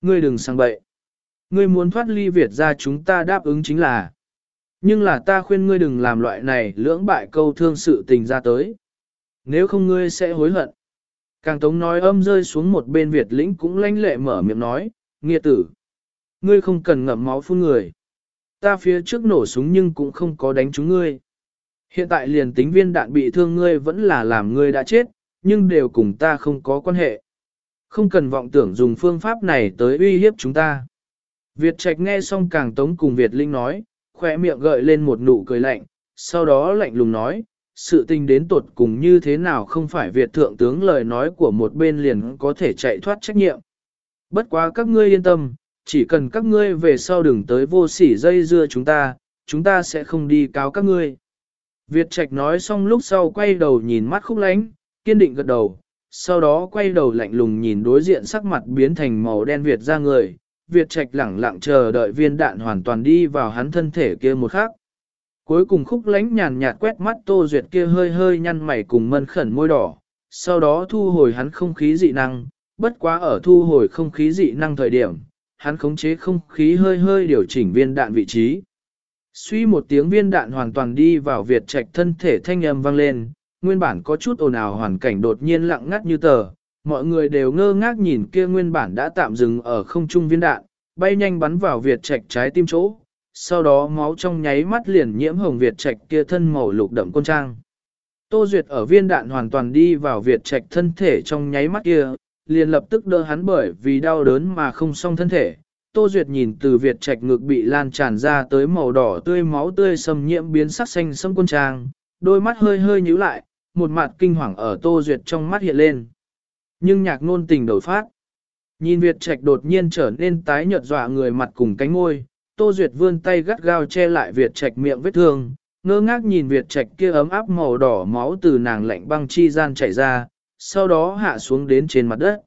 ngươi đừng sang bậy. Ngươi muốn thoát ly Việt ra chúng ta đáp ứng chính là. Nhưng là ta khuyên ngươi đừng làm loại này lưỡng bại câu thương sự tình ra tới. Nếu không ngươi sẽ hối hận. Càng tống nói âm rơi xuống một bên Việt lĩnh cũng lanh lệ mở miệng nói, nghiệt tử. Ngươi không cần ngậm máu phun người. Ta phía trước nổ súng nhưng cũng không có đánh chúng ngươi. Hiện tại liền tính viên đạn bị thương ngươi vẫn là làm ngươi đã chết, nhưng đều cùng ta không có quan hệ. Không cần vọng tưởng dùng phương pháp này tới uy hiếp chúng ta. Việt Trạch nghe xong càng tống cùng Việt Linh nói, khỏe miệng gợi lên một nụ cười lạnh, sau đó lạnh lùng nói, sự tình đến tột cùng như thế nào không phải Việt Thượng tướng lời nói của một bên liền có thể chạy thoát trách nhiệm. Bất quá các ngươi yên tâm, chỉ cần các ngươi về sau đừng tới vô sỉ dây dưa chúng ta, chúng ta sẽ không đi cáo các ngươi. Việt Trạch nói xong lúc sau quay đầu nhìn mắt khúc lánh, kiên định gật đầu, sau đó quay đầu lạnh lùng nhìn đối diện sắc mặt biến thành màu đen Việt ra người, Việt Trạch lẳng lặng chờ đợi viên đạn hoàn toàn đi vào hắn thân thể kia một khắc. Cuối cùng khúc lánh nhàn nhạt quét mắt Tô Duyệt kia hơi hơi nhăn mày cùng mân khẩn môi đỏ, sau đó thu hồi hắn không khí dị năng, bất quá ở thu hồi không khí dị năng thời điểm, hắn khống chế không khí hơi hơi điều chỉnh viên đạn vị trí. Suy một tiếng viên đạn hoàn toàn đi vào Việt Trạch thân thể thanh âm vang lên, nguyên bản có chút ồn ào hoàn cảnh đột nhiên lặng ngắt như tờ, mọi người đều ngơ ngác nhìn kia nguyên bản đã tạm dừng ở không trung viên đạn, bay nhanh bắn vào Việt Trạch trái tim chỗ, sau đó máu trong nháy mắt liền nhiễm hồng Việt Trạch kia thân màu lục đậm côn trang. Tô Duyệt ở viên đạn hoàn toàn đi vào Việt Trạch thân thể trong nháy mắt kia, liền lập tức đỡ hắn bởi vì đau đớn mà không xong thân thể. Tô Duyệt nhìn từ Việt Trạch ngực bị lan tràn ra tới màu đỏ tươi máu tươi xâm nhiễm biến sắc xanh sâm côn trang, đôi mắt hơi hơi nhíu lại, một mặt kinh hoàng ở Tô Duyệt trong mắt hiện lên. Nhưng nhạc ngôn tình đổi phát. Nhìn Việt Trạch đột nhiên trở nên tái nhợt dọa người mặt cùng cánh môi, Tô Duyệt vươn tay gắt gao che lại Việt Trạch miệng vết thương, ngơ ngác nhìn Việt Trạch kia ấm áp màu đỏ máu từ nàng lạnh băng chi gian chảy ra, sau đó hạ xuống đến trên mặt đất.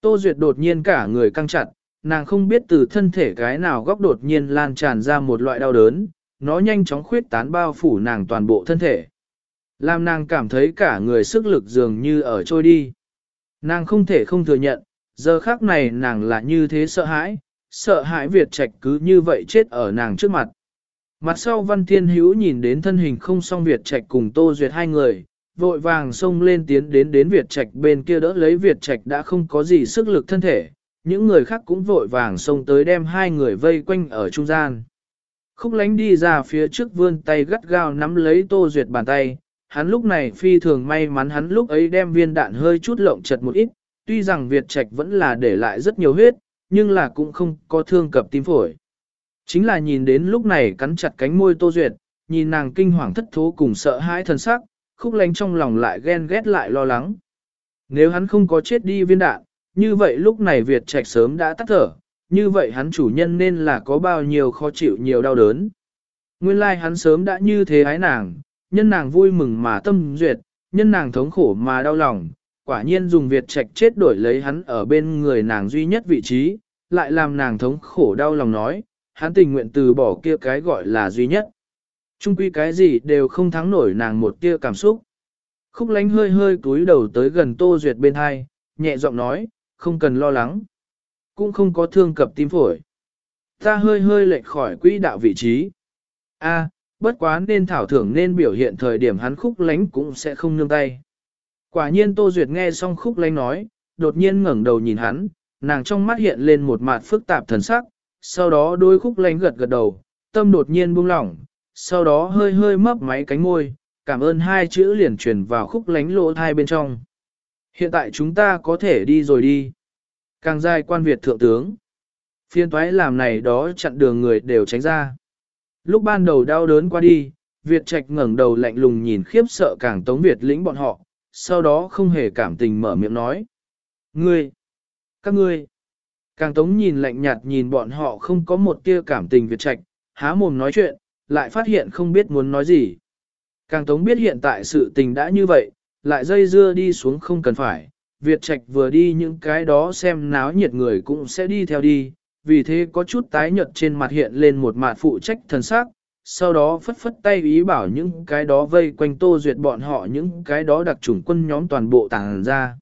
Tô Duyệt đột nhiên cả người căng chặt, nàng không biết từ thân thể cái nào góc đột nhiên lan tràn ra một loại đau đớn, nó nhanh chóng khuyết tán bao phủ nàng toàn bộ thân thể. Làm nàng cảm thấy cả người sức lực dường như ở trôi đi. Nàng không thể không thừa nhận, giờ khác này nàng là như thế sợ hãi, sợ hãi Việt Trạch cứ như vậy chết ở nàng trước mặt. Mặt sau Văn Thiên Hữu nhìn đến thân hình không song Việt Trạch cùng Tô Duyệt hai người, vội vàng xông lên tiến đến đến Việt Trạch bên kia đỡ lấy Việt Trạch đã không có gì sức lực thân thể, những người khác cũng vội vàng xông tới đem hai người vây quanh ở trung gian. Khúc lánh đi ra phía trước vươn tay gắt gao nắm lấy Tô Duyệt bàn tay, hắn lúc này phi thường may mắn hắn lúc ấy đem viên đạn hơi chút lộng chật một ít, tuy rằng Việt Trạch vẫn là để lại rất nhiều huyết, nhưng là cũng không có thương cập tim phổi. Chính là nhìn đến lúc này cắn chặt cánh môi Tô Duyệt, nhìn nàng kinh hoàng thất thố cùng sợ hãi thần sắc, khúc lánh trong lòng lại ghen ghét lại lo lắng. Nếu hắn không có chết đi viên đạn, như vậy lúc này Việt Trạch sớm đã tắt thở, như vậy hắn chủ nhân nên là có bao nhiêu khó chịu nhiều đau đớn. Nguyên lai like hắn sớm đã như thế ái nàng, nhân nàng vui mừng mà tâm duyệt, nhân nàng thống khổ mà đau lòng, quả nhiên dùng Việt Trạch chết đổi lấy hắn ở bên người nàng duy nhất vị trí, lại làm nàng thống khổ đau lòng nói, hắn tình nguyện từ bỏ kia cái gọi là duy nhất. Trung quy cái gì đều không thắng nổi nàng một tia cảm xúc. Khúc lánh hơi hơi cúi đầu tới gần Tô Duyệt bên hai, nhẹ giọng nói, không cần lo lắng. Cũng không có thương cập tim phổi. Ta hơi hơi lệch khỏi quỹ đạo vị trí. A, bất quá nên thảo thưởng nên biểu hiện thời điểm hắn khúc lánh cũng sẽ không nương tay. Quả nhiên Tô Duyệt nghe xong khúc lánh nói, đột nhiên ngẩng đầu nhìn hắn, nàng trong mắt hiện lên một mặt phức tạp thần sắc, sau đó đôi khúc lánh gật gật đầu, tâm đột nhiên buông lỏng, sau đó hơi hơi mấp máy cánh môi, cảm ơn hai chữ liền truyền vào khúc lánh lỗ thai bên trong. Hiện tại chúng ta có thể đi rồi đi. Càng dài quan Việt thượng tướng. Phiên toái làm này đó chặn đường người đều tránh ra. Lúc ban đầu đau đớn qua đi, Việt Trạch ngẩng đầu lạnh lùng nhìn khiếp sợ càng tống Việt lĩnh bọn họ, sau đó không hề cảm tình mở miệng nói. Ngươi! Các ngươi! Càng tống nhìn lạnh nhạt nhìn bọn họ không có một tia cảm tình Việt Trạch, há mồm nói chuyện, lại phát hiện không biết muốn nói gì. Càng tống biết hiện tại sự tình đã như vậy, lại dây dưa đi xuống không cần phải, Việt Trạch vừa đi những cái đó xem náo nhiệt người cũng sẽ đi theo đi, vì thế có chút tái nhợt trên mặt hiện lên một mặt phụ trách thần sắc, sau đó phất phất tay ý bảo những cái đó vây quanh tô duyệt bọn họ những cái đó đặc chủng quân nhóm toàn bộ tàng ra.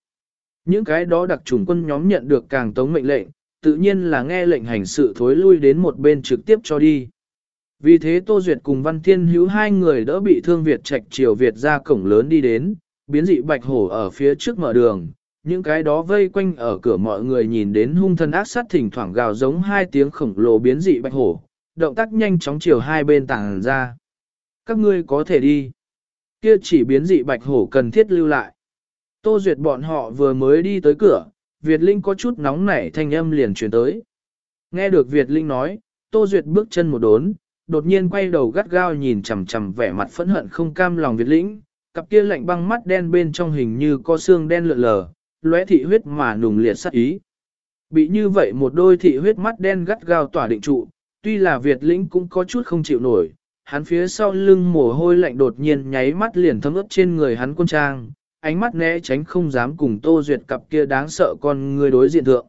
Những cái đó đặc chủng quân nhóm nhận được càng tống mệnh lệnh, tự nhiên là nghe lệnh hành sự thối lui đến một bên trực tiếp cho đi. Vì thế Tô Duyệt cùng Văn Thiên Hữu hai người đỡ bị thương Việt Trạch triều Việt ra cổng lớn đi đến, biến dị bạch hổ ở phía trước mở đường, những cái đó vây quanh ở cửa mọi người nhìn đến hung thân ác sát thỉnh thoảng gào giống hai tiếng khổng lồ biến dị bạch hổ, động tác nhanh chóng chiều hai bên tàng ra. Các ngươi có thể đi. Kia chỉ biến dị bạch hổ cần thiết lưu lại. Tô Duyệt bọn họ vừa mới đi tới cửa, Việt Linh có chút nóng nảy thanh âm liền truyền tới. Nghe được Việt Linh nói, Tô Duyệt bước chân một đốn, đột nhiên quay đầu gắt gao nhìn chằm chằm vẻ mặt phẫn hận không cam lòng Việt Lĩnh, cặp kia lạnh băng mắt đen bên trong hình như có xương đen lượn lờ, lóe thị huyết mà nùng liệt sát ý. Bị như vậy một đôi thị huyết mắt đen gắt gao tỏa định trụ, tuy là Việt Lĩnh cũng có chút không chịu nổi, hắn phía sau lưng mồ hôi lạnh đột nhiên nháy mắt liền thấm ướt trên người hắn quân trang, ánh mắt né tránh không dám cùng Tô Duyệt cặp kia đáng sợ con người đối diện thượng.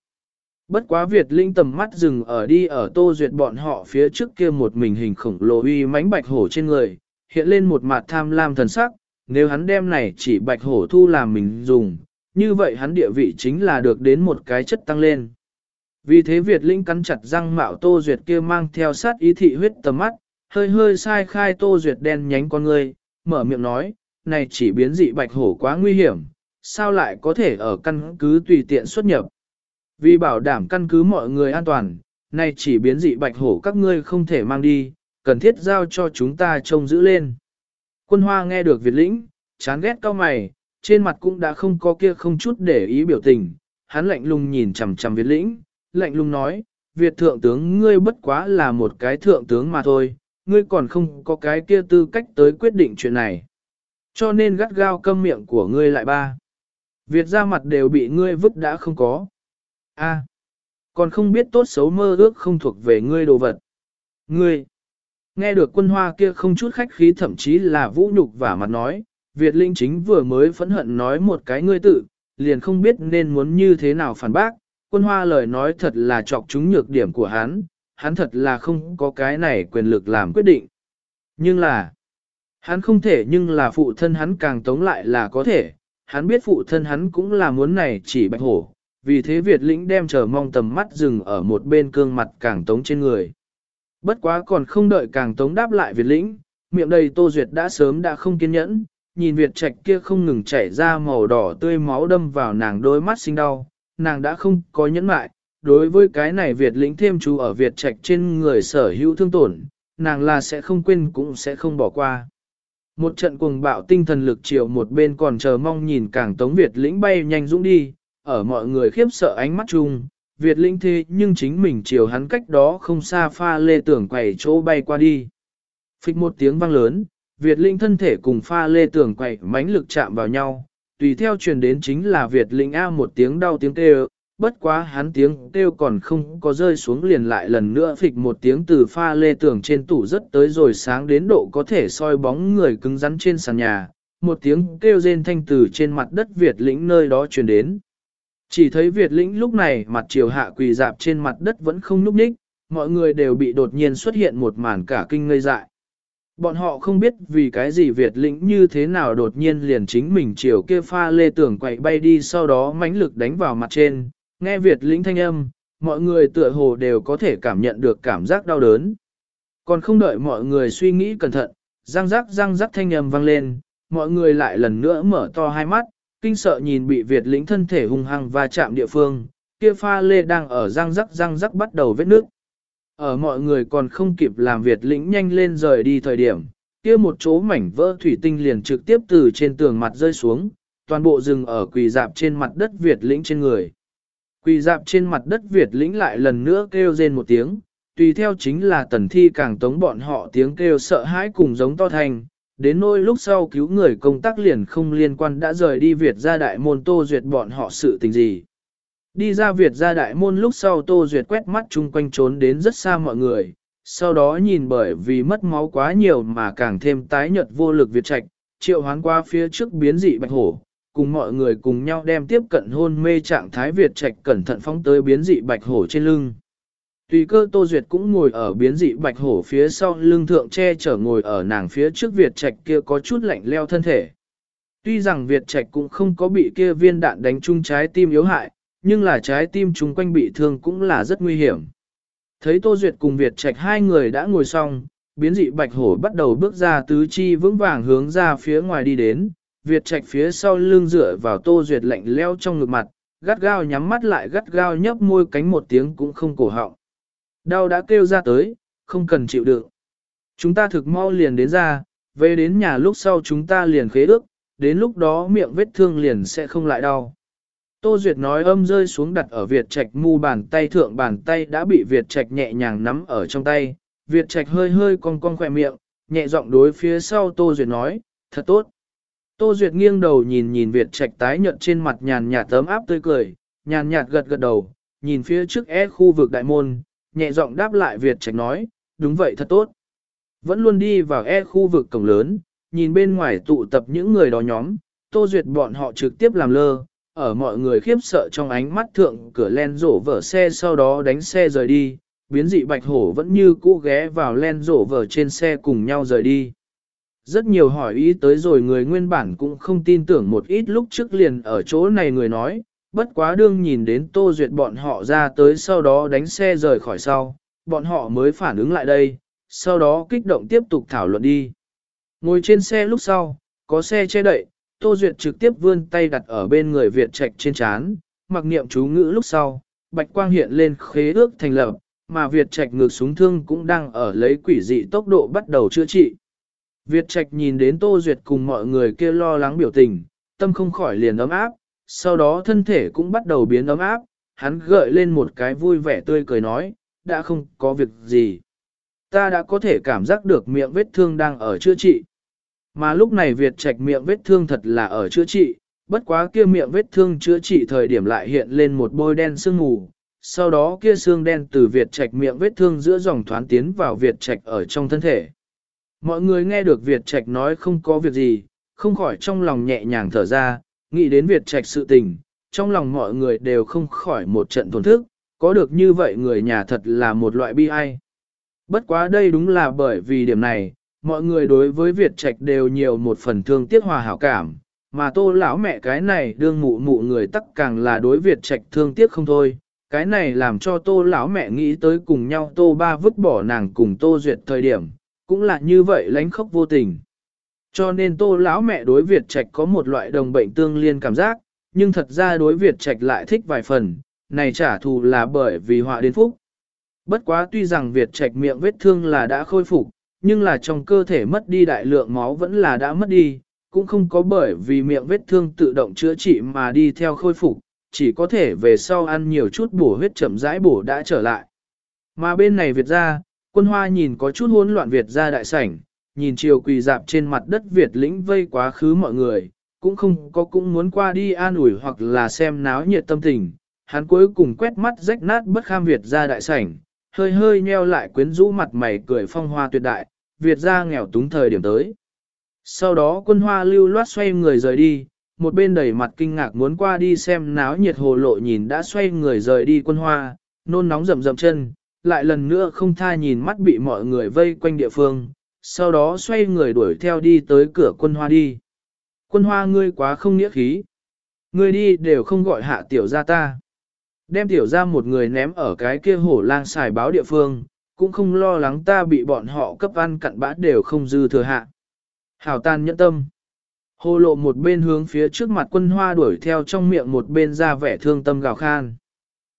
Bất quá Việt Linh tầm mắt dừng ở đi ở Tô Duyệt bọn họ phía trước kia một mình hình khổng lồ uy mãnh bạch hổ trên người, hiện lên một mặt tham lam thần sắc, nếu hắn đem này chỉ bạch hổ thu làm mình dùng, như vậy hắn địa vị chính là được đến một cái chất tăng lên. Vì thế Việt Linh cắn chặt răng mạo Tô Duyệt kia mang theo sát ý thị huyết tầm mắt, hơi hơi sai khai Tô Duyệt đen nhánh con người, mở miệng nói, này chỉ biến dị bạch hổ quá nguy hiểm, sao lại có thể ở căn cứ tùy tiện xuất nhập. Vì bảo đảm căn cứ mọi người an toàn, này chỉ biến dị bạch hổ các ngươi không thể mang đi, cần thiết giao cho chúng ta trông giữ lên. Quân hoa nghe được Việt lĩnh, chán ghét cao mày, trên mặt cũng đã không có kia không chút để ý biểu tình, hắn lạnh lùng nhìn chằm chằm Việt lĩnh, lạnh lùng nói, Việt thượng tướng ngươi bất quá là một cái thượng tướng mà thôi, ngươi còn không có cái kia tư cách tới quyết định chuyện này. Cho nên gắt gao câm miệng của ngươi lại ba. Việt ra mặt đều bị ngươi vứt đã không có. A, còn không biết tốt xấu mơ ước không thuộc về ngươi đồ vật. Ngươi, nghe được quân hoa kia không chút khách khí thậm chí là vũ nhục và mặt nói, Việt Linh chính vừa mới phẫn hận nói một cái ngươi tự, liền không biết nên muốn như thế nào phản bác, quân hoa lời nói thật là chọc chúng nhược điểm của hắn, hắn thật là không có cái này quyền lực làm quyết định. Nhưng là, hắn không thể nhưng là phụ thân hắn càng tống lại là có thể, hắn biết phụ thân hắn cũng là muốn này chỉ bạch hổ, vì thế Việt lĩnh đem chờ mong tầm mắt dừng ở một bên cương mặt càng tống trên người. Bất quá còn không đợi càng tống đáp lại Việt lĩnh, miệng đầy Tô Duyệt đã sớm đã không kiên nhẫn, nhìn Việt trạch kia không ngừng chảy ra màu đỏ tươi máu đâm vào nàng đôi mắt sinh đau, nàng đã không có nhẫn mại. Đối với cái này Việt lĩnh thêm chú ở Việt trạch trên người sở hữu thương tổn, nàng là sẽ không quên cũng sẽ không bỏ qua. Một trận cuồng bạo tinh thần lực chiều một bên còn chờ mong nhìn càng tống Việt lĩnh bay nhanh dũng đi, ở mọi người khiếp sợ ánh mắt chung, Việt lĩnh thế nhưng chính mình chiều hắn cách đó không xa pha lê tưởng quẩy chỗ bay qua đi. Phích một tiếng vang lớn, Việt linh thân thể cùng pha lê tường quậy, mãnh lực chạm vào nhau, tùy theo truyền đến chính là Việt linh A một tiếng đau tiếng kêu, bất quá hắn tiếng kêu còn không có rơi xuống liền lại lần nữa phịch một tiếng từ pha lê tường trên tủ rất tới rồi sáng đến độ có thể soi bóng người cứng rắn trên sàn nhà, một tiếng kêu rên thanh từ trên mặt đất Việt lĩnh nơi đó truyền đến. Chỉ thấy Việt lĩnh lúc này mặt chiều hạ quỳ dạp trên mặt đất vẫn không núp ních, mọi người đều bị đột nhiên xuất hiện một màn cả kinh ngây dại. Bọn họ không biết vì cái gì Việt lĩnh như thế nào đột nhiên liền chính mình chiều kia pha lê tưởng quậy bay đi sau đó mãnh lực đánh vào mặt trên, nghe Việt lĩnh thanh âm, mọi người tựa hồ đều có thể cảm nhận được cảm giác đau đớn. Còn không đợi mọi người suy nghĩ cẩn thận, răng rắc răng rắc thanh âm vang lên, mọi người lại lần nữa mở to hai mắt, kinh sợ nhìn bị Việt lĩnh thân thể hung hăng và chạm địa phương, kia pha lê đang ở răng rắc răng rắc bắt đầu vết nước. Ở mọi người còn không kịp làm việc lĩnh nhanh lên rời đi thời điểm, kia một chỗ mảnh vỡ thủy tinh liền trực tiếp từ trên tường mặt rơi xuống, toàn bộ rừng ở quỳ dạp trên mặt đất Việt lĩnh trên người. Quỳ dạp trên mặt đất Việt lĩnh lại lần nữa kêu rên một tiếng, tùy theo chính là tần thi càng tống bọn họ tiếng kêu sợ hãi cùng giống to thành, đến nỗi lúc sau cứu người công tác liền không liên quan đã rời đi Việt ra đại môn Tô Duyệt bọn họ sự tình gì. Đi ra Việt ra đại môn lúc sau Tô Duyệt quét mắt chung quanh trốn đến rất xa mọi người, sau đó nhìn bởi vì mất máu quá nhiều mà càng thêm tái nhợt vô lực Việt trạch, triệu hoán qua phía trước biến dị bạch hổ, cùng mọi người cùng nhau đem tiếp cận hôn mê trạng thái Việt trạch cẩn thận phóng tới biến dị bạch hổ trên lưng. Tùy cơ Tô Duyệt cũng ngồi ở biến dị bạch hổ phía sau lưng thượng che chở ngồi ở nàng phía trước Việt Trạch kia có chút lạnh leo thân thể. Tuy rằng Việt Trạch cũng không có bị kia viên đạn đánh trúng trái tim yếu hại, nhưng là trái tim chúng quanh bị thương cũng là rất nguy hiểm. Thấy Tô Duyệt cùng Việt Trạch hai người đã ngồi xong, biến dị bạch hổ bắt đầu bước ra tứ chi vững vàng hướng ra phía ngoài đi đến, Việt Trạch phía sau lưng dựa vào Tô Duyệt lạnh leo trong ngực mặt, gắt gao nhắm mắt lại gắt gao nhấp môi cánh một tiếng cũng không cổ họng. Đau đã kêu ra tới, không cần chịu đựng. Chúng ta thực mau liền đến ra, về đến nhà lúc sau chúng ta liền khế ước, đến lúc đó miệng vết thương liền sẽ không lại đau. Tô Duyệt nói âm rơi xuống đặt ở Việt Trạch mu bàn tay thượng bàn tay đã bị Việt Trạch nhẹ nhàng nắm ở trong tay. Việt Trạch hơi hơi cong cong khỏe miệng, nhẹ giọng đối phía sau Tô Duyệt nói, thật tốt. Tô Duyệt nghiêng đầu nhìn nhìn Việt Trạch tái nhợt trên mặt nhàn nhạt tấm áp tươi cười, nhàn nhạt gật gật đầu, nhìn phía trước é khu vực đại môn, nhẹ giọng đáp lại Việt Trạch nói, đúng vậy thật tốt. Vẫn luôn đi vào e khu vực cổng lớn, nhìn bên ngoài tụ tập những người đó nhóm, Tô Duyệt bọn họ trực tiếp làm lơ, ở mọi người khiếp sợ trong ánh mắt thượng cửa len rổ vở xe sau đó đánh xe rời đi, biến dị bạch hổ vẫn như cũ ghé vào len rổ vở trên xe cùng nhau rời đi. Rất nhiều hỏi ý tới rồi người nguyên bản cũng không tin tưởng một ít lúc trước liền ở chỗ này người nói, bất quá đương nhìn đến Tô Duyệt bọn họ ra tới sau đó đánh xe rời khỏi sau, bọn họ mới phản ứng lại đây, sau đó kích động tiếp tục thảo luận đi. Ngồi trên xe lúc sau, có xe che đậy, Tô Duyệt trực tiếp vươn tay đặt ở bên người Việt Trạch trên chán, mặc niệm chú ngữ lúc sau, bạch quang hiện lên khế ước thành lập, mà Việt Trạch ngược súng thương cũng đang ở lấy quỷ dị tốc độ bắt đầu chữa trị. Việt Trạch nhìn đến Tô Duyệt cùng mọi người kia lo lắng biểu tình, tâm không khỏi liền ấm áp, sau đó thân thể cũng bắt đầu biến ấm áp, hắn gợi lên một cái vui vẻ tươi cười nói, đã không có việc gì. Ta đã có thể cảm giác được miệng vết thương đang ở chữa trị. Mà lúc này Việt Trạch miệng vết thương thật là ở chữa trị, bất quá kia miệng vết thương chữa trị thời điểm lại hiện lên một bôi đen sương mù, sau đó kia xương đen từ Việt Trạch miệng vết thương giữa dòng thoán tiến vào Việt Trạch ở trong thân thể. Mọi người nghe được Việt Trạch nói không có việc gì, không khỏi trong lòng nhẹ nhàng thở ra, nghĩ đến Việt Trạch sự tình, trong lòng mọi người đều không khỏi một trận tổn thức, có được như vậy người nhà thật là một loại bi ai. Bất quá đây đúng là bởi vì điểm này, mọi người đối với Việt Trạch đều nhiều một phần thương tiếc hòa hảo cảm, mà tô lão mẹ cái này đương mụ mụ người tắc càng là đối Việt Trạch thương tiếc không thôi. Cái này làm cho tô lão mẹ nghĩ tới cùng nhau tô ba vứt bỏ nàng cùng tô duyệt thời điểm, cũng là như vậy lánh khóc vô tình. Cho nên tô lão mẹ đối Việt Trạch có một loại đồng bệnh tương liên cảm giác, nhưng thật ra đối Việt Trạch lại thích vài phần, này trả thù là bởi vì họa đến phúc. Bất quá tuy rằng Việt Trạch miệng vết thương là đã khôi phục, nhưng là trong cơ thể mất đi đại lượng máu vẫn là đã mất đi, cũng không có bởi vì miệng vết thương tự động chữa trị mà đi theo khôi phục, chỉ có thể về sau ăn nhiều chút bổ huyết chậm rãi bổ đã trở lại. Mà bên này Việt ra, quân hoa nhìn có chút hỗn loạn Việt ra đại sảnh, nhìn chiều quỳ dạp trên mặt đất Việt lĩnh vây quá khứ mọi người, cũng không có cũng muốn qua đi an ủi hoặc là xem náo nhiệt tâm tình. Hắn cuối cùng quét mắt rách nát bất kham Việt ra đại sảnh, hơi hơi nheo lại quyến rũ mặt mày cười phong hoa tuyệt đại, Việt ra nghèo túng thời điểm tới. Sau đó quân hoa lưu loát xoay người rời đi, một bên đầy mặt kinh ngạc muốn qua đi xem náo nhiệt hồ lộ nhìn đã xoay người rời đi quân hoa, nôn nóng rầm rầm chân, lại lần nữa không tha nhìn mắt bị mọi người vây quanh địa phương, sau đó xoay người đuổi theo đi tới cửa quân hoa đi. Quân hoa ngươi quá không nghĩa khí. Ngươi đi đều không gọi hạ tiểu ra ta. Đem tiểu ra một người ném ở cái kia hổ lang xài báo địa phương, cũng không lo lắng ta bị bọn họ cấp ăn cặn bã đều không dư thừa hạ. Hảo tan nhẫn tâm. Hồ lộ một bên hướng phía trước mặt quân hoa đuổi theo trong miệng một bên ra vẻ thương tâm gào khan.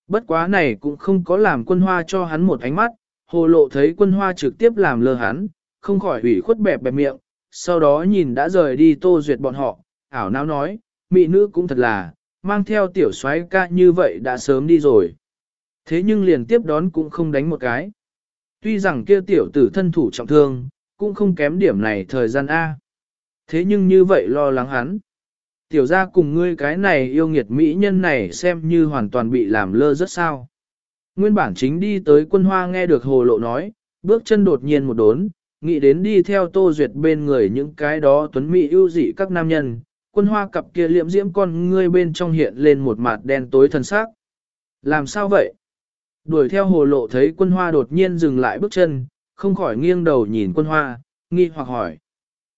Bất quá này cũng không có làm quân hoa cho hắn một ánh mắt, hồ lộ thấy quân hoa trực tiếp làm lơ hắn, không khỏi ủy khuất bẹp bẹp miệng, sau đó nhìn đã rời đi tô duyệt bọn họ, ảo não nói, mị nữ cũng thật là, mang theo tiểu soái ca như vậy đã sớm đi rồi. Thế nhưng liền tiếp đón cũng không đánh một cái. Tuy rằng kia tiểu tử thân thủ trọng thương, cũng không kém điểm này thời gian A. Thế nhưng như vậy lo lắng hắn. Tiểu ra cùng ngươi cái này yêu nghiệt mỹ nhân này xem như hoàn toàn bị làm lơ rất sao. Nguyên bản chính đi tới quân hoa nghe được hồ lộ nói, bước chân đột nhiên một đốn, nghĩ đến đi theo tô duyệt bên người những cái đó tuấn mỹ ưu dị các nam nhân, quân hoa cặp kia liệm diễm con ngươi bên trong hiện lên một mặt đen tối thần sắc, Làm sao vậy? Đuổi theo hồ lộ thấy quân hoa đột nhiên dừng lại bước chân, không khỏi nghiêng đầu nhìn quân hoa, nghi hoặc hỏi.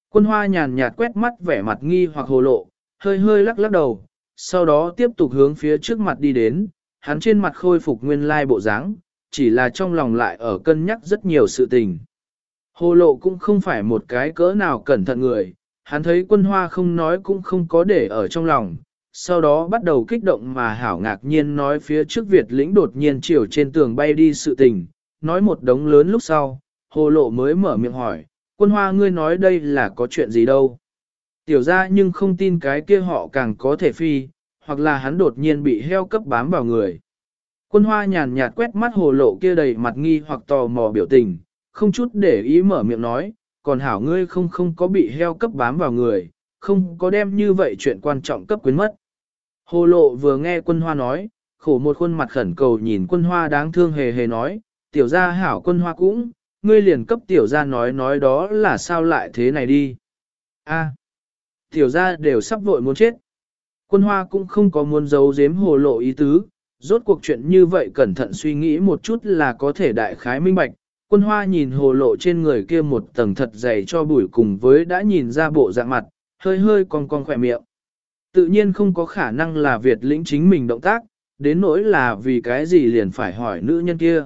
Quân hoa nhàn nhạt quét mắt vẻ mặt nghi hoặc hồ lộ, hơi hơi lắc lắc đầu, sau đó tiếp tục hướng phía trước mặt đi đến, hắn trên mặt khôi phục nguyên lai bộ dáng, chỉ là trong lòng lại ở cân nhắc rất nhiều sự tình. Hồ lộ cũng không phải một cái cỡ nào cẩn thận người, hắn thấy quân hoa không nói cũng không có để ở trong lòng, sau đó bắt đầu kích động mà hảo ngạc nhiên nói phía trước Việt lĩnh đột nhiên chiều trên tường bay đi sự tình, nói một đống lớn lúc sau, hồ lộ mới mở miệng hỏi, quân hoa ngươi nói đây là có chuyện gì đâu. Tiểu ra nhưng không tin cái kia họ càng có thể phi, hoặc là hắn đột nhiên bị heo cấp bám vào người. Quân hoa nhàn nhạt quét mắt hồ lộ kia đầy mặt nghi hoặc tò mò biểu tình, không chút để ý mở miệng nói, còn hảo ngươi không không có bị heo cấp bám vào người, không có đem như vậy chuyện quan trọng cấp quyến mất. Hồ lộ vừa nghe quân hoa nói, khổ một khuôn mặt khẩn cầu nhìn quân hoa đáng thương hề hề nói, tiểu gia hảo quân hoa cũng, ngươi liền cấp tiểu gia nói nói đó là sao lại thế này đi. A, tiểu gia đều sắp vội muốn chết. Quân hoa cũng không có muốn giấu giếm hồ lộ ý tứ, rốt cuộc chuyện như vậy cẩn thận suy nghĩ một chút là có thể đại khái minh bạch. Quân hoa nhìn hồ lộ trên người kia một tầng thật dày cho bụi cùng với đã nhìn ra bộ dạng mặt, hơi hơi cong cong khỏe miệng. Tự nhiên không có khả năng là Việt lĩnh chính mình động tác, đến nỗi là vì cái gì liền phải hỏi nữ nhân kia.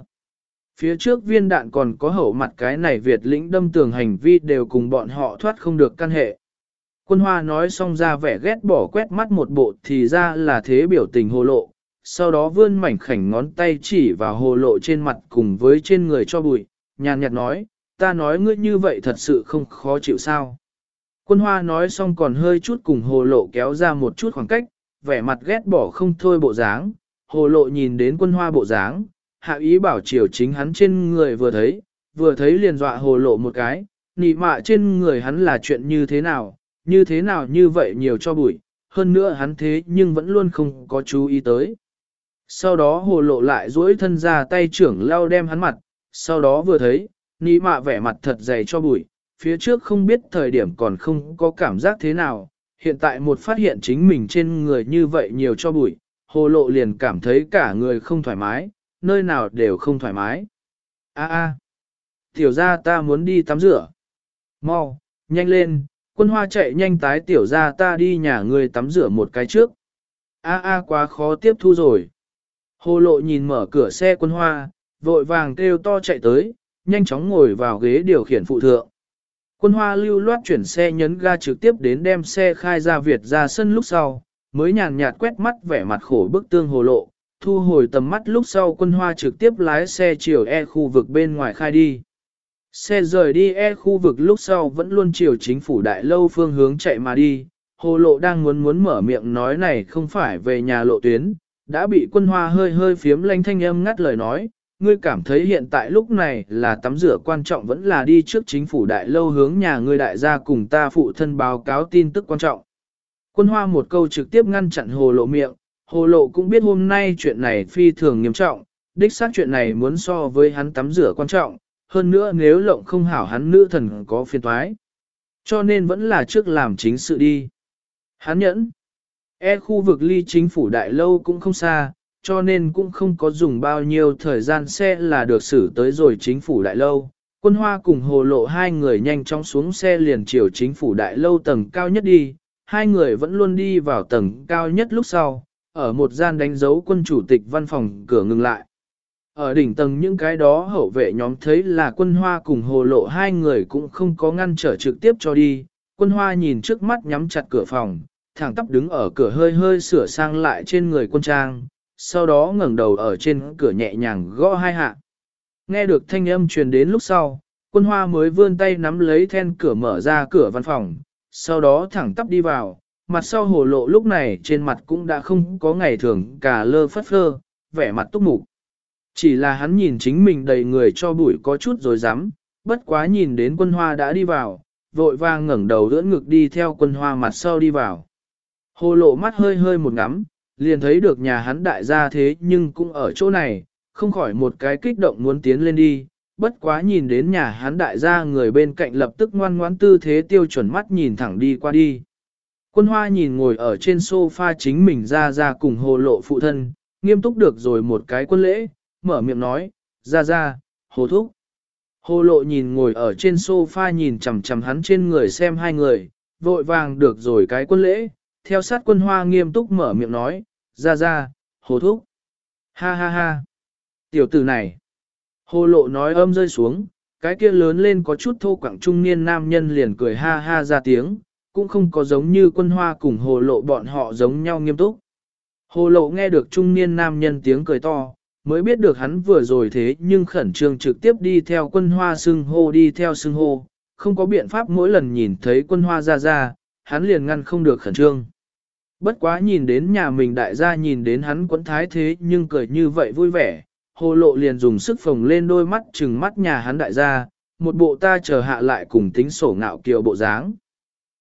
Phía trước viên đạn còn có hậu mặt cái này Việt lĩnh đâm tường hành vi đều cùng bọn họ thoát không được căn hệ. Quân hoa nói xong ra vẻ ghét bỏ quét mắt một bộ thì ra là thế biểu tình hồ lộ, sau đó vươn mảnh khảnh ngón tay chỉ vào hồ lộ trên mặt cùng với trên người cho bụi, nhàn nhạt nói, ta nói ngươi như vậy thật sự không khó chịu sao. Quân hoa nói xong còn hơi chút cùng hồ lộ kéo ra một chút khoảng cách, vẻ mặt ghét bỏ không thôi bộ dáng, hồ lộ nhìn đến quân hoa bộ dáng, hạ ý bảo chiều chính hắn trên người vừa thấy, vừa thấy liền dọa hồ lộ một cái, nị mạ trên người hắn là chuyện như thế nào, như thế nào như vậy nhiều cho bụi, hơn nữa hắn thế nhưng vẫn luôn không có chú ý tới. Sau đó hồ lộ lại duỗi thân ra tay trưởng lao đem hắn mặt, sau đó vừa thấy, nị mạ vẻ mặt thật dày cho bụi, phía trước không biết thời điểm còn không có cảm giác thế nào, hiện tại một phát hiện chính mình trên người như vậy nhiều cho bụi, hồ lộ liền cảm thấy cả người không thoải mái, nơi nào đều không thoải mái. A a, tiểu gia ta muốn đi tắm rửa. Mau, nhanh lên, quân hoa chạy nhanh tái tiểu gia ta đi nhà người tắm rửa một cái trước. A a quá khó tiếp thu rồi. Hồ lộ nhìn mở cửa xe quân hoa, vội vàng kêu to chạy tới, nhanh chóng ngồi vào ghế điều khiển phụ thượng. Quân hoa lưu loát chuyển xe nhấn ga trực tiếp đến đem xe khai ra Việt ra sân lúc sau, mới nhàn nhạt quét mắt vẻ mặt khổ bức tương hồ lộ, thu hồi tầm mắt lúc sau quân hoa trực tiếp lái xe chiều e khu vực bên ngoài khai đi. Xe rời đi e khu vực lúc sau vẫn luôn chiều chính phủ đại lâu phương hướng chạy mà đi, hồ lộ đang muốn muốn mở miệng nói này không phải về nhà lộ tuyến, đã bị quân hoa hơi hơi phiếm lanh thanh âm ngắt lời nói, ngươi cảm thấy hiện tại lúc này là tắm rửa quan trọng vẫn là đi trước chính phủ đại lâu hướng nhà ngươi đại gia cùng ta phụ thân báo cáo tin tức quan trọng. Quân hoa một câu trực tiếp ngăn chặn hồ lộ miệng, hồ lộ cũng biết hôm nay chuyện này phi thường nghiêm trọng, đích xác chuyện này muốn so với hắn tắm rửa quan trọng, hơn nữa nếu lộng không hảo hắn nữ thần có phiền toái. Cho nên vẫn là trước làm chính sự đi. Hắn nhẫn. E khu vực ly chính phủ đại lâu cũng không xa, cho nên cũng không có dùng bao nhiêu thời gian xe là được xử tới rồi chính phủ đại lâu. Quân hoa cùng hồ lộ hai người nhanh chóng xuống xe liền chiều chính phủ đại lâu tầng cao nhất đi, hai người vẫn luôn đi vào tầng cao nhất lúc sau, ở một gian đánh dấu quân chủ tịch văn phòng cửa ngừng lại. Ở đỉnh tầng những cái đó hậu vệ nhóm thấy là quân hoa cùng hồ lộ hai người cũng không có ngăn trở trực tiếp cho đi, quân hoa nhìn trước mắt nhắm chặt cửa phòng, thẳng tắp đứng ở cửa hơi hơi sửa sang lại trên người quân trang, sau đó ngẩng đầu ở trên cửa nhẹ nhàng gõ hai hạ. Nghe được thanh âm truyền đến lúc sau, quân hoa mới vươn tay nắm lấy then cửa mở ra cửa văn phòng, sau đó thẳng tắp đi vào, mặt sau hồ lộ lúc này trên mặt cũng đã không có ngày thường cả lơ phất phơ, vẻ mặt túc mục. Chỉ là hắn nhìn chính mình đầy người cho bụi có chút rồi dám, bất quá nhìn đến quân hoa đã đi vào, vội vàng ngẩng đầu đỡ ngực đi theo quân hoa mặt sau đi vào. Hồ lộ mắt hơi hơi một ngắm, liền thấy được nhà hắn đại gia thế nhưng cũng ở chỗ này, không khỏi một cái kích động muốn tiến lên đi, bất quá nhìn đến nhà hắn đại gia người bên cạnh lập tức ngoan ngoãn tư thế tiêu chuẩn mắt nhìn thẳng đi qua đi. Quân hoa nhìn ngồi ở trên sofa chính mình ra ra cùng hồ lộ phụ thân, nghiêm túc được rồi một cái quân lễ, mở miệng nói, ra ra, hồ thúc. Hồ lộ nhìn ngồi ở trên sofa nhìn chằm chằm hắn trên người xem hai người, vội vàng được rồi cái quân lễ, theo sát quân hoa nghiêm túc mở miệng nói, ra ra, hồ thúc. Ha ha ha. Tiểu tử này. Hồ lộ nói âm rơi xuống, cái kia lớn lên có chút thô quảng trung niên nam nhân liền cười ha ha ra tiếng, cũng không có giống như quân hoa cùng hồ lộ bọn họ giống nhau nghiêm túc. Hồ lộ nghe được trung niên nam nhân tiếng cười to, mới biết được hắn vừa rồi thế nhưng khẩn trương trực tiếp đi theo quân hoa xưng hô đi theo xưng hô, không có biện pháp mỗi lần nhìn thấy quân hoa ra ra, hắn liền ngăn không được khẩn trương. Bất quá nhìn đến nhà mình đại gia nhìn đến hắn quấn thái thế nhưng cười như vậy vui vẻ, hồ lộ liền dùng sức phồng lên đôi mắt chừng mắt nhà hắn đại gia, một bộ ta chờ hạ lại cùng tính sổ ngạo kiều bộ dáng.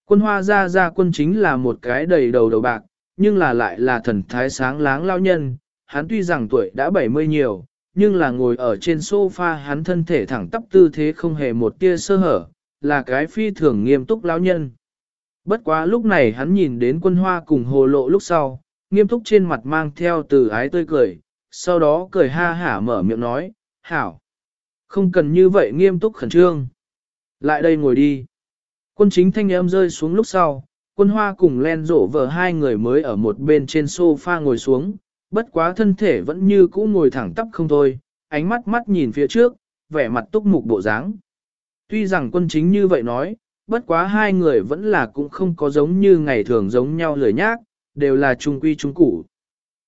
Quân hoa gia gia quân chính là một cái đầy đầu đầu bạc, nhưng là lại là thần thái sáng láng lao nhân, hắn tuy rằng tuổi đã 70 nhiều, nhưng là ngồi ở trên sofa hắn thân thể thẳng tắp tư thế không hề một tia sơ hở, là cái phi thường nghiêm túc lao nhân. Bất quá lúc này hắn nhìn đến quân hoa cùng hồ lộ lúc sau, nghiêm túc trên mặt mang theo từ ái tươi cười, sau đó cười ha hả mở miệng nói, hảo. Không cần như vậy nghiêm túc khẩn trương. Lại đây ngồi đi. Quân chính thanh âm rơi xuống lúc sau, quân hoa cùng len rổ vợ hai người mới ở một bên trên sofa ngồi xuống, bất quá thân thể vẫn như cũ ngồi thẳng tắp không thôi, ánh mắt mắt nhìn phía trước, vẻ mặt túc mục bộ dáng. Tuy rằng quân chính như vậy nói, bất quá hai người vẫn là cũng không có giống như ngày thường giống nhau lười nhác, đều là trung quy trung củ.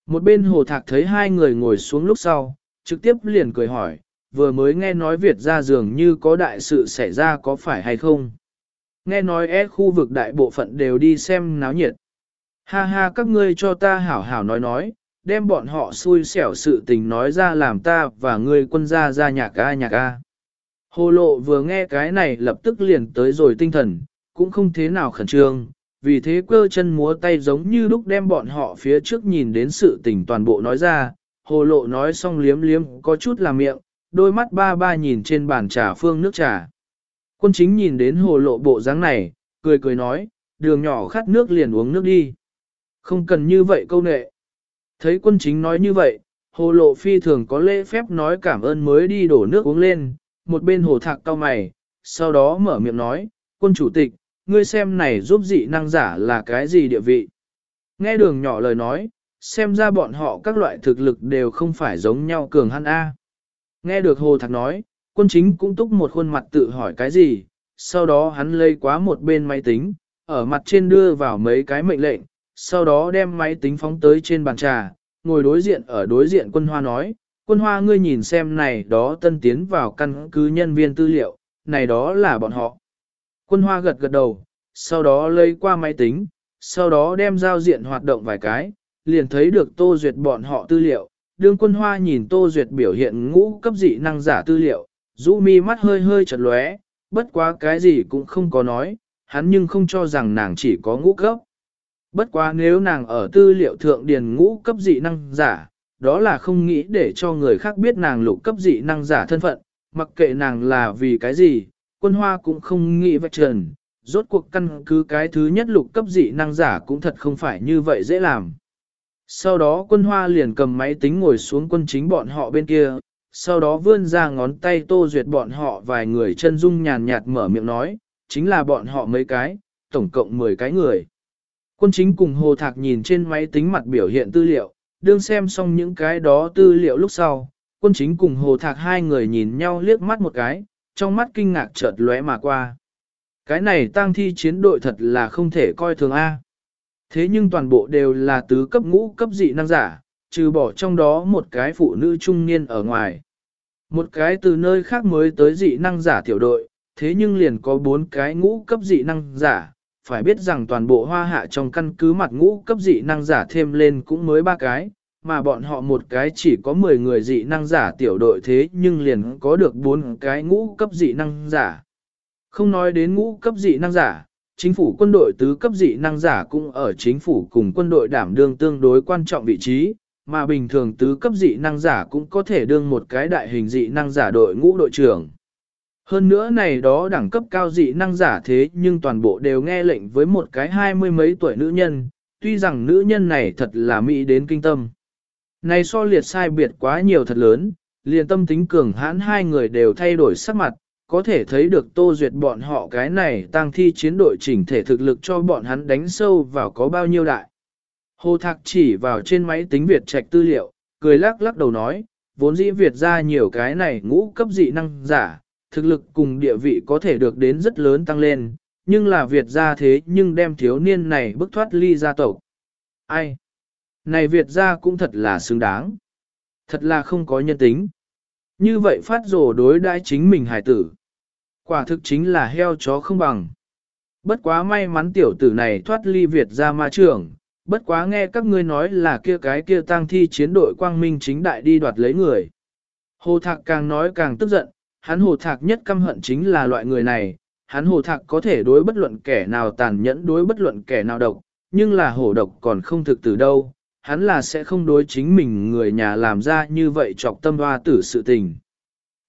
Một bên hồ thạc thấy hai người ngồi xuống lúc sau, trực tiếp liền cười hỏi, vừa mới nghe nói Việt ra dường như có đại sự xảy ra có phải hay không. Nghe nói é khu vực đại bộ phận đều đi xem náo nhiệt. Ha ha các ngươi cho ta hảo hảo nói nói, đem bọn họ xui xẻo sự tình nói ra làm ta và ngươi quân gia ra nhạc a nhạc a. Hồ lộ vừa nghe cái này lập tức liền tới rồi tinh thần, cũng không thế nào khẩn trương, vì thế quơ chân múa tay giống như lúc đem bọn họ phía trước nhìn đến sự tình toàn bộ nói ra, hồ lộ nói xong liếm liếm có chút là miệng, đôi mắt ba ba nhìn trên bàn trà phương nước trà. Quân chính nhìn đến hồ lộ bộ dáng này, cười cười nói, đường nhỏ khát nước liền uống nước đi. Không cần như vậy câu nệ. Thấy quân chính nói như vậy, hồ lộ phi thường có lễ phép nói cảm ơn mới đi đổ nước uống lên, một bên hồ thạc cao mày, sau đó mở miệng nói, quân chủ tịch, ngươi xem này giúp dị năng giả là cái gì địa vị. Nghe đường nhỏ lời nói, xem ra bọn họ các loại thực lực đều không phải giống nhau cường hăn A. Nghe được hồ thạc nói, quân chính cũng túc một khuôn mặt tự hỏi cái gì, sau đó hắn lây quá một bên máy tính, ở mặt trên đưa vào mấy cái mệnh lệnh, sau đó đem máy tính phóng tới trên bàn trà, ngồi đối diện ở đối diện quân hoa nói, quân hoa ngươi nhìn xem này đó tân tiến vào căn cứ nhân viên tư liệu, này đó là bọn họ. Quân hoa gật gật đầu, sau đó lấy qua máy tính, sau đó đem giao diện hoạt động vài cái, liền thấy được tô duyệt bọn họ tư liệu. Đương quân hoa nhìn tô duyệt biểu hiện ngũ cấp dị năng giả tư liệu, rũ mi mắt hơi hơi chật lóe, bất quá cái gì cũng không có nói, hắn nhưng không cho rằng nàng chỉ có ngũ cấp. Bất quá nếu nàng ở tư liệu thượng điền ngũ cấp dị năng giả, đó là không nghĩ để cho người khác biết nàng lục cấp dị năng giả thân phận, mặc kệ nàng là vì cái gì, quân hoa cũng không nghĩ vạch trần, rốt cuộc căn cứ cái thứ nhất lục cấp dị năng giả cũng thật không phải như vậy dễ làm. Sau đó quân hoa liền cầm máy tính ngồi xuống quân chính bọn họ bên kia, sau đó vươn ra ngón tay tô duyệt bọn họ vài người chân dung nhàn nhạt mở miệng nói, chính là bọn họ mấy cái, tổng cộng 10 cái người. Quân chính cùng Hồ Thạc nhìn trên máy tính mặt biểu hiện tư liệu, đương xem xong những cái đó tư liệu lúc sau, quân chính cùng Hồ Thạc hai người nhìn nhau liếc mắt một cái, trong mắt kinh ngạc chợt lóe mà qua. Cái này tăng thi chiến đội thật là không thể coi thường A. Thế nhưng toàn bộ đều là tứ cấp ngũ cấp dị năng giả, trừ bỏ trong đó một cái phụ nữ trung niên ở ngoài. Một cái từ nơi khác mới tới dị năng giả tiểu đội, thế nhưng liền có bốn cái ngũ cấp dị năng giả, phải biết rằng toàn bộ hoa hạ trong căn cứ mặt ngũ cấp dị năng giả thêm lên cũng mới ba cái, mà bọn họ một cái chỉ có 10 người dị năng giả tiểu đội thế nhưng liền có được bốn cái ngũ cấp dị năng giả. Không nói đến ngũ cấp dị năng giả, chính phủ quân đội tứ cấp dị năng giả cũng ở chính phủ cùng quân đội đảm đương tương đối quan trọng vị trí, mà bình thường tứ cấp dị năng giả cũng có thể đương một cái đại hình dị năng giả đội ngũ đội trưởng. Hơn nữa này đó đẳng cấp cao dị năng giả thế nhưng toàn bộ đều nghe lệnh với một cái hai mươi mấy tuổi nữ nhân, tuy rằng nữ nhân này thật là mỹ đến kinh tâm. Này so liệt sai biệt quá nhiều thật lớn, liền tâm tính cường hãn hai người đều thay đổi sắc mặt, có thể thấy được tô duyệt bọn họ cái này tăng thi chiến đội chỉnh thể thực lực cho bọn hắn đánh sâu vào có bao nhiêu đại. Hồ Thạc chỉ vào trên máy tính Việt trạch tư liệu, cười lắc lắc đầu nói, vốn dĩ Việt ra nhiều cái này ngũ cấp dị năng giả, thực lực cùng địa vị có thể được đến rất lớn tăng lên, nhưng là Việt gia thế nhưng đem thiếu niên này bức thoát ly gia tộc. Ai? Này Việt gia cũng thật là xứng đáng. Thật là không có nhân tính. Như vậy phát rồ đối đãi chính mình hải tử. Quả thực chính là heo chó không bằng. Bất quá may mắn tiểu tử này thoát ly Việt gia ma trưởng, bất quá nghe các ngươi nói là kia cái kia tang thi chiến đội quang minh chính đại đi đoạt lấy người. Hồ Thạc càng nói càng tức giận, hắn Hồ Thạc nhất căm hận chính là loại người này, hắn Hồ Thạc có thể đối bất luận kẻ nào tàn nhẫn đối bất luận kẻ nào độc, nhưng là hổ độc còn không thực từ đâu, hắn là sẽ không đối chính mình người nhà làm ra như vậy chọc tâm hoa tử sự tình.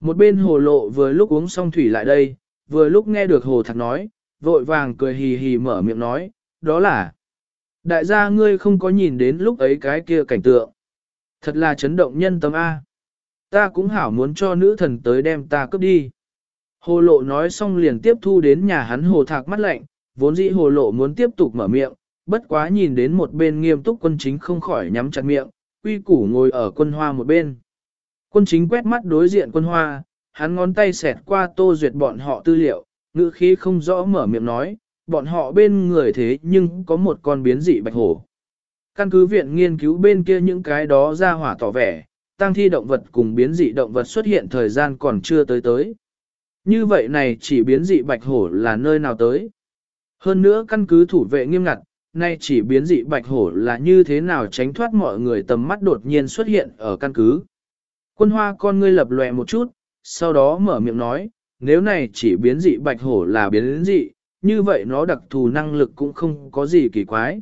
Một bên hồ lộ vừa lúc uống xong thủy lại đây, vừa lúc nghe được hồ thạc nói, vội vàng cười hì hì mở miệng nói, đó là Đại gia ngươi không có nhìn đến lúc ấy cái kia cảnh tượng. Thật là chấn động nhân tâm A. Ta cũng hảo muốn cho nữ thần tới đem ta cướp đi. Hồ lộ nói xong liền tiếp thu đến nhà hắn hồ thạc mắt lạnh, vốn dĩ hồ lộ muốn tiếp tục mở miệng, bất quá nhìn đến một bên nghiêm túc quân chính không khỏi nhắm chặt miệng, quy củ ngồi ở quân hoa một bên. Quân chính quét mắt đối diện quân hoa, hắn ngón tay xẹt qua tô duyệt bọn họ tư liệu, ngữ khí không rõ mở miệng nói, bọn họ bên người thế nhưng có một con biến dị bạch hổ. Căn cứ viện nghiên cứu bên kia những cái đó ra hỏa tỏ vẻ, tăng thi động vật cùng biến dị động vật xuất hiện thời gian còn chưa tới tới. Như vậy này chỉ biến dị bạch hổ là nơi nào tới. Hơn nữa căn cứ thủ vệ nghiêm ngặt, nay chỉ biến dị bạch hổ là như thế nào tránh thoát mọi người tầm mắt đột nhiên xuất hiện ở căn cứ. Quân hoa con ngươi lập lòe một chút, sau đó mở miệng nói, nếu này chỉ biến dị bạch hổ là biến dị, như vậy nó đặc thù năng lực cũng không có gì kỳ quái.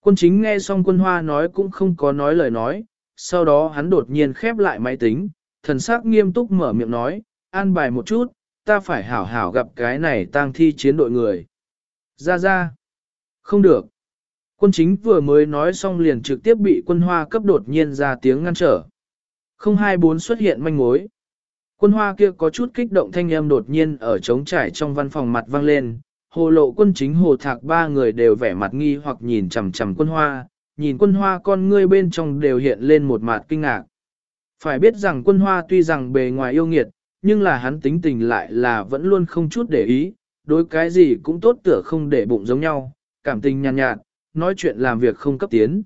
Quân chính nghe xong quân hoa nói cũng không có nói lời nói, sau đó hắn đột nhiên khép lại máy tính, thần sắc nghiêm túc mở miệng nói, an bài một chút, ta phải hảo hảo gặp cái này tang thi chiến đội người. Ra ra. Không được. Quân chính vừa mới nói xong liền trực tiếp bị quân hoa cấp đột nhiên ra tiếng ngăn trở. 024 xuất hiện manh mối. Quân hoa kia có chút kích động thanh âm đột nhiên ở trống trải trong văn phòng mặt vang lên, hồ lộ quân chính hồ thạc ba người đều vẻ mặt nghi hoặc nhìn chằm chằm quân hoa, nhìn quân hoa con ngươi bên trong đều hiện lên một mặt kinh ngạc. Phải biết rằng quân hoa tuy rằng bề ngoài yêu nghiệt, nhưng là hắn tính tình lại là vẫn luôn không chút để ý, đối cái gì cũng tốt tựa không để bụng giống nhau, cảm tình nhàn nhạt, nhạt, nói chuyện làm việc không cấp tiến.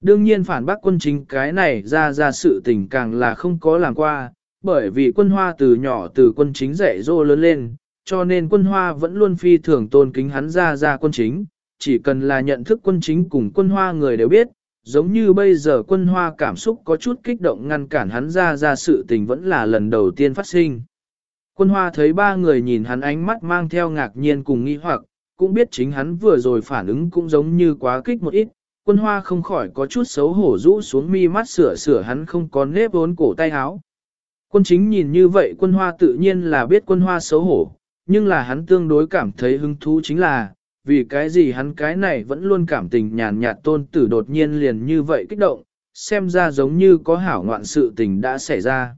Đương nhiên phản bác quân chính cái này ra ra sự tình càng là không có làm qua, bởi vì quân hoa từ nhỏ từ quân chính dạy dỗ lớn lên, cho nên quân hoa vẫn luôn phi thường tôn kính hắn ra ra quân chính, chỉ cần là nhận thức quân chính cùng quân hoa người đều biết, giống như bây giờ quân hoa cảm xúc có chút kích động ngăn cản hắn ra ra sự tình vẫn là lần đầu tiên phát sinh. Quân hoa thấy ba người nhìn hắn ánh mắt mang theo ngạc nhiên cùng nghi hoặc, cũng biết chính hắn vừa rồi phản ứng cũng giống như quá kích một ít, quân hoa không khỏi có chút xấu hổ rũ xuống mi mắt sửa sửa hắn không có nếp vốn cổ tay áo. Quân chính nhìn như vậy quân hoa tự nhiên là biết quân hoa xấu hổ, nhưng là hắn tương đối cảm thấy hứng thú chính là, vì cái gì hắn cái này vẫn luôn cảm tình nhàn nhạt tôn tử đột nhiên liền như vậy kích động, xem ra giống như có hảo ngoạn sự tình đã xảy ra.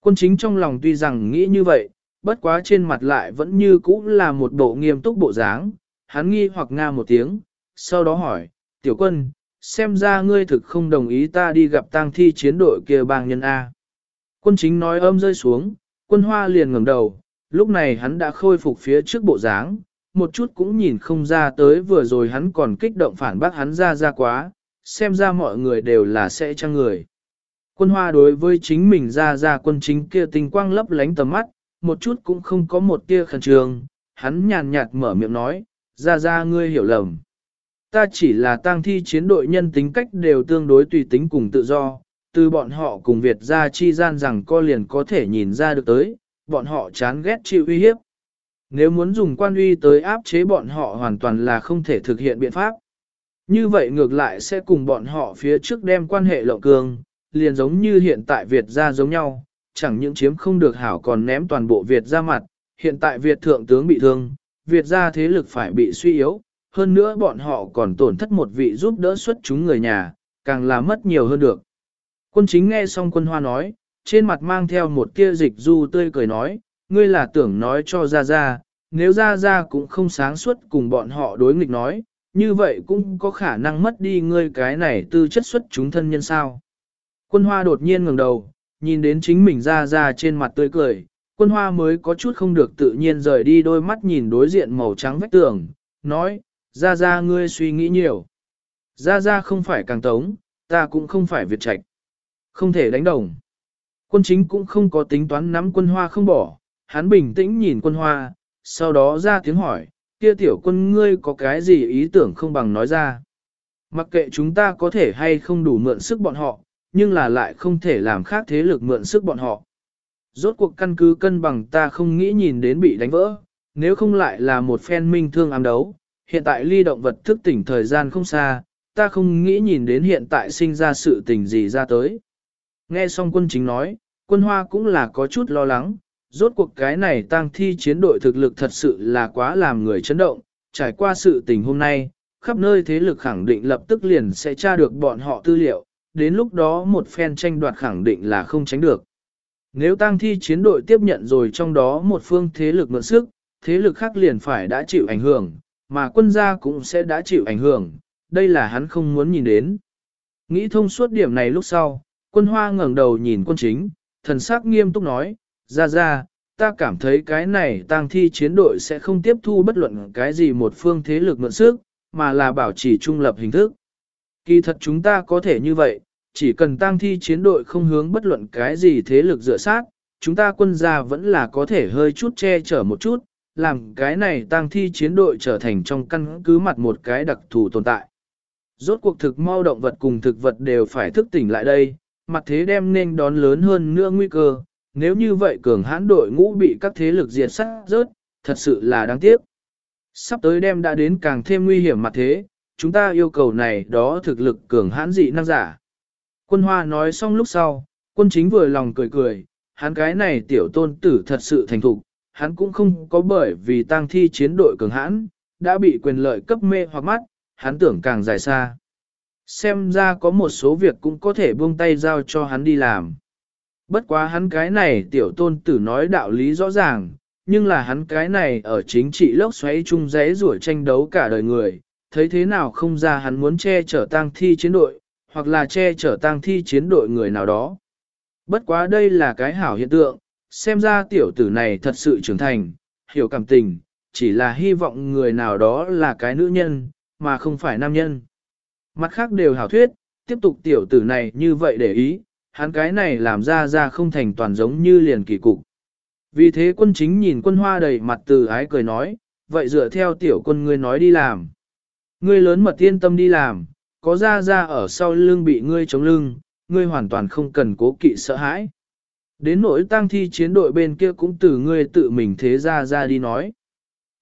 Quân chính trong lòng tuy rằng nghĩ như vậy, bất quá trên mặt lại vẫn như cũ là một bộ nghiêm túc bộ dáng, hắn nghi hoặc nga một tiếng, sau đó hỏi, tiểu quân, xem ra ngươi thực không đồng ý ta đi gặp tang thi chiến đội kia bang nhân A. Quân chính nói âm rơi xuống, quân hoa liền ngẩng đầu, lúc này hắn đã khôi phục phía trước bộ dáng, một chút cũng nhìn không ra tới vừa rồi hắn còn kích động phản bác hắn ra ra quá, xem ra mọi người đều là sẽ trang người. Quân hoa đối với chính mình ra ra quân chính kia tinh quang lấp lánh tầm mắt, một chút cũng không có một tia khẩn trương, hắn nhàn nhạt mở miệng nói, ra ra ngươi hiểu lầm. Ta chỉ là tang thi chiến đội nhân tính cách đều tương đối tùy tính cùng tự do, từ bọn họ cùng Việt ra chi gian rằng co liền có thể nhìn ra được tới, bọn họ chán ghét chịu uy hiếp. Nếu muốn dùng quan uy tới áp chế bọn họ hoàn toàn là không thể thực hiện biện pháp. Như vậy ngược lại sẽ cùng bọn họ phía trước đem quan hệ lộng cường, liền giống như hiện tại Việt ra giống nhau, chẳng những chiếm không được hảo còn ném toàn bộ Việt ra mặt, hiện tại Việt thượng tướng bị thương, Việt ra thế lực phải bị suy yếu, hơn nữa bọn họ còn tổn thất một vị giúp đỡ xuất chúng người nhà, càng là mất nhiều hơn được. Quân chính nghe xong quân hoa nói, trên mặt mang theo một tia dịch du tươi cười nói, ngươi là tưởng nói cho ra ra, nếu ra ra cũng không sáng suốt cùng bọn họ đối nghịch nói, như vậy cũng có khả năng mất đi ngươi cái này tư chất xuất chúng thân nhân sao. Quân hoa đột nhiên ngẩng đầu, nhìn đến chính mình ra ra trên mặt tươi cười, quân hoa mới có chút không được tự nhiên rời đi đôi mắt nhìn đối diện màu trắng vách tường, nói, ra ra ngươi suy nghĩ nhiều. Ra ra không phải càng tống, ta cũng không phải Việt Trạch. Không thể đánh đồng. Quân chính cũng không có tính toán nắm quân hoa không bỏ, hắn bình tĩnh nhìn quân hoa, sau đó ra tiếng hỏi, kia tiểu quân ngươi có cái gì ý tưởng không bằng nói ra. Mặc kệ chúng ta có thể hay không đủ mượn sức bọn họ, nhưng là lại không thể làm khác thế lực mượn sức bọn họ. Rốt cuộc căn cứ cân bằng ta không nghĩ nhìn đến bị đánh vỡ, nếu không lại là một phen minh thương ám đấu. Hiện tại ly động vật thức tỉnh thời gian không xa, ta không nghĩ nhìn đến hiện tại sinh ra sự tình gì ra tới. Nghe xong quân chính nói, quân hoa cũng là có chút lo lắng, rốt cuộc cái này tang thi chiến đội thực lực thật sự là quá làm người chấn động, trải qua sự tình hôm nay, khắp nơi thế lực khẳng định lập tức liền sẽ tra được bọn họ tư liệu, đến lúc đó một phen tranh đoạt khẳng định là không tránh được. Nếu tang thi chiến đội tiếp nhận rồi trong đó một phương thế lực mượn sức, thế lực khác liền phải đã chịu ảnh hưởng, mà quân gia cũng sẽ đã chịu ảnh hưởng, đây là hắn không muốn nhìn đến. Nghĩ thông suốt điểm này lúc sau, quân hoa ngẩng đầu nhìn quân chính, thần sắc nghiêm túc nói, ra ra, ta cảm thấy cái này tang thi chiến đội sẽ không tiếp thu bất luận cái gì một phương thế lực mượn sức, mà là bảo trì trung lập hình thức. Kỳ thật chúng ta có thể như vậy, chỉ cần tang thi chiến đội không hướng bất luận cái gì thế lực dựa sát, chúng ta quân gia vẫn là có thể hơi chút che chở một chút, làm cái này tang thi chiến đội trở thành trong căn cứ mặt một cái đặc thù tồn tại. Rốt cuộc thực mau động vật cùng thực vật đều phải thức tỉnh lại đây, mặt thế đem nên đón lớn hơn nữa nguy cơ, nếu như vậy cường hãn đội ngũ bị các thế lực diệt sát rớt, thật sự là đáng tiếc. Sắp tới đem đã đến càng thêm nguy hiểm mặt thế, chúng ta yêu cầu này đó thực lực cường hãn dị năng giả. Quân hoa nói xong lúc sau, quân chính vừa lòng cười cười, hắn cái này tiểu tôn tử thật sự thành thục, hắn cũng không có bởi vì tang thi chiến đội cường hãn, đã bị quyền lợi cấp mê hoặc mắt, hắn tưởng càng dài xa. Xem ra có một số việc cũng có thể buông tay giao cho hắn đi làm. Bất quá hắn cái này tiểu tôn tử nói đạo lý rõ ràng, nhưng là hắn cái này ở chính trị lốc xoáy chung rẽ rủa tranh đấu cả đời người, thấy thế nào không ra hắn muốn che chở tang thi chiến đội, hoặc là che chở tang thi chiến đội người nào đó. Bất quá đây là cái hảo hiện tượng, xem ra tiểu tử này thật sự trưởng thành, hiểu cảm tình, chỉ là hy vọng người nào đó là cái nữ nhân, mà không phải nam nhân. Mặt khác đều hảo thuyết, tiếp tục tiểu tử này như vậy để ý, hắn cái này làm ra ra không thành toàn giống như liền kỳ cục. Vì thế quân chính nhìn quân hoa đầy mặt từ ái cười nói, vậy dựa theo tiểu quân ngươi nói đi làm. Ngươi lớn mật yên tâm đi làm, có ra ra ở sau lưng bị ngươi chống lưng, ngươi hoàn toàn không cần cố kỵ sợ hãi. Đến nỗi tang thi chiến đội bên kia cũng từ ngươi tự mình thế ra ra đi nói.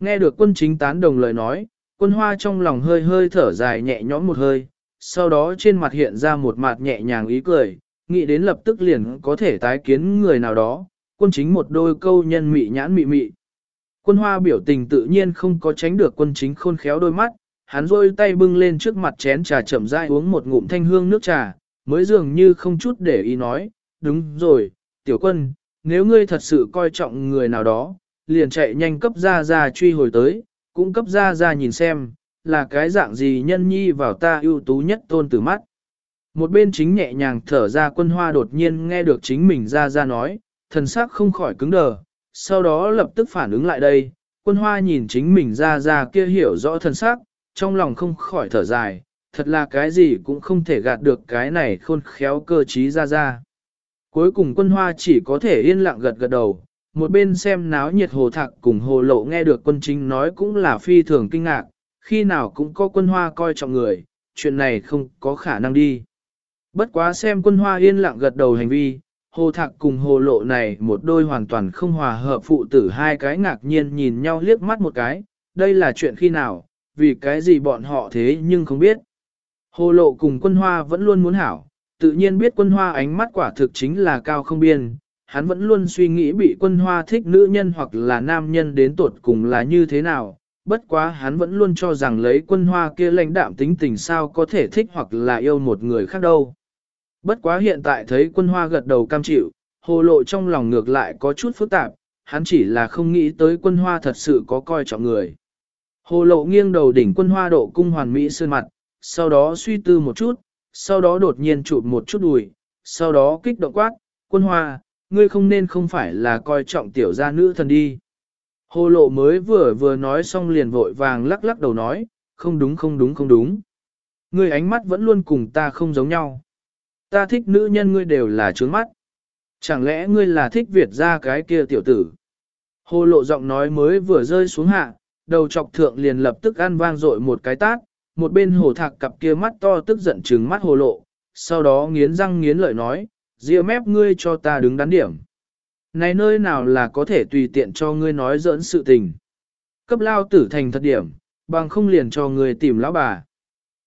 Nghe được quân chính tán đồng lời nói, quân hoa trong lòng hơi hơi thở dài nhẹ nhõm một hơi, sau đó trên mặt hiện ra một mặt nhẹ nhàng ý cười, nghĩ đến lập tức liền có thể tái kiến người nào đó, quân chính một đôi câu nhân mị nhãn mị mị. Quân hoa biểu tình tự nhiên không có tránh được quân chính khôn khéo đôi mắt, hắn rôi tay bưng lên trước mặt chén trà chậm rãi uống một ngụm thanh hương nước trà, mới dường như không chút để ý nói, đúng rồi, tiểu quân, nếu ngươi thật sự coi trọng người nào đó, liền chạy nhanh cấp ra ra truy hồi tới, cũng cấp ra ra nhìn xem, là cái dạng gì nhân nhi vào ta ưu tú nhất tôn tử mắt. Một bên chính nhẹ nhàng thở ra quân hoa đột nhiên nghe được chính mình ra ra nói, thần sắc không khỏi cứng đờ, sau đó lập tức phản ứng lại đây, quân hoa nhìn chính mình ra ra kia hiểu rõ thần sắc, trong lòng không khỏi thở dài, thật là cái gì cũng không thể gạt được cái này khôn khéo cơ trí ra ra. Cuối cùng quân hoa chỉ có thể yên lặng gật gật đầu, một bên xem náo nhiệt hồ thạc cùng hồ lộ nghe được quân chính nói cũng là phi thường kinh ngạc, khi nào cũng có quân hoa coi trọng người, chuyện này không có khả năng đi. Bất quá xem quân hoa yên lặng gật đầu hành vi, hồ thạc cùng hồ lộ này một đôi hoàn toàn không hòa hợp phụ tử hai cái ngạc nhiên nhìn nhau liếc mắt một cái, đây là chuyện khi nào, vì cái gì bọn họ thế nhưng không biết. Hồ lộ cùng quân hoa vẫn luôn muốn hảo, tự nhiên biết quân hoa ánh mắt quả thực chính là cao không biên, hắn vẫn luôn suy nghĩ bị quân hoa thích nữ nhân hoặc là nam nhân đến tột cùng là như thế nào, bất quá hắn vẫn luôn cho rằng lấy quân hoa kia lãnh đạm tính tình sao có thể thích hoặc là yêu một người khác đâu. Bất quá hiện tại thấy quân hoa gật đầu cam chịu, hồ lộ trong lòng ngược lại có chút phức tạp, hắn chỉ là không nghĩ tới quân hoa thật sự có coi trọng người. Hồ lộ nghiêng đầu đỉnh quân hoa độ cung hoàn mỹ sơn mặt, sau đó suy tư một chút, sau đó đột nhiên chụp một chút đùi, sau đó kích động quát, quân hoa, ngươi không nên không phải là coi trọng tiểu gia nữ thần đi. Hồ lộ mới vừa vừa nói xong liền vội vàng lắc lắc đầu nói, không đúng không đúng không đúng. Ngươi ánh mắt vẫn luôn cùng ta không giống nhau. Ta thích nữ nhân ngươi đều là trướng mắt. Chẳng lẽ ngươi là thích Việt ra cái kia tiểu tử? Hồ lộ giọng nói mới vừa rơi xuống hạ, đầu chọc thượng liền lập tức ăn vang dội một cái tát, một bên hồ thạc cặp kia mắt to tức giận trừng mắt hồ lộ, sau đó nghiến răng nghiến lợi nói, ria mép ngươi cho ta đứng đắn điểm. Này nơi nào là có thể tùy tiện cho ngươi nói giỡn sự tình. Cấp lao tử thành thật điểm, bằng không liền cho ngươi tìm lão bà.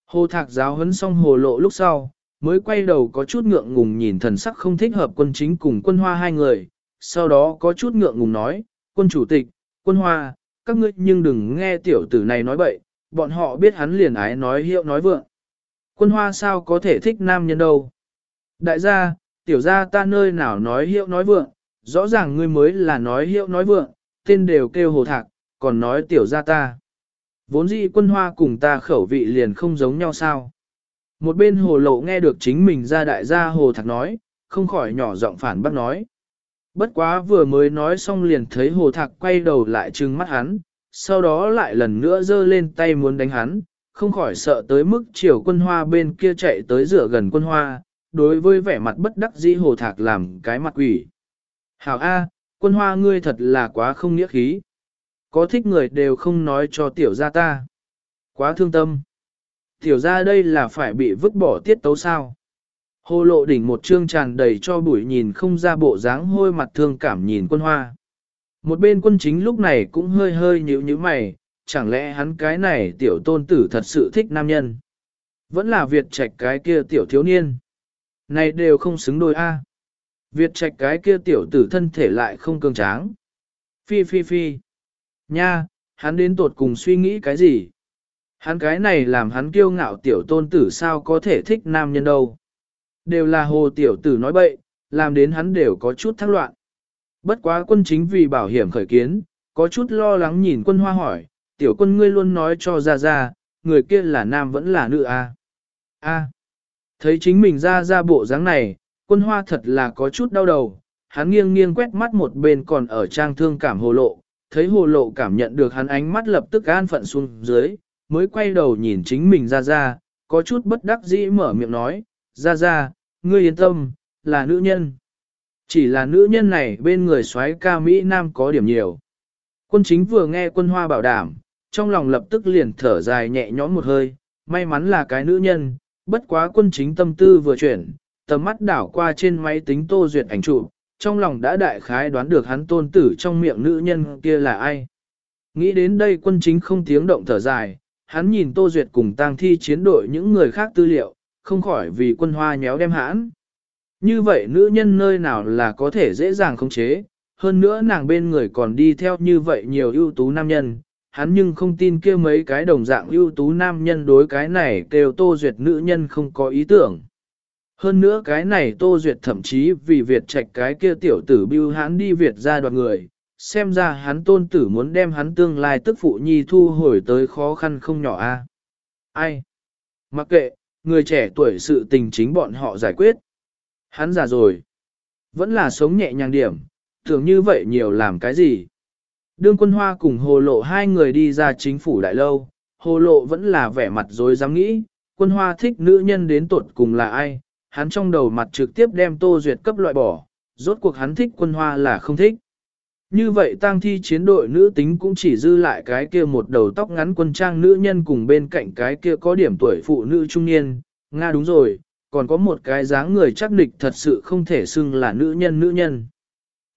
Hồ thạc giáo huấn xong hồ lộ lúc sau, mới quay đầu có chút ngượng ngùng nhìn thần sắc không thích hợp quân chính cùng quân hoa hai người, sau đó có chút ngượng ngùng nói, quân chủ tịch, quân hoa, các ngươi nhưng đừng nghe tiểu tử này nói bậy, bọn họ biết hắn liền ái nói hiệu nói vượng. Quân hoa sao có thể thích nam nhân đâu. Đại gia, tiểu gia ta nơi nào nói hiệu nói vượng, rõ ràng ngươi mới là nói hiệu nói vượng, tên đều kêu hồ thạc, còn nói tiểu gia ta. Vốn dĩ quân hoa cùng ta khẩu vị liền không giống nhau sao. Một bên hồ lộ nghe được chính mình ra đại gia hồ thạc nói, không khỏi nhỏ giọng phản bác nói. Bất quá vừa mới nói xong liền thấy hồ thạc quay đầu lại trừng mắt hắn, sau đó lại lần nữa giơ lên tay muốn đánh hắn, không khỏi sợ tới mức chiều quân hoa bên kia chạy tới rửa gần quân hoa, đối với vẻ mặt bất đắc dĩ hồ thạc làm cái mặt quỷ. Hảo A, quân hoa ngươi thật là quá không nghĩa khí. Có thích người đều không nói cho tiểu gia ta. Quá thương tâm. Tiểu ra đây là phải bị vứt bỏ tiết tấu sao. Hồ lộ đỉnh một trương tràn đầy cho bụi nhìn không ra bộ dáng hôi mặt thương cảm nhìn quân hoa. Một bên quân chính lúc này cũng hơi hơi nhíu như mày, chẳng lẽ hắn cái này tiểu tôn tử thật sự thích nam nhân. Vẫn là Việt trạch cái kia tiểu thiếu niên. Này đều không xứng đôi A. Việt trạch cái kia tiểu tử thân thể lại không cường tráng. Phi phi phi. Nha, hắn đến tột cùng suy nghĩ cái gì? Hắn cái này làm hắn kiêu ngạo tiểu tôn tử sao có thể thích nam nhân đâu. Đều là hồ tiểu tử nói bậy, làm đến hắn đều có chút thắc loạn. Bất quá quân chính vì bảo hiểm khởi kiến, có chút lo lắng nhìn quân hoa hỏi, tiểu quân ngươi luôn nói cho ra ra, người kia là nam vẫn là nữ a a Thấy chính mình ra ra bộ dáng này, quân hoa thật là có chút đau đầu, hắn nghiêng nghiêng quét mắt một bên còn ở trang thương cảm hồ lộ, thấy hồ lộ cảm nhận được hắn ánh mắt lập tức an phận xuống dưới, mới quay đầu nhìn chính mình ra ra, có chút bất đắc dĩ mở miệng nói, ra ra, ngươi yên tâm, là nữ nhân. Chỉ là nữ nhân này bên người soái ca Mỹ Nam có điểm nhiều. Quân chính vừa nghe quân hoa bảo đảm, trong lòng lập tức liền thở dài nhẹ nhõm một hơi, may mắn là cái nữ nhân, bất quá quân chính tâm tư vừa chuyển, tầm mắt đảo qua trên máy tính tô duyệt ảnh chụp, trong lòng đã đại khái đoán được hắn tôn tử trong miệng nữ nhân kia là ai. Nghĩ đến đây quân chính không tiếng động thở dài, hắn nhìn tô duyệt cùng tang thi chiến đội những người khác tư liệu, không khỏi vì quân hoa nhéo đem hãn. Như vậy nữ nhân nơi nào là có thể dễ dàng khống chế, hơn nữa nàng bên người còn đi theo như vậy nhiều ưu tú nam nhân, hắn nhưng không tin kia mấy cái đồng dạng ưu tú nam nhân đối cái này kêu tô duyệt nữ nhân không có ý tưởng. Hơn nữa cái này tô duyệt thậm chí vì Việt trạch cái kia tiểu tử bưu hãn đi Việt ra đoạt người, xem ra hắn tôn tử muốn đem hắn tương lai tức phụ nhi thu hồi tới khó khăn không nhỏ a. Ai? Mặc kệ, người trẻ tuổi sự tình chính bọn họ giải quyết. Hắn già rồi. Vẫn là sống nhẹ nhàng điểm, tưởng như vậy nhiều làm cái gì. Đương quân hoa cùng hồ lộ hai người đi ra chính phủ đại lâu, hồ lộ vẫn là vẻ mặt dối dám nghĩ, quân hoa thích nữ nhân đến tuột cùng là ai, hắn trong đầu mặt trực tiếp đem tô duyệt cấp loại bỏ, rốt cuộc hắn thích quân hoa là không thích. Như vậy tang thi chiến đội nữ tính cũng chỉ dư lại cái kia một đầu tóc ngắn quân trang nữ nhân cùng bên cạnh cái kia có điểm tuổi phụ nữ trung niên, Nga đúng rồi, còn có một cái dáng người chắc địch thật sự không thể xưng là nữ nhân nữ nhân.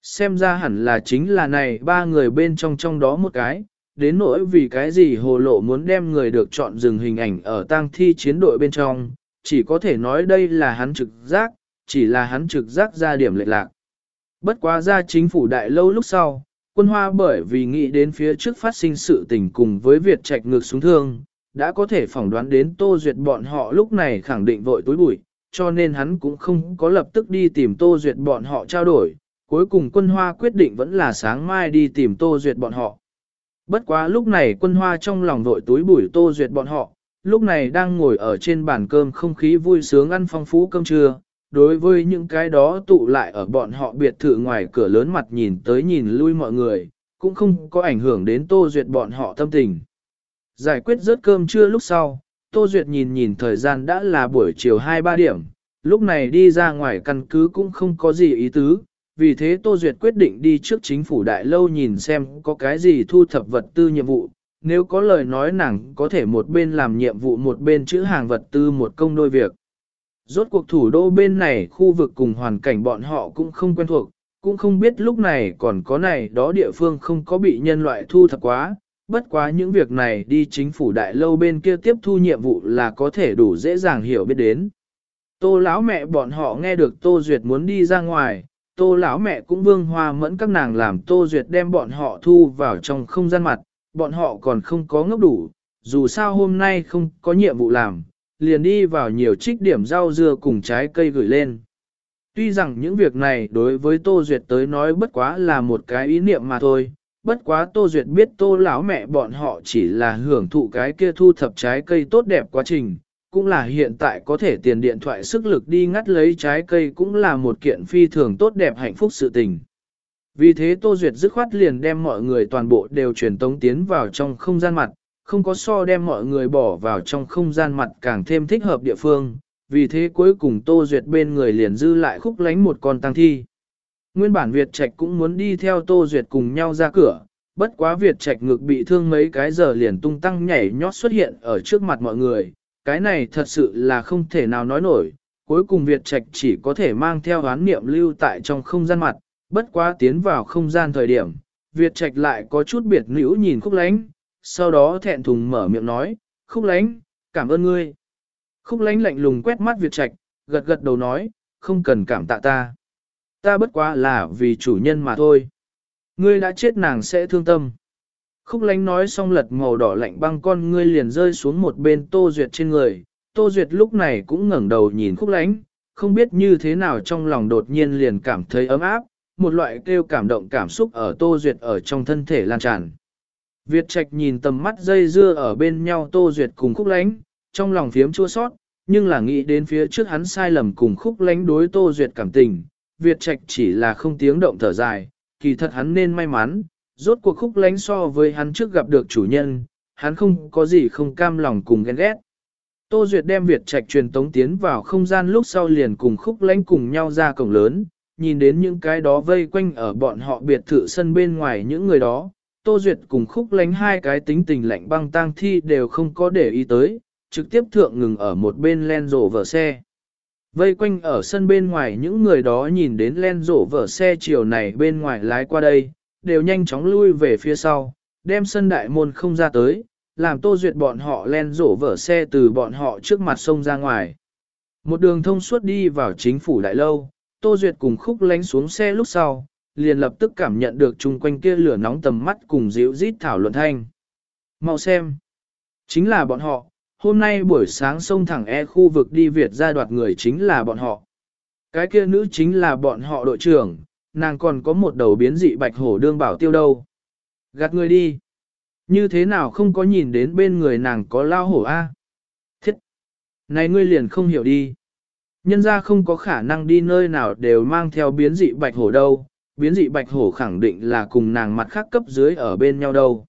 Xem ra hẳn là chính là này ba người bên trong trong đó một cái, đến nỗi vì cái gì hồ lộ muốn đem người được chọn dừng hình ảnh ở tang thi chiến đội bên trong, chỉ có thể nói đây là hắn trực giác, chỉ là hắn trực giác ra điểm lệch lạc. Bất quá ra chính phủ đại lâu lúc sau, quân hoa bởi vì nghĩ đến phía trước phát sinh sự tình cùng với việc trạch ngược xuống thương, đã có thể phỏng đoán đến Tô Duyệt bọn họ lúc này khẳng định vội tối bụi, cho nên hắn cũng không có lập tức đi tìm Tô Duyệt bọn họ trao đổi, cuối cùng quân hoa quyết định vẫn là sáng mai đi tìm Tô Duyệt bọn họ. Bất quá lúc này quân hoa trong lòng vội túi bụi Tô Duyệt bọn họ, lúc này đang ngồi ở trên bàn cơm không khí vui sướng ăn phong phú cơm trưa, đối với những cái đó tụ lại ở bọn họ biệt thự ngoài cửa lớn mặt nhìn tới nhìn lui mọi người, cũng không có ảnh hưởng đến Tô Duyệt bọn họ tâm tình. Giải quyết rớt cơm trưa lúc sau, Tô Duyệt nhìn nhìn thời gian đã là buổi chiều 2-3 điểm, lúc này đi ra ngoài căn cứ cũng không có gì ý tứ, vì thế Tô Duyệt quyết định đi trước chính phủ đại lâu nhìn xem có cái gì thu thập vật tư nhiệm vụ, nếu có lời nói nàng có thể một bên làm nhiệm vụ một bên chữ hàng vật tư một công đôi việc. Rốt cuộc thủ đô bên này khu vực cùng hoàn cảnh bọn họ cũng không quen thuộc, cũng không biết lúc này còn có này đó địa phương không có bị nhân loại thu thập quá, bất quá những việc này đi chính phủ đại lâu bên kia tiếp thu nhiệm vụ là có thể đủ dễ dàng hiểu biết đến. Tô lão mẹ bọn họ nghe được Tô Duyệt muốn đi ra ngoài, Tô lão mẹ cũng vương hoa mẫn các nàng làm Tô Duyệt đem bọn họ thu vào trong không gian mặt, bọn họ còn không có ngốc đủ, dù sao hôm nay không có nhiệm vụ làm, liền đi vào nhiều trích điểm rau dưa cùng trái cây gửi lên. Tuy rằng những việc này đối với Tô Duyệt tới nói bất quá là một cái ý niệm mà thôi, bất quá Tô Duyệt biết Tô lão mẹ bọn họ chỉ là hưởng thụ cái kia thu thập trái cây tốt đẹp quá trình, cũng là hiện tại có thể tiền điện thoại sức lực đi ngắt lấy trái cây cũng là một kiện phi thường tốt đẹp hạnh phúc sự tình. Vì thế Tô Duyệt dứt khoát liền đem mọi người toàn bộ đều truyền tống tiến vào trong không gian mặt, không có so đem mọi người bỏ vào trong không gian mặt càng thêm thích hợp địa phương, vì thế cuối cùng Tô Duyệt bên người liền dư lại khúc lánh một con tăng thi. Nguyên bản Việt Trạch cũng muốn đi theo Tô Duyệt cùng nhau ra cửa, bất quá Việt Trạch ngực bị thương mấy cái giờ liền tung tăng nhảy nhót xuất hiện ở trước mặt mọi người, cái này thật sự là không thể nào nói nổi, cuối cùng Việt Trạch chỉ có thể mang theo án niệm lưu tại trong không gian mặt, bất quá tiến vào không gian thời điểm, Việt Trạch lại có chút biệt nữ nhìn khúc lánh, sau đó thẹn thùng mở miệng nói, khúc lánh, cảm ơn ngươi. Khúc lánh lạnh lùng quét mắt Việt Trạch, gật gật đầu nói, không cần cảm tạ ta. Ta bất quá là vì chủ nhân mà thôi. Ngươi đã chết nàng sẽ thương tâm. Khúc lánh nói xong lật màu đỏ lạnh băng con ngươi liền rơi xuống một bên Tô Duyệt trên người. Tô Duyệt lúc này cũng ngẩng đầu nhìn khúc lánh, không biết như thế nào trong lòng đột nhiên liền cảm thấy ấm áp, một loại kêu cảm động cảm xúc ở Tô Duyệt ở trong thân thể lan tràn. Việt Trạch nhìn tầm mắt dây dưa ở bên nhau Tô Duyệt cùng khúc lánh, trong lòng phiếm chua sót, nhưng là nghĩ đến phía trước hắn sai lầm cùng khúc lánh đối Tô Duyệt cảm tình, Việt Trạch chỉ là không tiếng động thở dài, kỳ thật hắn nên may mắn, rốt cuộc khúc lánh so với hắn trước gặp được chủ nhân, hắn không có gì không cam lòng cùng ghen ghét. Tô Duyệt đem Việt Trạch truyền tống tiến vào không gian lúc sau liền cùng khúc lánh cùng nhau ra cổng lớn, nhìn đến những cái đó vây quanh ở bọn họ biệt thự sân bên ngoài những người đó. Tô Duyệt cùng khúc lánh hai cái tính tình lạnh băng tang thi đều không có để ý tới, trực tiếp thượng ngừng ở một bên len rổ vở xe. Vây quanh ở sân bên ngoài những người đó nhìn đến len rổ vở xe chiều này bên ngoài lái qua đây, đều nhanh chóng lui về phía sau, đem sân đại môn không ra tới, làm tô duyệt bọn họ len rổ vở xe từ bọn họ trước mặt sông ra ngoài. Một đường thông suốt đi vào chính phủ đại lâu, tô duyệt cùng khúc lánh xuống xe lúc sau, liền lập tức cảm nhận được chung quanh kia lửa nóng tầm mắt cùng dịu rít thảo luận thanh. Mau xem. Chính là bọn họ, hôm nay buổi sáng sông thẳng e khu vực đi Việt ra đoạt người chính là bọn họ. Cái kia nữ chính là bọn họ đội trưởng, nàng còn có một đầu biến dị bạch hổ đương bảo tiêu đâu. Gạt người đi. Như thế nào không có nhìn đến bên người nàng có lao hổ a? Thiết! Này ngươi liền không hiểu đi. Nhân ra không có khả năng đi nơi nào đều mang theo biến dị bạch hổ đâu, biến dị bạch hổ khẳng định là cùng nàng mặt khác cấp dưới ở bên nhau đâu.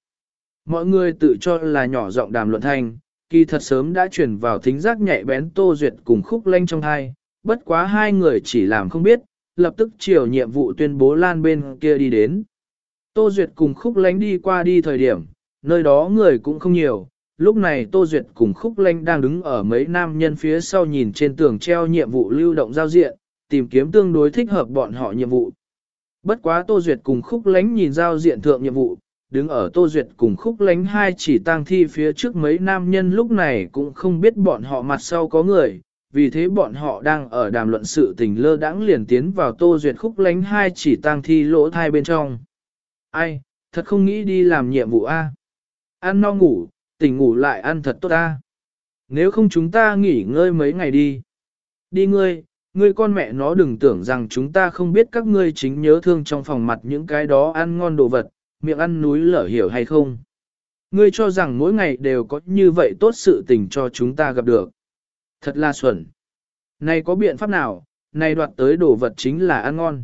Mọi người tự cho là nhỏ giọng đàm luận thanh, kỳ thật sớm đã chuyển vào thính giác nhạy bén Tô Duyệt cùng khúc lanh trong hai, bất quá hai người chỉ làm không biết, lập tức chiều nhiệm vụ tuyên bố lan bên kia đi đến. Tô Duyệt cùng khúc lánh đi qua đi thời điểm, nơi đó người cũng không nhiều, lúc này Tô Duyệt cùng khúc lánh đang đứng ở mấy nam nhân phía sau nhìn trên tường treo nhiệm vụ lưu động giao diện, tìm kiếm tương đối thích hợp bọn họ nhiệm vụ. Bất quá Tô Duyệt cùng khúc lánh nhìn giao diện thượng nhiệm vụ, đứng ở Tô Duyệt cùng khúc lánh hai chỉ tang thi phía trước mấy nam nhân lúc này cũng không biết bọn họ mặt sau có người, vì thế bọn họ đang ở đàm luận sự tình lơ đãng liền tiến vào Tô Duyệt khúc lánh hai chỉ tang thi lỗ thai bên trong. Ai, thật không nghĩ đi làm nhiệm vụ A. Ăn no ngủ, tỉnh ngủ lại ăn thật tốt A. Nếu không chúng ta nghỉ ngơi mấy ngày đi. Đi ngươi, ngươi con mẹ nó đừng tưởng rằng chúng ta không biết các ngươi chính nhớ thương trong phòng mặt những cái đó ăn ngon đồ vật, miệng ăn núi lở hiểu hay không? Ngươi cho rằng mỗi ngày đều có như vậy tốt sự tình cho chúng ta gặp được. Thật là xuẩn. Này có biện pháp nào, này đoạt tới đồ vật chính là ăn ngon.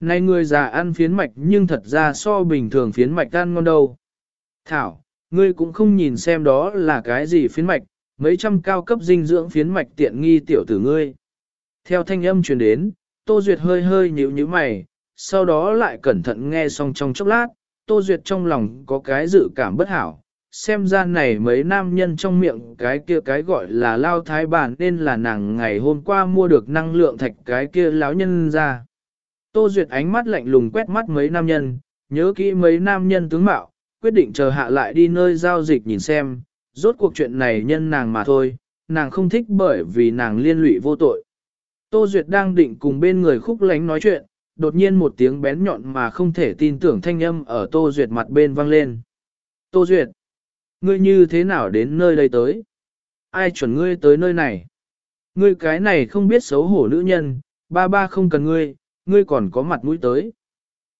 Này người già ăn phiến mạch nhưng thật ra so bình thường phiến mạch ăn ngon đâu. Thảo, ngươi cũng không nhìn xem đó là cái gì phiến mạch, mấy trăm cao cấp dinh dưỡng phiến mạch tiện nghi tiểu tử ngươi. Theo thanh âm truyền đến, Tô Duyệt hơi hơi nhíu nhíu mày, sau đó lại cẩn thận nghe xong trong chốc lát, Tô Duyệt trong lòng có cái dự cảm bất hảo, xem ra này mấy nam nhân trong miệng cái kia cái gọi là lao thái bản nên là nàng ngày hôm qua mua được năng lượng thạch cái kia lão nhân ra. Tô Duyệt ánh mắt lạnh lùng quét mắt mấy nam nhân, nhớ kỹ mấy nam nhân tướng mạo, quyết định chờ hạ lại đi nơi giao dịch nhìn xem, rốt cuộc chuyện này nhân nàng mà thôi, nàng không thích bởi vì nàng liên lụy vô tội. Tô Duyệt đang định cùng bên người khúc lánh nói chuyện, đột nhiên một tiếng bén nhọn mà không thể tin tưởng thanh âm ở Tô Duyệt mặt bên vang lên. Tô Duyệt, ngươi như thế nào đến nơi đây tới? Ai chuẩn ngươi tới nơi này? Ngươi cái này không biết xấu hổ nữ nhân, ba ba không cần ngươi, ngươi còn có mặt mũi tới.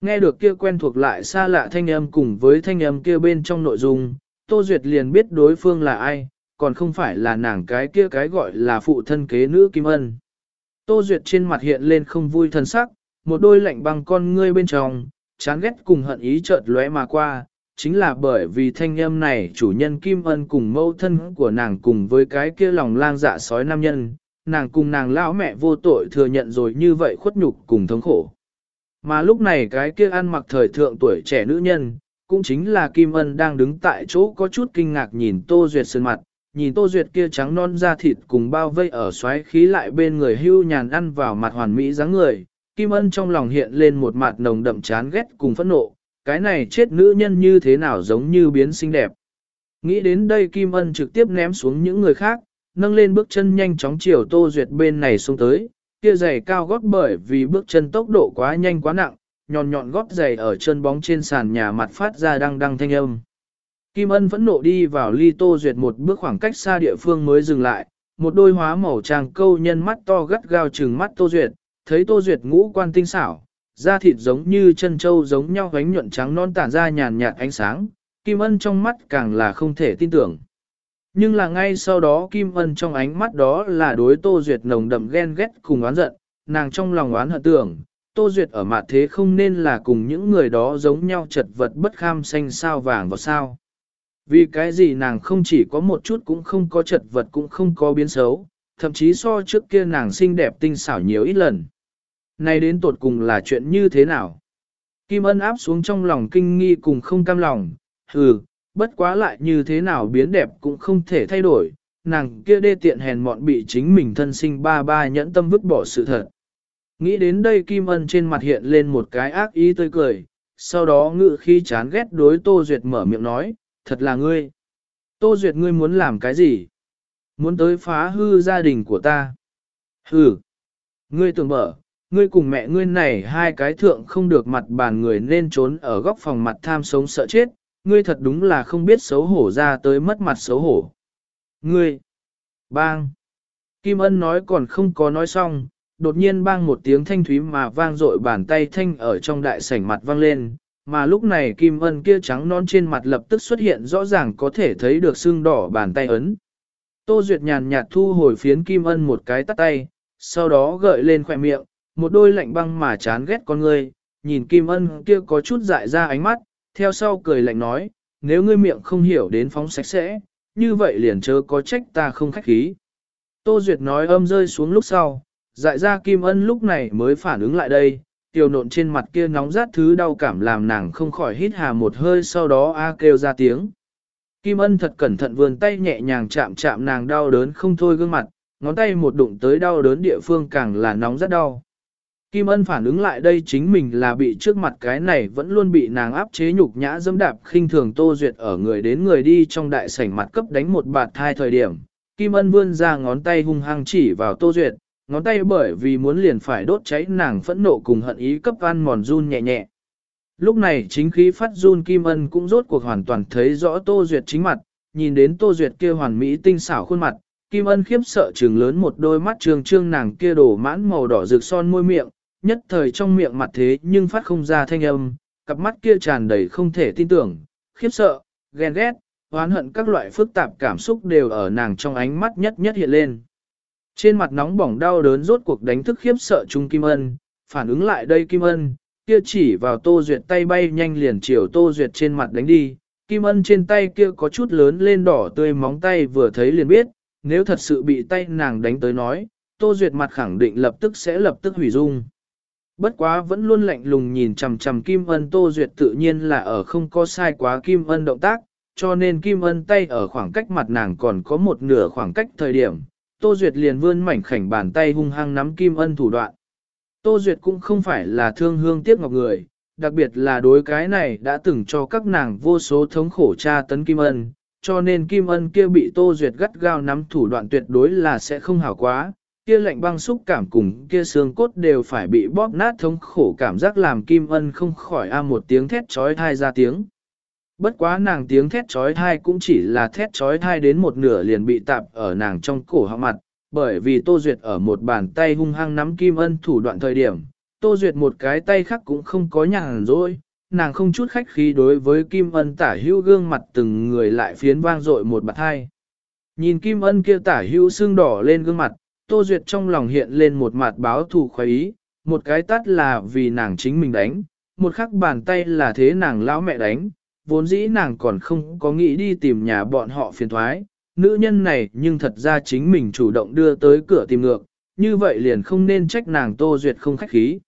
Nghe được kia quen thuộc lại xa lạ thanh âm cùng với thanh âm kia bên trong nội dung, Tô Duyệt liền biết đối phương là ai, còn không phải là nàng cái kia cái gọi là phụ thân kế nữ Kim Ân. Tô Duyệt trên mặt hiện lên không vui thần sắc, một đôi lạnh băng con ngươi bên trong, chán ghét cùng hận ý chợt lóe mà qua, chính là bởi vì thanh âm này chủ nhân Kim Ân cùng mâu thân của nàng cùng với cái kia lòng lang dạ sói nam nhân, nàng cùng nàng lão mẹ vô tội thừa nhận rồi như vậy khuất nhục cùng thống khổ. Mà lúc này cái kia ăn mặc thời thượng tuổi trẻ nữ nhân, cũng chính là Kim Ân đang đứng tại chỗ có chút kinh ngạc nhìn Tô Duyệt sơn mặt, nhìn Tô Duyệt kia trắng non da thịt cùng bao vây ở xoáy khí lại bên người hưu nhàn ăn vào mặt hoàn mỹ dáng người. Kim Ân trong lòng hiện lên một mặt nồng đậm chán ghét cùng phẫn nộ, cái này chết nữ nhân như thế nào giống như biến xinh đẹp. Nghĩ đến đây Kim Ân trực tiếp ném xuống những người khác, nâng lên bước chân nhanh chóng chiều Tô Duyệt bên này xuống tới, kia giày cao gót bởi vì bước chân tốc độ quá nhanh quá nặng, nhọn nhọn gót giày ở chân bóng trên sàn nhà mặt phát ra đăng đăng thanh âm. Kim Ân vẫn nộ đi vào ly Tô Duyệt một bước khoảng cách xa địa phương mới dừng lại, một đôi hóa màu trang câu nhân mắt to gắt gao trừng mắt Tô Duyệt, thấy Tô Duyệt ngũ quan tinh xảo, da thịt giống như chân trâu giống nhau gánh nhuận trắng non tản ra nhàn nhạt ánh sáng, Kim Ân trong mắt càng là không thể tin tưởng. Nhưng là ngay sau đó Kim Ân trong ánh mắt đó là đối Tô Duyệt nồng đậm ghen ghét cùng oán giận, nàng trong lòng oán hận tưởng, Tô Duyệt ở mặt thế không nên là cùng những người đó giống nhau chật vật bất kham xanh sao vàng vào sao. Vì cái gì nàng không chỉ có một chút cũng không có chật vật cũng không có biến xấu, thậm chí so trước kia nàng xinh đẹp tinh xảo nhiều ít lần. nay đến tột cùng là chuyện như thế nào? Kim ân áp xuống trong lòng kinh nghi cùng không cam lòng, hừ, bất quá lại như thế nào biến đẹp cũng không thể thay đổi, nàng kia đê tiện hèn mọn bị chính mình thân sinh ba ba nhẫn tâm vứt bỏ sự thật. Nghĩ đến đây Kim Ân trên mặt hiện lên một cái ác ý tươi cười, sau đó ngự khi chán ghét đối Tô Duyệt mở miệng nói, thật là ngươi. Tô Duyệt ngươi muốn làm cái gì? Muốn tới phá hư gia đình của ta. Hừ. Ngươi tưởng mở, ngươi cùng mẹ ngươi này hai cái thượng không được mặt bàn người nên trốn ở góc phòng mặt tham sống sợ chết, ngươi thật đúng là không biết xấu hổ ra tới mất mặt xấu hổ. Ngươi. Bang. Kim Ân nói còn không có nói xong, đột nhiên bang một tiếng thanh thúy mà vang dội bàn tay thanh ở trong đại sảnh mặt vang lên, mà lúc này Kim Ân kia trắng non trên mặt lập tức xuất hiện rõ ràng có thể thấy được xương đỏ bàn tay ấn. Tô Duyệt nhàn nhạt thu hồi phiến Kim Ân một cái tắt tay, sau đó gợi lên khỏe miệng, một đôi lạnh băng mà chán ghét con người, nhìn Kim Ân kia có chút dại ra ánh mắt, theo sau cười lạnh nói, nếu ngươi miệng không hiểu đến phóng sạch sẽ, như vậy liền chớ có trách ta không khách khí. Tô Duyệt nói âm rơi xuống lúc sau, dại ra Kim Ân lúc này mới phản ứng lại đây, tiểu nộn trên mặt kia nóng rát thứ đau cảm làm nàng không khỏi hít hà một hơi sau đó a kêu ra tiếng. Kim Ân thật cẩn thận vươn tay nhẹ nhàng chạm chạm nàng đau đớn không thôi gương mặt, ngón tay một đụng tới đau đớn địa phương càng là nóng rất đau. Kim Ân phản ứng lại đây chính mình là bị trước mặt cái này vẫn luôn bị nàng áp chế nhục nhã dẫm đạp khinh thường Tô Duyệt ở người đến người đi trong đại sảnh mặt cấp đánh một bạt thai thời điểm. Kim Ân vươn ra ngón tay hung hăng chỉ vào Tô Duyệt, ngón tay bởi vì muốn liền phải đốt cháy nàng phẫn nộ cùng hận ý cấp an mòn run nhẹ nhẹ. Lúc này chính khí phát run Kim Ân cũng rốt cuộc hoàn toàn thấy rõ Tô Duyệt chính mặt, nhìn đến Tô Duyệt kia hoàn mỹ tinh xảo khuôn mặt, Kim Ân khiếp sợ trừng lớn một đôi mắt trường trương nàng kia đổ mãn màu đỏ rực son môi miệng, nhất thời trong miệng mặt thế nhưng phát không ra thanh âm, cặp mắt kia tràn đầy không thể tin tưởng, khiếp sợ, ghen ghét, oán hận các loại phức tạp cảm xúc đều ở nàng trong ánh mắt nhất nhất hiện lên. Trên mặt nóng bỏng đau đớn rốt cuộc đánh thức khiếp sợ Trung Kim Ân, phản ứng lại đây Kim Ân, kia chỉ vào Tô Duyệt tay bay nhanh liền chiều Tô Duyệt trên mặt đánh đi. Kim Ân trên tay kia có chút lớn lên đỏ tươi móng tay vừa thấy liền biết, nếu thật sự bị tay nàng đánh tới nói, Tô Duyệt mặt khẳng định lập tức sẽ lập tức hủy dung. Bất quá vẫn luôn lạnh lùng nhìn chằm chằm Kim Ân Tô Duyệt tự nhiên là ở không có sai quá Kim Ân động tác, cho nên Kim Ân tay ở khoảng cách mặt nàng còn có một nửa khoảng cách thời điểm, Tô Duyệt liền vươn mảnh khảnh bàn tay hung hăng nắm Kim Ân thủ đoạn. Tô Duyệt cũng không phải là thương hương tiếc ngọc người, đặc biệt là đối cái này đã từng cho các nàng vô số thống khổ tra tấn Kim Ân, cho nên Kim Ân kia bị Tô Duyệt gắt gao nắm thủ đoạn tuyệt đối là sẽ không hảo quá, kia lạnh băng xúc cảm cùng kia xương cốt đều phải bị bóp nát thống khổ cảm giác làm Kim Ân không khỏi a một tiếng thét trói thai ra tiếng. Bất quá nàng tiếng thét trói thai cũng chỉ là thét trói thai đến một nửa liền bị tạp ở nàng trong cổ họng mặt, bởi vì Tô Duyệt ở một bàn tay hung hăng nắm Kim Ân thủ đoạn thời điểm, Tô Duyệt một cái tay khác cũng không có nhàn rỗi, nàng không chút khách khí đối với Kim Ân tả hữu gương mặt từng người lại phiến vang dội một bạt hai. Nhìn Kim Ân kia tả hữu xương đỏ lên gương mặt, Tô Duyệt trong lòng hiện lên một mặt báo thù khoái ý, một cái tắt là vì nàng chính mình đánh, một khắc bàn tay là thế nàng lão mẹ đánh, vốn dĩ nàng còn không có nghĩ đi tìm nhà bọn họ phiền thoái, nữ nhân này nhưng thật ra chính mình chủ động đưa tới cửa tìm ngược, như vậy liền không nên trách nàng Tô Duyệt không khách khí.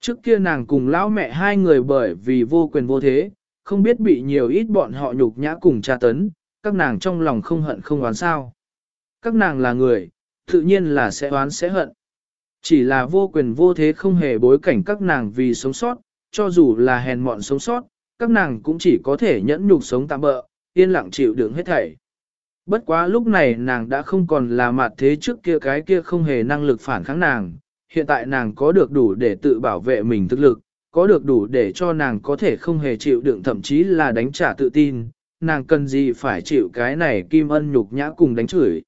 Trước kia nàng cùng lão mẹ hai người bởi vì vô quyền vô thế, không biết bị nhiều ít bọn họ nhục nhã cùng tra tấn, các nàng trong lòng không hận không oán sao. Các nàng là người, tự nhiên là sẽ oán sẽ hận. Chỉ là vô quyền vô thế không hề bối cảnh các nàng vì sống sót, cho dù là hèn mọn sống sót, các nàng cũng chỉ có thể nhẫn nhục sống tạm bỡ, yên lặng chịu đựng hết thảy. Bất quá lúc này nàng đã không còn là mặt thế trước kia cái kia không hề năng lực phản kháng nàng, hiện tại nàng có được đủ để tự bảo vệ mình thực lực, có được đủ để cho nàng có thể không hề chịu đựng thậm chí là đánh trả tự tin, nàng cần gì phải chịu cái này kim ân nhục nhã cùng đánh chửi.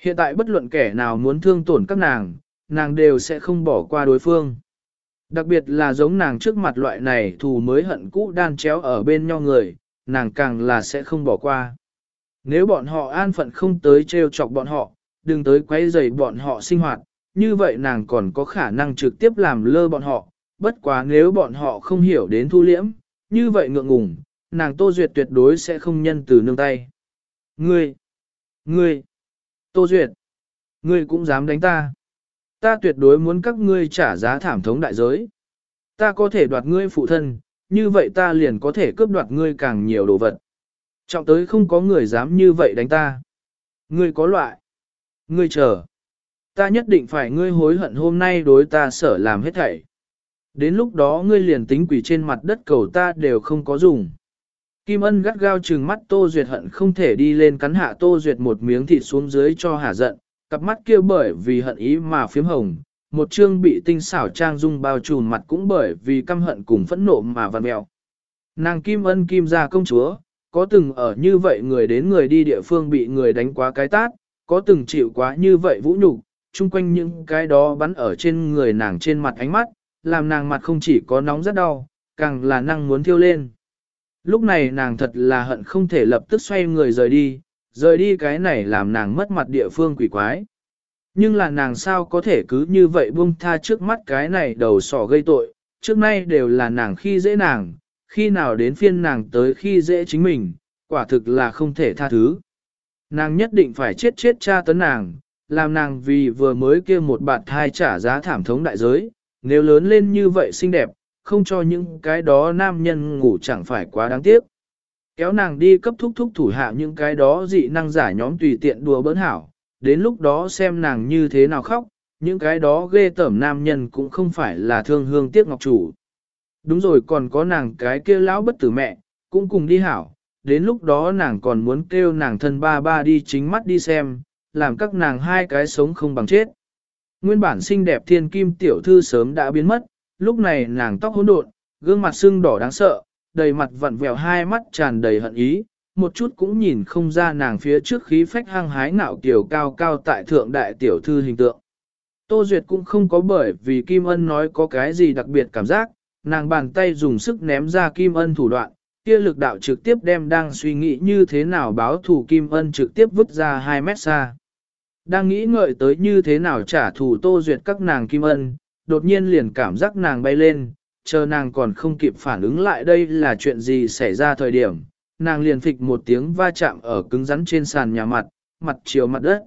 Hiện tại bất luận kẻ nào muốn thương tổn các nàng, nàng đều sẽ không bỏ qua đối phương. Đặc biệt là giống nàng trước mặt loại này thù mới hận cũ đan chéo ở bên nhau người, nàng càng là sẽ không bỏ qua. Nếu bọn họ an phận không tới trêu chọc bọn họ, đừng tới quấy rầy bọn họ sinh hoạt, như vậy nàng còn có khả năng trực tiếp làm lơ bọn họ, bất quá nếu bọn họ không hiểu đến thu liễm, như vậy ngượng ngùng, nàng Tô Duyệt tuyệt đối sẽ không nhân từ nương tay. Ngươi! Ngươi! Tô Duyệt! Ngươi cũng dám đánh ta! Ta tuyệt đối muốn các ngươi trả giá thảm thống đại giới. Ta có thể đoạt ngươi phụ thân, như vậy ta liền có thể cướp đoạt ngươi càng nhiều đồ vật. Trọng tới không có người dám như vậy đánh ta. Ngươi có loại. Ngươi chờ. Ta nhất định phải ngươi hối hận hôm nay đối ta sở làm hết thảy. Đến lúc đó ngươi liền tính quỷ trên mặt đất cầu ta đều không có dùng. Kim ân gắt gao trừng mắt Tô Duyệt hận không thể đi lên cắn hạ Tô Duyệt một miếng thịt xuống dưới cho hả giận, cặp mắt kia bởi vì hận ý mà phiếm hồng, một chương bị tinh xảo trang dung bao trùm mặt cũng bởi vì căm hận cùng phẫn nộ mà vặn mèo. Nàng Kim ân Kim gia công chúa, có từng ở như vậy người đến người đi địa phương bị người đánh quá cái tát, có từng chịu quá như vậy vũ nhục, chung quanh những cái đó bắn ở trên người nàng trên mặt ánh mắt, làm nàng mặt không chỉ có nóng rất đau, càng là năng muốn thiêu lên. Lúc này nàng thật là hận không thể lập tức xoay người rời đi, rời đi cái này làm nàng mất mặt địa phương quỷ quái. Nhưng là nàng sao có thể cứ như vậy buông tha trước mắt cái này đầu sỏ gây tội, trước nay đều là nàng khi dễ nàng, khi nào đến phiên nàng tới khi dễ chính mình, quả thực là không thể tha thứ. Nàng nhất định phải chết chết cha tấn nàng, làm nàng vì vừa mới kia một bạt thai trả giá thảm thống đại giới, nếu lớn lên như vậy xinh đẹp, không cho những cái đó nam nhân ngủ chẳng phải quá đáng tiếc. Kéo nàng đi cấp thúc thúc thủ hạ những cái đó dị năng giả nhóm tùy tiện đùa bỡn hảo, đến lúc đó xem nàng như thế nào khóc, những cái đó ghê tởm nam nhân cũng không phải là thương hương tiếc ngọc chủ. Đúng rồi còn có nàng cái kia lão bất tử mẹ, cũng cùng đi hảo, đến lúc đó nàng còn muốn kêu nàng thân ba ba đi chính mắt đi xem, làm các nàng hai cái sống không bằng chết. Nguyên bản xinh đẹp thiên kim tiểu thư sớm đã biến mất, lúc này nàng tóc hỗn độn, gương mặt sưng đỏ đáng sợ, đầy mặt vặn vẹo hai mắt tràn đầy hận ý, một chút cũng nhìn không ra nàng phía trước khí phách hăng hái nạo kiểu cao cao tại thượng đại tiểu thư hình tượng. Tô Duyệt cũng không có bởi vì Kim Ân nói có cái gì đặc biệt cảm giác, nàng bàn tay dùng sức ném ra Kim Ân thủ đoạn, kia lực đạo trực tiếp đem đang suy nghĩ như thế nào báo thủ Kim Ân trực tiếp vứt ra 2 mét xa. Đang nghĩ ngợi tới như thế nào trả thù Tô Duyệt các nàng Kim Ân, đột nhiên liền cảm giác nàng bay lên, chờ nàng còn không kịp phản ứng lại đây là chuyện gì xảy ra thời điểm, nàng liền phịch một tiếng va chạm ở cứng rắn trên sàn nhà mặt, mặt chiều mặt đất.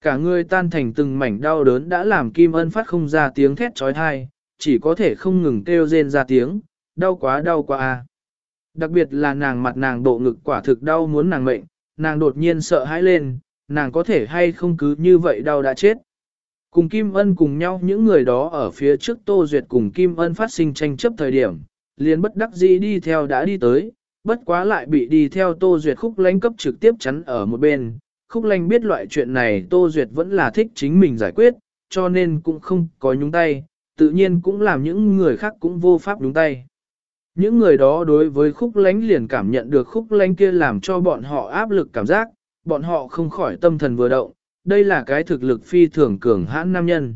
Cả người tan thành từng mảnh đau đớn đã làm Kim Ân phát không ra tiếng thét trói thai, chỉ có thể không ngừng kêu rên ra tiếng, đau quá đau quá a. Đặc biệt là nàng mặt nàng độ ngực quả thực đau muốn nàng mệnh, nàng đột nhiên sợ hãi lên, nàng có thể hay không cứ như vậy đau đã chết. Cùng Kim Ân cùng nhau những người đó ở phía trước Tô Duyệt cùng Kim Ân phát sinh tranh chấp thời điểm, liền bất đắc dĩ đi theo đã đi tới, bất quá lại bị đi theo Tô Duyệt khúc lánh cấp trực tiếp chắn ở một bên. Khúc lánh biết loại chuyện này Tô Duyệt vẫn là thích chính mình giải quyết, cho nên cũng không có nhúng tay, tự nhiên cũng làm những người khác cũng vô pháp nhúng tay. Những người đó đối với khúc lánh liền cảm nhận được khúc lánh kia làm cho bọn họ áp lực cảm giác, bọn họ không khỏi tâm thần vừa động, đây là cái thực lực phi thường cường hãn nam nhân.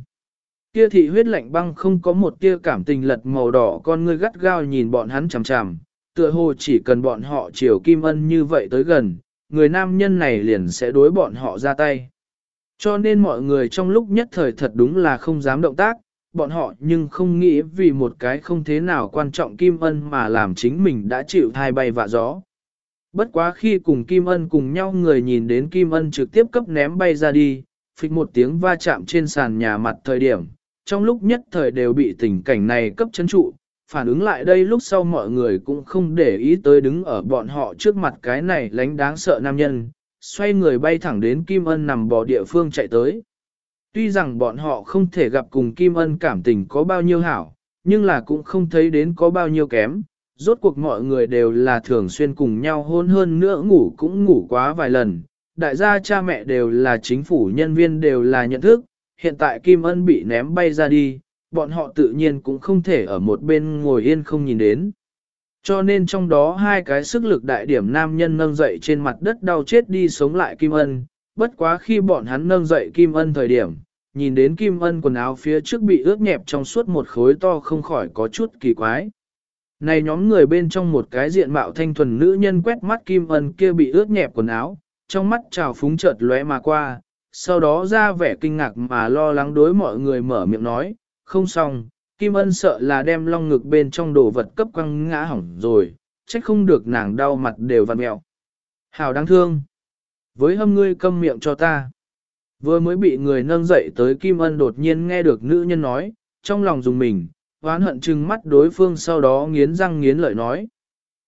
Kia thị huyết lạnh băng không có một tia cảm tình lật màu đỏ con ngươi gắt gao nhìn bọn hắn chằm chằm, tựa hồ chỉ cần bọn họ chiều kim ân như vậy tới gần, người nam nhân này liền sẽ đối bọn họ ra tay. Cho nên mọi người trong lúc nhất thời thật đúng là không dám động tác, bọn họ nhưng không nghĩ vì một cái không thế nào quan trọng Kim Ân mà làm chính mình đã chịu thai bay vạ gió. Bất quá khi cùng Kim Ân cùng nhau người nhìn đến Kim Ân trực tiếp cấp ném bay ra đi, phịch một tiếng va chạm trên sàn nhà mặt thời điểm, trong lúc nhất thời đều bị tình cảnh này cấp chấn trụ, phản ứng lại đây lúc sau mọi người cũng không để ý tới đứng ở bọn họ trước mặt cái này lánh đáng sợ nam nhân, xoay người bay thẳng đến Kim Ân nằm bò địa phương chạy tới. Tuy rằng bọn họ không thể gặp cùng Kim Ân cảm tình có bao nhiêu hảo, nhưng là cũng không thấy đến có bao nhiêu kém. Rốt cuộc mọi người đều là thường xuyên cùng nhau hôn hơn nữa ngủ cũng ngủ quá vài lần. Đại gia cha mẹ đều là chính phủ nhân viên đều là nhận thức. Hiện tại Kim Ân bị ném bay ra đi, bọn họ tự nhiên cũng không thể ở một bên ngồi yên không nhìn đến. Cho nên trong đó hai cái sức lực đại điểm nam nhân nâng dậy trên mặt đất đau chết đi sống lại Kim Ân, bất quá khi bọn hắn nâng dậy Kim Ân thời điểm, nhìn đến Kim Ân quần áo phía trước bị ướt nhẹp trong suốt một khối to không khỏi có chút kỳ quái. Này nhóm người bên trong một cái diện mạo thanh thuần nữ nhân quét mắt Kim Ân kia bị ướt nhẹp quần áo, trong mắt trào phúng chợt lóe mà qua, sau đó ra vẻ kinh ngạc mà lo lắng đối mọi người mở miệng nói, không xong, Kim Ân sợ là đem long ngực bên trong đồ vật cấp quăng ngã hỏng rồi, trách không được nàng đau mặt đều vặn mẹo. Hảo đáng thương. Với hâm ngươi câm miệng cho ta. Vừa mới bị người nâng dậy tới Kim Ân đột nhiên nghe được nữ nhân nói, trong lòng dùng mình, hoán hận chừng mắt đối phương sau đó nghiến răng nghiến lợi nói.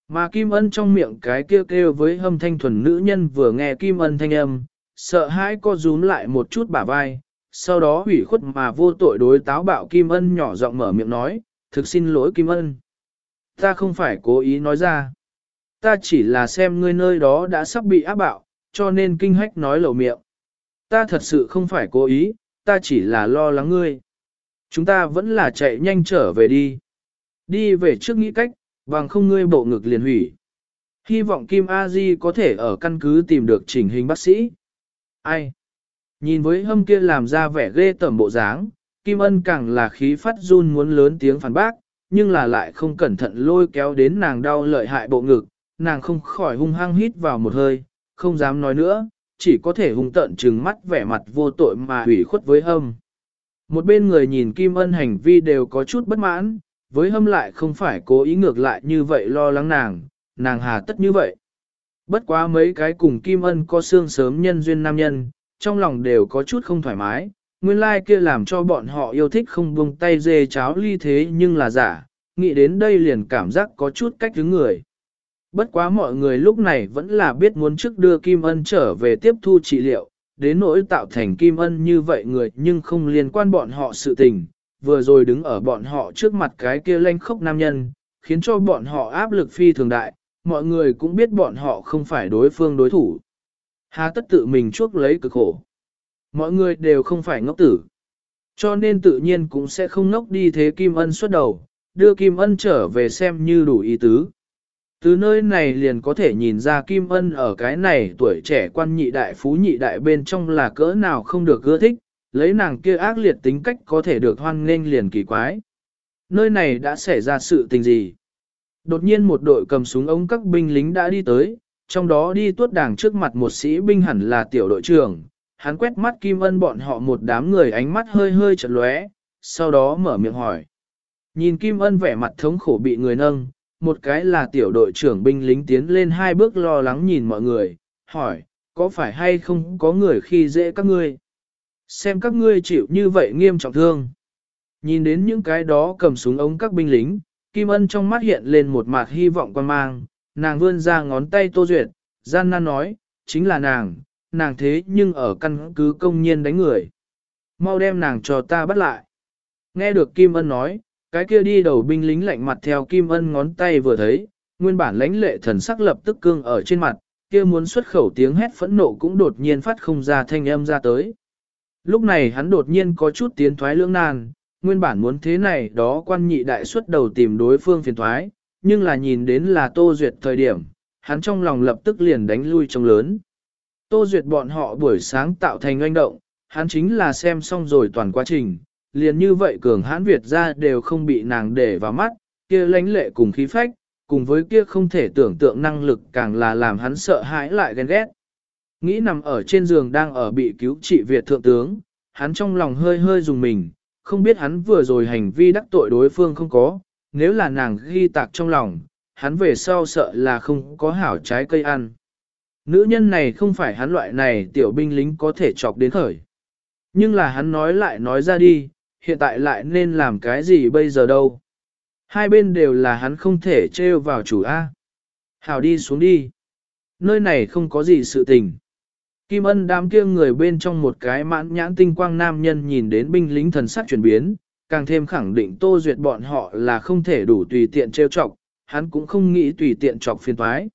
Mà Kim Ân trong miệng cái kêu kêu với hâm thanh thuần nữ nhân vừa nghe Kim Ân thanh âm, sợ hãi co rúm lại một chút bả vai, sau đó hủy khuất mà vô tội đối táo bạo Kim Ân nhỏ giọng mở miệng nói, thực xin lỗi Kim Ân. Ta không phải cố ý nói ra. Ta chỉ là xem ngươi nơi đó đã sắp bị áp bạo, cho nên kinh hách nói lầu miệng. Ta thật sự không phải cố ý, ta chỉ là lo lắng ngươi. Chúng ta vẫn là chạy nhanh trở về đi. Đi về trước nghĩ cách, bằng không ngươi bộ ngực liền hủy. Hy vọng Kim A Di có thể ở căn cứ tìm được chỉnh hình bác sĩ. Ai? Nhìn với hâm kia làm ra vẻ ghê tởm bộ dáng, Kim Ân càng là khí phát run muốn lớn tiếng phản bác, nhưng là lại không cẩn thận lôi kéo đến nàng đau lợi hại bộ ngực, nàng không khỏi hung hăng hít vào một hơi, không dám nói nữa, chỉ có thể hung tợn trừng mắt vẻ mặt vô tội mà hủy khuất với hâm. Một bên người nhìn Kim Ân hành vi đều có chút bất mãn, với hâm lại không phải cố ý ngược lại như vậy lo lắng nàng, nàng hà tất như vậy. Bất quá mấy cái cùng Kim Ân có xương sớm nhân duyên nam nhân, trong lòng đều có chút không thoải mái, nguyên lai like kia làm cho bọn họ yêu thích không buông tay dê cháo ly thế nhưng là giả, nghĩ đến đây liền cảm giác có chút cách đứng người. Bất quá mọi người lúc này vẫn là biết muốn trước đưa Kim Ân trở về tiếp thu trị liệu, đến nỗi tạo thành Kim Ân như vậy người nhưng không liên quan bọn họ sự tình, vừa rồi đứng ở bọn họ trước mặt cái kia lanh khốc nam nhân, khiến cho bọn họ áp lực phi thường đại, mọi người cũng biết bọn họ không phải đối phương đối thủ. Hà tất tự mình chuốc lấy cực khổ. Mọi người đều không phải ngốc tử. Cho nên tự nhiên cũng sẽ không ngốc đi thế Kim Ân xuất đầu, đưa Kim Ân trở về xem như đủ ý tứ. Từ nơi này liền có thể nhìn ra Kim Ân ở cái này tuổi trẻ quan nhị đại phú nhị đại bên trong là cỡ nào không được ưa thích, lấy nàng kia ác liệt tính cách có thể được hoan nghênh liền kỳ quái. Nơi này đã xảy ra sự tình gì? Đột nhiên một đội cầm súng ống các binh lính đã đi tới, trong đó đi tuốt đảng trước mặt một sĩ binh hẳn là tiểu đội trưởng, hắn quét mắt Kim Ân bọn họ một đám người ánh mắt hơi hơi chật lóe, sau đó mở miệng hỏi. Nhìn Kim Ân vẻ mặt thống khổ bị người nâng, một cái là tiểu đội trưởng binh lính tiến lên hai bước lo lắng nhìn mọi người, hỏi, có phải hay không có người khi dễ các ngươi? Xem các ngươi chịu như vậy nghiêm trọng thương. Nhìn đến những cái đó cầm súng ống các binh lính, Kim Ân trong mắt hiện lên một mặt hy vọng quan mang, nàng vươn ra ngón tay Tô Duyệt, gian nan nói, chính là nàng, nàng thế nhưng ở căn cứ công nhiên đánh người. Mau đem nàng cho ta bắt lại. Nghe được Kim Ân nói, cái kia đi đầu binh lính lạnh mặt theo Kim Ân ngón tay vừa thấy, nguyên bản lãnh lệ thần sắc lập tức cương ở trên mặt, kia muốn xuất khẩu tiếng hét phẫn nộ cũng đột nhiên phát không ra thanh âm ra tới. Lúc này hắn đột nhiên có chút tiến thoái lưỡng nan, nguyên bản muốn thế này đó quan nhị đại xuất đầu tìm đối phương phiền thoái, nhưng là nhìn đến là Tô Duyệt thời điểm, hắn trong lòng lập tức liền đánh lui trong lớn. Tô Duyệt bọn họ buổi sáng tạo thành oanh động, hắn chính là xem xong rồi toàn quá trình, liền như vậy cường hãn Việt ra đều không bị nàng để vào mắt, kia lãnh lệ cùng khí phách, cùng với kia không thể tưởng tượng năng lực càng là làm hắn sợ hãi lại ghen ghét. Nghĩ nằm ở trên giường đang ở bị cứu trị Việt thượng tướng, hắn trong lòng hơi hơi dùng mình, không biết hắn vừa rồi hành vi đắc tội đối phương không có, nếu là nàng ghi tạc trong lòng, hắn về sau sợ là không có hảo trái cây ăn. Nữ nhân này không phải hắn loại này tiểu binh lính có thể chọc đến khởi. Nhưng là hắn nói lại nói ra đi, hiện tại lại nên làm cái gì bây giờ đâu. Hai bên đều là hắn không thể trêu vào chủ A. Hảo đi xuống đi. Nơi này không có gì sự tình. Kim ân đám kia người bên trong một cái mãn nhãn tinh quang nam nhân nhìn đến binh lính thần sắc chuyển biến, càng thêm khẳng định tô duyệt bọn họ là không thể đủ tùy tiện trêu chọc, hắn cũng không nghĩ tùy tiện chọc phiền toái.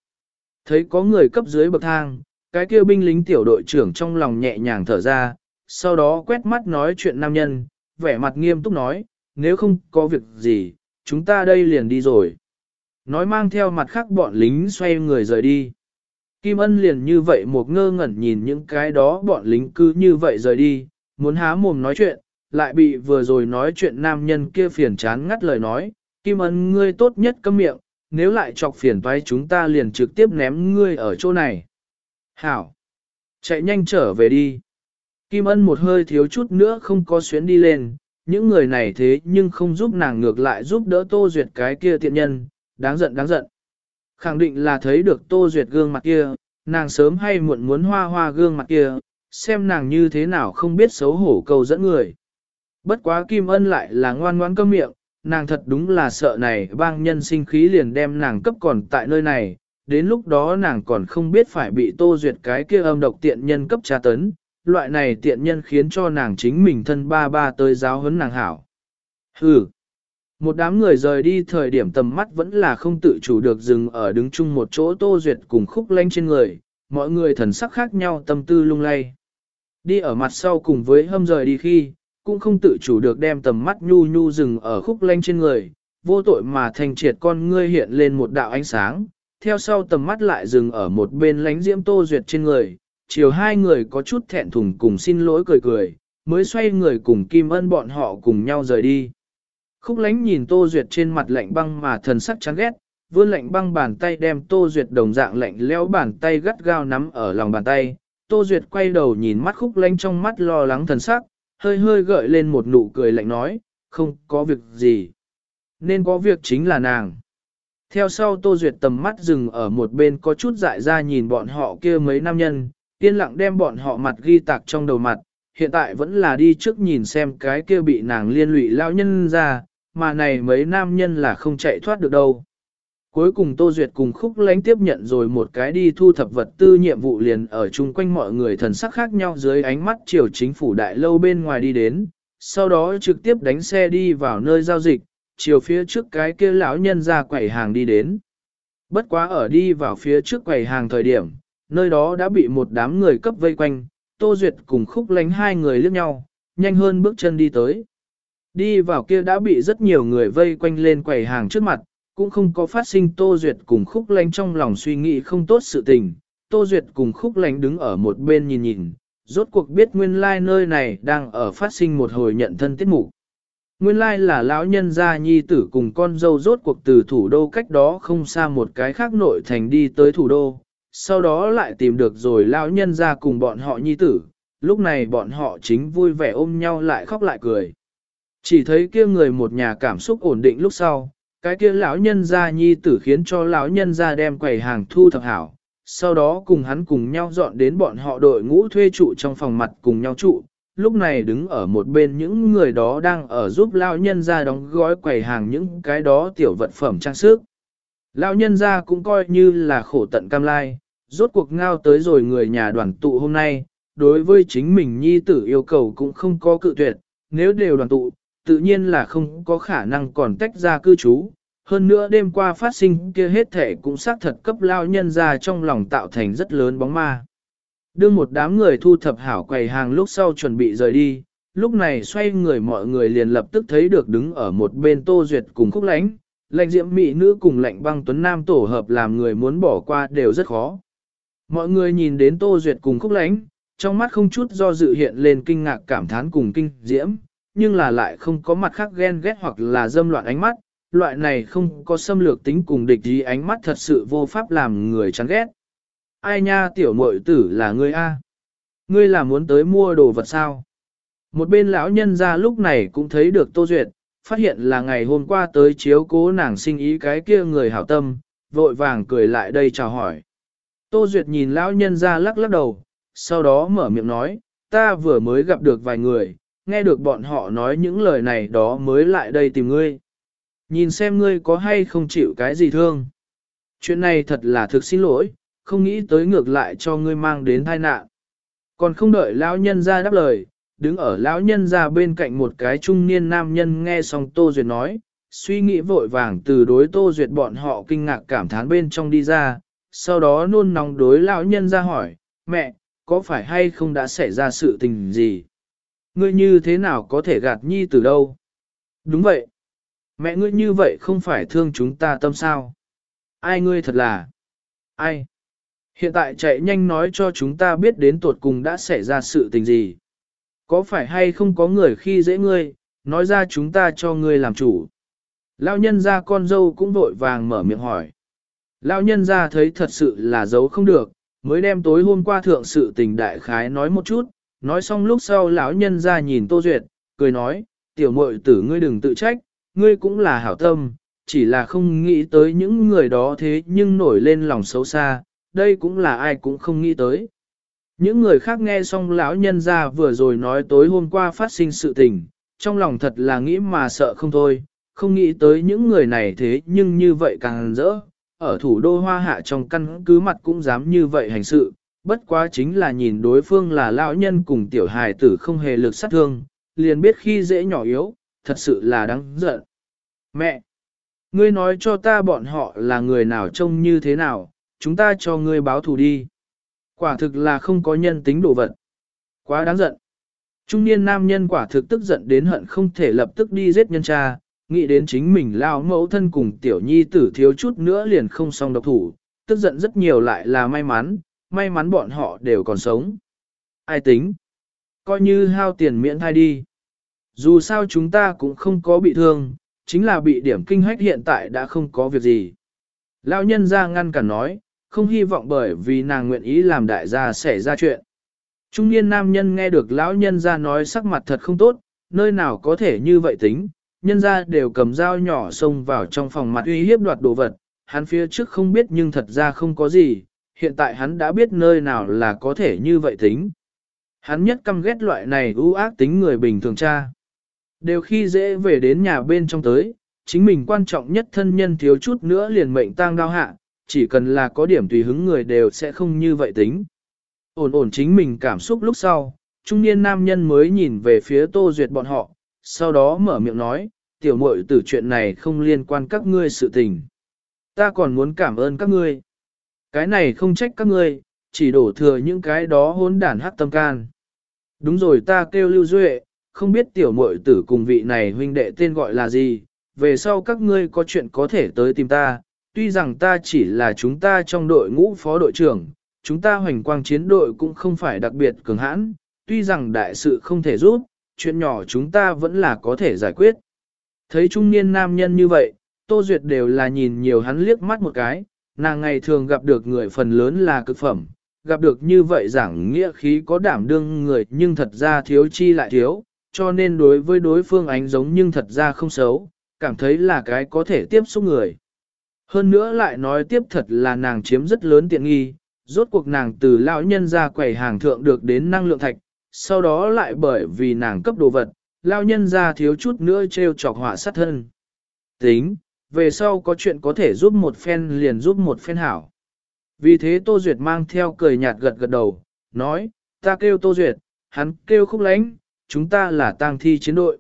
Thấy có người cấp dưới bậc thang, cái kia binh lính tiểu đội trưởng trong lòng nhẹ nhàng thở ra, sau đó quét mắt nói chuyện nam nhân, vẻ mặt nghiêm túc nói, nếu không có việc gì, chúng ta đây liền đi rồi. Nói mang theo mặt khác bọn lính xoay người rời đi. Kim Ân liền như vậy một ngơ ngẩn nhìn những cái đó bọn lính cứ như vậy rời đi, muốn há mồm nói chuyện, lại bị vừa rồi nói chuyện nam nhân kia phiền chán ngắt lời nói, Kim Ân ngươi tốt nhất câm miệng, nếu lại chọc phiền toái chúng ta liền trực tiếp ném ngươi ở chỗ này. Hảo! Chạy nhanh trở về đi. Kim Ân một hơi thiếu chút nữa không có xuyến đi lên, những người này thế nhưng không giúp nàng ngược lại giúp đỡ Tô Duyệt cái kia tiện nhân, đáng giận đáng giận. Khẳng định là thấy được Tô Duyệt gương mặt kia, nàng sớm hay muộn muốn hoa hoa gương mặt kia, xem nàng như thế nào không biết xấu hổ cầu dẫn người. Bất quá Kim Ân lại là ngoan ngoãn câm miệng, nàng thật đúng là sợ này bang nhân sinh khí liền đem nàng cấp còn tại nơi này, đến lúc đó nàng còn không biết phải bị Tô Duyệt cái kia âm độc tiện nhân cấp tra tấn, loại này tiện nhân khiến cho nàng chính mình thân ba ba tới giáo huấn nàng hảo. Hừ. Một đám người rời đi thời điểm tầm mắt vẫn là không tự chủ được dừng ở đứng chung một chỗ tô duyệt cùng khúc lanh trên người, mọi người thần sắc khác nhau tâm tư lung lay. Đi ở mặt sau cùng với hâm rời đi khi, cũng không tự chủ được đem tầm mắt nhu nhu dừng ở khúc lanh trên người, vô tội mà thành triệt con ngươi hiện lên một đạo ánh sáng, theo sau tầm mắt lại dừng ở một bên lánh diễm tô duyệt trên người, chiều hai người có chút thẹn thùng cùng xin lỗi cười cười, mới xoay người cùng Kim Ân bọn họ cùng nhau rời đi. Khúc lánh nhìn Tô Duyệt trên mặt lạnh băng mà thần sắc chán ghét, vươn lạnh băng bàn tay đem Tô Duyệt đồng dạng lạnh leo bàn tay gắt gao nắm ở lòng bàn tay. Tô Duyệt quay đầu nhìn mắt khúc lánh trong mắt lo lắng thần sắc, hơi hơi gợi lên một nụ cười lạnh nói, không có việc gì. Nên có việc chính là nàng. Theo sau Tô Duyệt tầm mắt dừng ở một bên có chút dại ra nhìn bọn họ kia mấy nam nhân, yên lặng đem bọn họ mặt ghi tạc trong đầu mặt, hiện tại vẫn là đi trước nhìn xem cái kia bị nàng liên lụy lao nhân ra, mà này mấy nam nhân là không chạy thoát được đâu. Cuối cùng Tô Duyệt cùng khúc lánh tiếp nhận rồi một cái đi thu thập vật tư nhiệm vụ liền ở chung quanh mọi người thần sắc khác nhau dưới ánh mắt chiều chính phủ đại lâu bên ngoài đi đến, sau đó trực tiếp đánh xe đi vào nơi giao dịch, chiều phía trước cái kia lão nhân ra quầy hàng đi đến. Bất quá ở đi vào phía trước quầy hàng thời điểm, nơi đó đã bị một đám người cấp vây quanh, Tô Duyệt cùng khúc lánh hai người liếc nhau, nhanh hơn bước chân đi tới. Đi vào kia đã bị rất nhiều người vây quanh lên quầy hàng trước mặt, cũng không có phát sinh Tô Duyệt cùng khúc lánh trong lòng suy nghĩ không tốt sự tình. Tô Duyệt cùng khúc lánh đứng ở một bên nhìn nhìn, rốt cuộc biết nguyên lai like nơi này đang ở phát sinh một hồi nhận thân tiết mục. Nguyên lai like là lão nhân gia nhi tử cùng con dâu rốt cuộc từ thủ đô cách đó không xa một cái khác nội thành đi tới thủ đô, sau đó lại tìm được rồi lão nhân gia cùng bọn họ nhi tử, lúc này bọn họ chính vui vẻ ôm nhau lại khóc lại cười. Chỉ thấy kia người một nhà cảm xúc ổn định lúc sau, cái kia lão nhân gia nhi tử khiến cho lão nhân gia đem quầy hàng thu thập hảo, sau đó cùng hắn cùng nhau dọn đến bọn họ đội ngũ thuê trụ trong phòng mặt cùng nhau trụ, lúc này đứng ở một bên những người đó đang ở giúp lão nhân gia đóng gói quầy hàng những cái đó tiểu vật phẩm trang sức. Lão nhân gia cũng coi như là khổ tận cam lai, rốt cuộc ngao tới rồi người nhà đoàn tụ hôm nay, đối với chính mình nhi tử yêu cầu cũng không có cự tuyệt, nếu đều đoàn tụ, tự nhiên là không có khả năng còn tách ra cư trú. Hơn nữa đêm qua phát sinh kia hết thể cũng xác thật cấp lao nhân ra trong lòng tạo thành rất lớn bóng ma. Đương một đám người thu thập hảo quầy hàng lúc sau chuẩn bị rời đi, lúc này xoay người mọi người liền lập tức thấy được đứng ở một bên Tô Duyệt cùng Khúc Lánh, lệnh diễm mỹ nữ cùng lệnh băng tuấn nam tổ hợp làm người muốn bỏ qua đều rất khó. Mọi người nhìn đến Tô Duyệt cùng Khúc Lánh, trong mắt không chút do dự hiện lên kinh ngạc cảm thán cùng kinh diễm, nhưng là lại không có mặt khác ghen ghét hoặc là dâm loạn ánh mắt, loại này không có xâm lược tính cùng địch ý ánh mắt thật sự vô pháp làm người chán ghét. Ai nha tiểu muội tử là ngươi a? Ngươi là muốn tới mua đồ vật sao? Một bên lão nhân ra lúc này cũng thấy được Tô Duyệt, phát hiện là ngày hôm qua tới chiếu cố nàng sinh ý cái kia người hảo tâm, vội vàng cười lại đây chào hỏi. Tô Duyệt nhìn lão nhân ra lắc lắc đầu, sau đó mở miệng nói, ta vừa mới gặp được vài người, nghe được bọn họ nói những lời này đó mới lại đây tìm ngươi. Nhìn xem ngươi có hay không chịu cái gì thương. Chuyện này thật là thực xin lỗi, không nghĩ tới ngược lại cho ngươi mang đến tai nạn. Còn không đợi lão nhân ra đáp lời, đứng ở lão nhân ra bên cạnh một cái trung niên nam nhân nghe xong Tô Duyệt nói, suy nghĩ vội vàng từ đối Tô Duyệt bọn họ kinh ngạc cảm thán bên trong đi ra, sau đó nôn nóng đối lão nhân ra hỏi, mẹ, có phải hay không đã xảy ra sự tình gì? Ngươi như thế nào có thể gạt nhi từ đâu? Đúng vậy. Mẹ ngươi như vậy không phải thương chúng ta tâm sao? Ai ngươi thật là? Ai? Hiện tại chạy nhanh nói cho chúng ta biết đến tuột cùng đã xảy ra sự tình gì. Có phải hay không có người khi dễ ngươi, nói ra chúng ta cho ngươi làm chủ. Lão nhân ra con dâu cũng vội vàng mở miệng hỏi. Lão nhân ra thấy thật sự là giấu không được, mới đem tối hôm qua thượng sự tình đại khái nói một chút, nói xong lúc sau lão nhân ra nhìn Tô Duyệt, cười nói, tiểu muội tử ngươi đừng tự trách, ngươi cũng là hảo tâm, chỉ là không nghĩ tới những người đó thế nhưng nổi lên lòng xấu xa, đây cũng là ai cũng không nghĩ tới. Những người khác nghe xong lão nhân ra vừa rồi nói tối hôm qua phát sinh sự tình, trong lòng thật là nghĩ mà sợ không thôi, không nghĩ tới những người này thế nhưng như vậy càng rỡ, ở thủ đô hoa hạ trong căn cứ mặt cũng dám như vậy hành sự, bất quá chính là nhìn đối phương là lão nhân cùng tiểu hài tử không hề lực sát thương, liền biết khi dễ nhỏ yếu, thật sự là đáng giận. Mẹ! Ngươi nói cho ta bọn họ là người nào trông như thế nào, chúng ta cho ngươi báo thù đi. Quả thực là không có nhân tính đồ vật. Quá đáng giận. Trung niên nam nhân quả thực tức giận đến hận không thể lập tức đi giết nhân cha, nghĩ đến chính mình lao mẫu thân cùng tiểu nhi tử thiếu chút nữa liền không xong độc thủ, tức giận rất nhiều lại là may mắn, may mắn bọn họ đều còn sống. Ai tính? Coi như hao tiền miễn thai đi. Dù sao chúng ta cũng không có bị thương, chính là bị điểm kinh hách hiện tại đã không có việc gì. Lão nhân ra ngăn cản nói, không hy vọng bởi vì nàng nguyện ý làm đại gia xảy ra chuyện. Trung niên nam nhân nghe được lão nhân ra nói sắc mặt thật không tốt, nơi nào có thể như vậy tính, nhân ra đều cầm dao nhỏ xông vào trong phòng mặt uy hiếp đoạt đồ vật, hắn phía trước không biết nhưng thật ra không có gì, hiện tại hắn đã biết nơi nào là có thể như vậy tính. Hắn nhất căm ghét loại này ưu ác tính người bình thường cha. Đều khi dễ về đến nhà bên trong tới, chính mình quan trọng nhất thân nhân thiếu chút nữa liền mệnh tang đau hạ, chỉ cần là có điểm tùy hứng người đều sẽ không như vậy tính. Ổn ổn chính mình cảm xúc lúc sau, trung niên nam nhân mới nhìn về phía tô duyệt bọn họ, sau đó mở miệng nói, tiểu muội tử chuyện này không liên quan các ngươi sự tình. Ta còn muốn cảm ơn các ngươi. Cái này không trách các ngươi, chỉ đổ thừa những cái đó hỗn đản hát tâm can. Đúng rồi ta kêu lưu duệ, không biết tiểu muội tử cùng vị này huynh đệ tên gọi là gì, về sau các ngươi có chuyện có thể tới tìm ta, tuy rằng ta chỉ là chúng ta trong đội ngũ phó đội trưởng, chúng ta hoành quang chiến đội cũng không phải đặc biệt cường hãn, tuy rằng đại sự không thể giúp, chuyện nhỏ chúng ta vẫn là có thể giải quyết. Thấy trung niên nam nhân như vậy, Tô Duyệt đều là nhìn nhiều hắn liếc mắt một cái, nàng ngày thường gặp được người phần lớn là cực phẩm, gặp được như vậy giảng nghĩa khí có đảm đương người nhưng thật ra thiếu chi lại thiếu, cho nên đối với đối phương ánh giống nhưng thật ra không xấu, cảm thấy là cái có thể tiếp xúc người. Hơn nữa lại nói tiếp thật là nàng chiếm rất lớn tiện nghi, rốt cuộc nàng từ lão nhân ra quầy hàng thượng được đến năng lượng thạch, sau đó lại bởi vì nàng cấp đồ vật, lao nhân ra thiếu chút nữa treo chọc họa sát thân. Tính, về sau có chuyện có thể giúp một phen liền giúp một phen hảo. Vì thế Tô Duyệt mang theo cười nhạt gật gật đầu, nói, ta kêu Tô Duyệt, hắn kêu khúc lánh, chúng ta là tang thi chiến đội.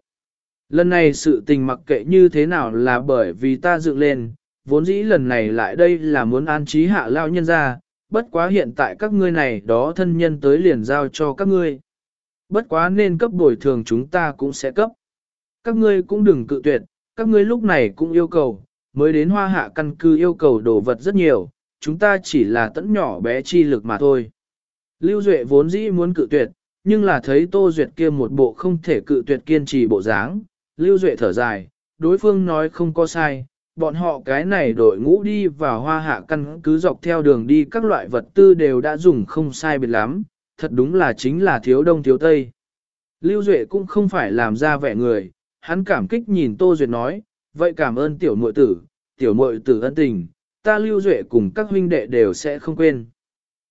Lần này sự tình mặc kệ như thế nào là bởi vì ta dựng lên, vốn dĩ lần này lại đây là muốn an trí hạ lao nhân ra, bất quá hiện tại các ngươi này đó thân nhân tới liền giao cho các ngươi. Bất quá nên cấp bồi thường chúng ta cũng sẽ cấp. Các ngươi cũng đừng cự tuyệt, các ngươi lúc này cũng yêu cầu, mới đến hoa hạ căn cứ yêu cầu đồ vật rất nhiều, chúng ta chỉ là tẫn nhỏ bé chi lực mà thôi. Lưu Duệ vốn dĩ muốn cự tuyệt, nhưng là thấy Tô Duyệt kia một bộ không thể cự tuyệt kiên trì bộ dáng, Lưu Duệ thở dài, đối phương nói không có sai, bọn họ cái này đội ngũ đi vào hoa hạ căn cứ dọc theo đường đi các loại vật tư đều đã dùng không sai biệt lắm, thật đúng là chính là thiếu đông thiếu tây. Lưu Duệ cũng không phải làm ra vẻ người, hắn cảm kích nhìn Tô Duyệt nói, vậy cảm ơn tiểu muội tử, tiểu muội tử ân tình, ta Lưu Duệ cùng các huynh đệ đều sẽ không quên.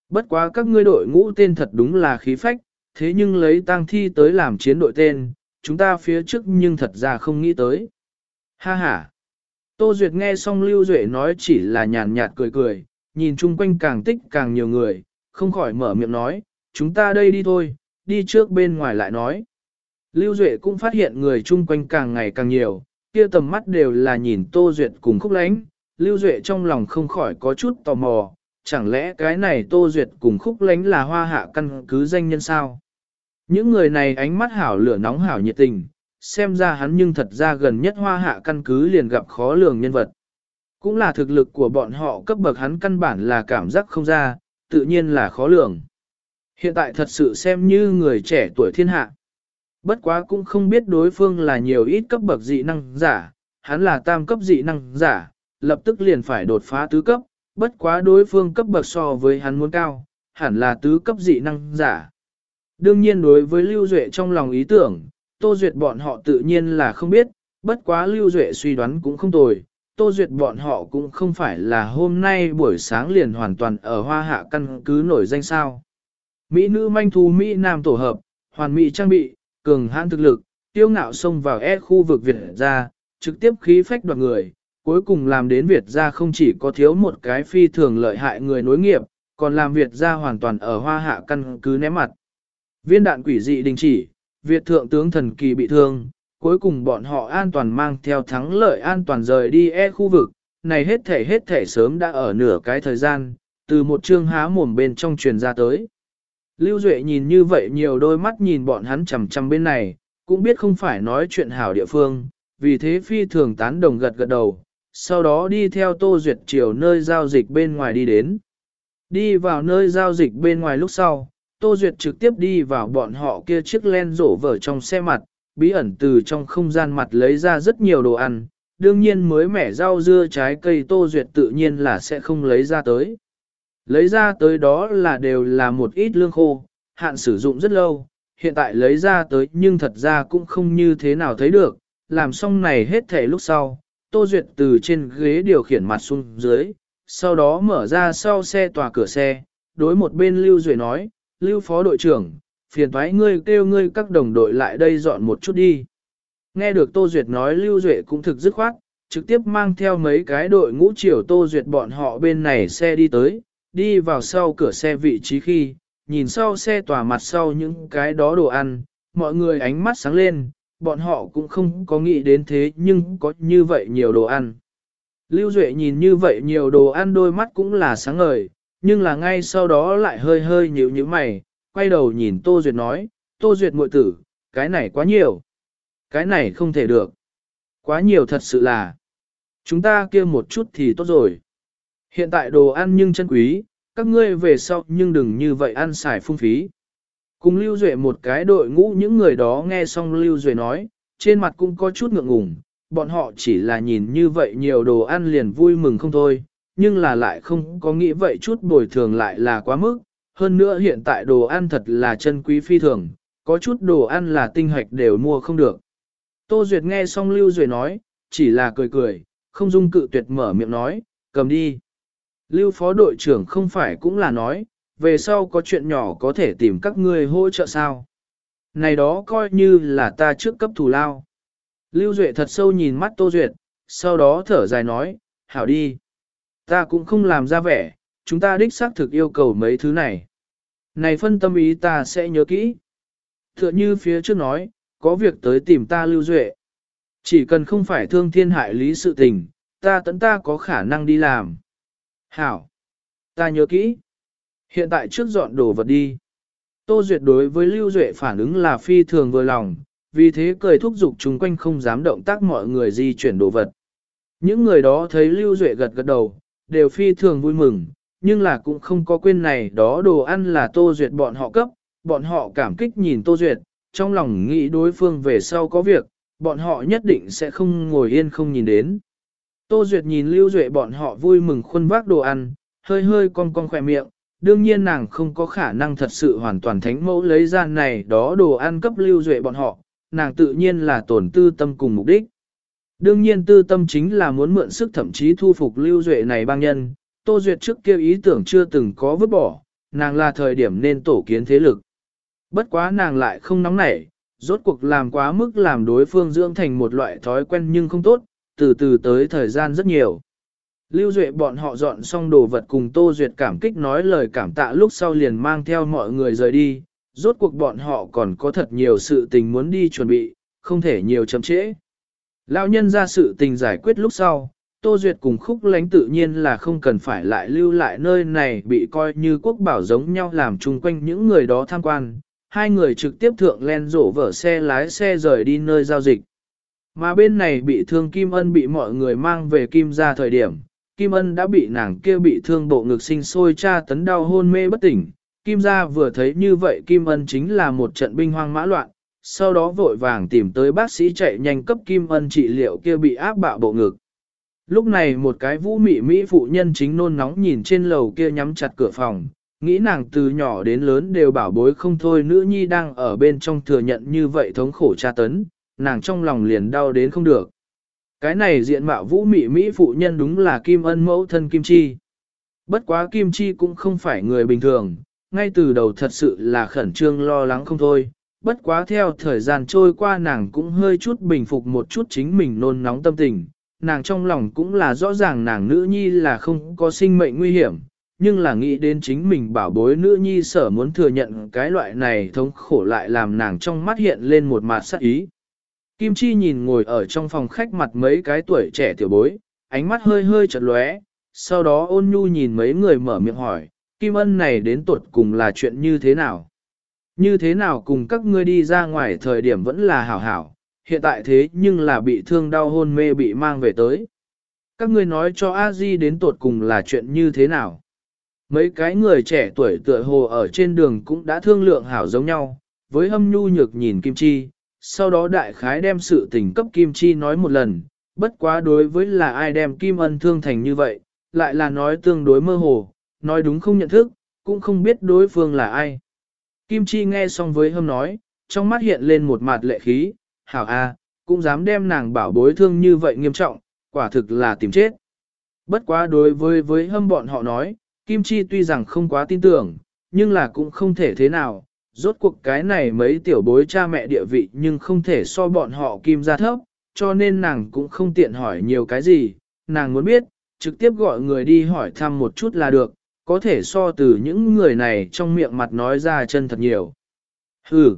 Bất quá các ngươi đội ngũ tên thật đúng là khí phách, thế nhưng lấy tang thi tới làm chiến đội tên, chúng ta phía trước nhưng thật ra không nghĩ tới. Ha ha! Tô Duyệt nghe xong Lưu Duệ nói chỉ là nhàn nhạt cười cười, nhìn chung quanh càng tích càng nhiều người, không khỏi mở miệng nói, chúng ta đây đi thôi, đi trước bên ngoài lại nói. Lưu Duệ cũng phát hiện người chung quanh càng ngày càng nhiều, kia tầm mắt đều là nhìn Tô Duyệt cùng khúc lánh, Lưu Duệ trong lòng không khỏi có chút tò mò, chẳng lẽ cái này Tô Duyệt cùng khúc lánh là hoa hạ căn cứ danh nhân sao? Những người này ánh mắt hảo lửa nóng hảo nhiệt tình, xem ra hắn nhưng thật ra gần nhất hoa hạ căn cứ liền gặp khó lường nhân vật. Cũng là thực lực của bọn họ cấp bậc hắn căn bản là cảm giác không ra, tự nhiên là khó lường. Hiện tại thật sự xem như người trẻ tuổi thiên hạ. Bất quá cũng không biết đối phương là nhiều ít cấp bậc dị năng giả, hắn là tam cấp dị năng giả, lập tức liền phải đột phá tứ cấp, bất quá đối phương cấp bậc so với hắn muốn cao, hẳn là tứ cấp dị năng giả. Đương nhiên đối với Lưu Duệ trong lòng ý tưởng, Tô Duyệt bọn họ tự nhiên là không biết, bất quá Lưu Duệ suy đoán cũng không tồi, Tô Duyệt bọn họ cũng không phải là hôm nay buổi sáng liền hoàn toàn ở hoa hạ căn cứ nổi danh sao. Mỹ nữ manh thú Mỹ Nam tổ hợp, hoàn mỹ trang bị, cường hãn thực lực, tiêu ngạo xông vào e khu vực Việt ra, trực tiếp khí phách đoạt người, cuối cùng làm đến Việt ra không chỉ có thiếu một cái phi thường lợi hại người nối nghiệp, còn làm Việt ra hoàn toàn ở hoa hạ căn cứ ném mặt. Viên đạn quỷ dị đình chỉ, Việt thượng tướng thần kỳ bị thương, cuối cùng bọn họ an toàn mang theo thắng lợi an toàn rời đi e khu vực, này hết thể hết thể sớm đã ở nửa cái thời gian, từ một chương há mồm bên trong truyền ra tới. Lưu Duệ nhìn như vậy nhiều đôi mắt nhìn bọn hắn chằm chằm bên này, cũng biết không phải nói chuyện hảo địa phương, vì thế phi thường tán đồng gật gật đầu, sau đó đi theo Tô Duyệt chiều nơi giao dịch bên ngoài đi đến. Đi vào nơi giao dịch bên ngoài lúc sau, Tô Duyệt trực tiếp đi vào bọn họ kia chiếc len rổ vở trong xe mặt, bí ẩn từ trong không gian mặt lấy ra rất nhiều đồ ăn, đương nhiên mới mẻ rau dưa trái cây Tô Duyệt tự nhiên là sẽ không lấy ra tới. Lấy ra tới đó là đều là một ít lương khô, hạn sử dụng rất lâu, hiện tại lấy ra tới nhưng thật ra cũng không như thế nào thấy được, làm xong này hết thể lúc sau, Tô Duyệt từ trên ghế điều khiển mặt xuống dưới, sau đó mở ra sau xe tòa cửa xe, đối một bên Lưu Duệ nói, Lưu Phó đội trưởng, phiền thoái ngươi kêu ngươi các đồng đội lại đây dọn một chút đi. Nghe được Tô Duyệt nói Lưu Duệ cũng thực dứt khoát, trực tiếp mang theo mấy cái đội ngũ chiều Tô Duyệt bọn họ bên này xe đi tới, đi vào sau cửa xe vị trí khi, nhìn sau xe tỏa mặt sau những cái đó đồ ăn, mọi người ánh mắt sáng lên, bọn họ cũng không có nghĩ đến thế nhưng có như vậy nhiều đồ ăn. Lưu Duệ nhìn như vậy nhiều đồ ăn đôi mắt cũng là sáng ngời, nhưng là ngay sau đó lại hơi hơi nhíu như mày, quay đầu nhìn Tô Duyệt nói, Tô Duyệt muội tử, cái này quá nhiều. Cái này không thể được. Quá nhiều thật sự là. Chúng ta kia một chút thì tốt rồi. Hiện tại đồ ăn nhưng chân quý, các ngươi về sau nhưng đừng như vậy ăn xài phung phí. Cùng Lưu Duệ một cái đội ngũ những người đó nghe xong Lưu Duệ nói, trên mặt cũng có chút ngượng ngùng, bọn họ chỉ là nhìn như vậy nhiều đồ ăn liền vui mừng không thôi, nhưng là lại không có nghĩ vậy chút bồi thường lại là quá mức. Hơn nữa hiện tại đồ ăn thật là chân quý phi thường, có chút đồ ăn là tinh hoạch đều mua không được. Tô Duyệt nghe xong Lưu Duệ nói, chỉ là cười cười, không dung cự tuyệt mở miệng nói, cầm đi. Lưu phó đội trưởng không phải cũng là nói, về sau có chuyện nhỏ có thể tìm các ngươi hỗ trợ sao. Này đó coi như là ta trước cấp thù lao. Lưu Duệ thật sâu nhìn mắt Tô Duyệt, sau đó thở dài nói, hảo đi. Ta cũng không làm ra vẻ, chúng ta đích xác thực yêu cầu mấy thứ này. Này phân tâm ý ta sẽ nhớ kỹ. Tựa như phía trước nói, có việc tới tìm ta lưu duệ. Chỉ cần không phải thương thiên hại lý sự tình, ta tận ta có khả năng đi làm. Hảo! Ta nhớ kỹ. Hiện tại trước dọn đồ vật đi. Tô Duyệt đối với Lưu Duệ phản ứng là phi thường vừa lòng, vì thế cười thúc giục chúng quanh không dám động tác mọi người di chuyển đồ vật. Những người đó thấy Lưu Duệ gật gật đầu, đều phi thường vui mừng, nhưng là cũng không có quên này đó đồ ăn là Tô Duyệt bọn họ cấp, bọn họ cảm kích nhìn Tô Duyệt, trong lòng nghĩ đối phương về sau có việc, bọn họ nhất định sẽ không ngồi yên không nhìn đến. Tô Duyệt nhìn Lưu Duệ bọn họ vui mừng khuôn vác đồ ăn, hơi hơi cong cong khỏe miệng, đương nhiên nàng không có khả năng thật sự hoàn toàn thánh mẫu lấy ra này đó đồ ăn cấp Lưu Duệ bọn họ, nàng tự nhiên là tổn tư tâm cùng mục đích. Đương nhiên tư tâm chính là muốn mượn sức thậm chí thu phục Lưu Duệ này bang nhân, Tô Duyệt trước kia ý tưởng chưa từng có vứt bỏ, nàng là thời điểm nên tổ kiến thế lực. Bất quá nàng lại không nóng nảy, rốt cuộc làm quá mức làm đối phương dưỡng thành một loại thói quen nhưng không tốt, từ từ tới thời gian rất nhiều. Lưu Duệ bọn họ dọn xong đồ vật cùng Tô Duyệt cảm kích nói lời cảm tạ lúc sau liền mang theo mọi người rời đi, rốt cuộc bọn họ còn có thật nhiều sự tình muốn đi chuẩn bị, không thể nhiều chậm trễ. Lão nhân ra sự tình giải quyết lúc sau, Tô Duyệt cùng khúc lánh tự nhiên là không cần phải lại lưu lại nơi này bị coi như quốc bảo giống nhau làm chung quanh những người đó tham quan. Hai người trực tiếp thượng len rổ vở xe lái xe rời đi nơi giao dịch. Mà bên này bị thương Kim Ân bị mọi người mang về Kim ra thời điểm, Kim Ân đã bị nàng kia bị thương bộ ngực sinh sôi tra tấn đau hôn mê bất tỉnh. Kim gia vừa thấy như vậy Kim Ân chính là một trận binh hoang mã loạn, sau đó vội vàng tìm tới bác sĩ chạy nhanh cấp Kim Ân trị liệu kia bị áp bạo bộ ngực. Lúc này một cái vũ mị Mỹ phụ nhân chính nôn nóng nhìn trên lầu kia nhắm chặt cửa phòng, nghĩ nàng từ nhỏ đến lớn đều bảo bối không thôi nữ nhi đang ở bên trong thừa nhận như vậy thống khổ tra tấn, nàng trong lòng liền đau đến không được. Cái này diện mạo vũ mị Mỹ phụ nhân đúng là Kim Ân mẫu thân Kim Chi. Bất quá Kim Chi cũng không phải người bình thường, ngay từ đầu thật sự là khẩn trương lo lắng không thôi. Bất quá theo thời gian trôi qua nàng cũng hơi chút bình phục một chút chính mình nôn nóng tâm tình, nàng trong lòng cũng là rõ ràng nàng nữ nhi là không có sinh mệnh nguy hiểm, nhưng là nghĩ đến chính mình bảo bối nữ nhi sở muốn thừa nhận cái loại này thống khổ lại làm nàng trong mắt hiện lên một mặt sắc ý. Kim Chi nhìn ngồi ở trong phòng khách mặt mấy cái tuổi trẻ tiểu bối, ánh mắt hơi hơi chật lóe, sau đó ôn nhu nhìn mấy người mở miệng hỏi, Kim Ân này đến tuột cùng là chuyện như thế nào? Như thế nào cùng các ngươi đi ra ngoài thời điểm vẫn là hảo hảo, hiện tại thế nhưng là bị thương đau hôn mê bị mang về tới. Các ngươi nói cho a di đến tuột cùng là chuyện như thế nào? Mấy cái người trẻ tuổi tựa hồ ở trên đường cũng đã thương lượng hảo giống nhau, với hâm nhu nhược nhìn Kim Chi, sau đó đại khái đem sự tình cấp Kim Chi nói một lần, bất quá đối với là ai đem Kim ân thương thành như vậy, lại là nói tương đối mơ hồ, nói đúng không nhận thức, cũng không biết đối phương là ai. Kim Chi nghe xong với hâm nói, trong mắt hiện lên một mặt lệ khí, hảo a, cũng dám đem nàng bảo bối thương như vậy nghiêm trọng, quả thực là tìm chết. Bất quá đối với với hâm bọn họ nói, Kim Chi tuy rằng không quá tin tưởng, nhưng là cũng không thể thế nào, rốt cuộc cái này mấy tiểu bối cha mẹ địa vị nhưng không thể so bọn họ Kim ra thấp, cho nên nàng cũng không tiện hỏi nhiều cái gì, nàng muốn biết, trực tiếp gọi người đi hỏi thăm một chút là được, có thể so từ những người này trong miệng mặt nói ra chân thật nhiều. Hừ,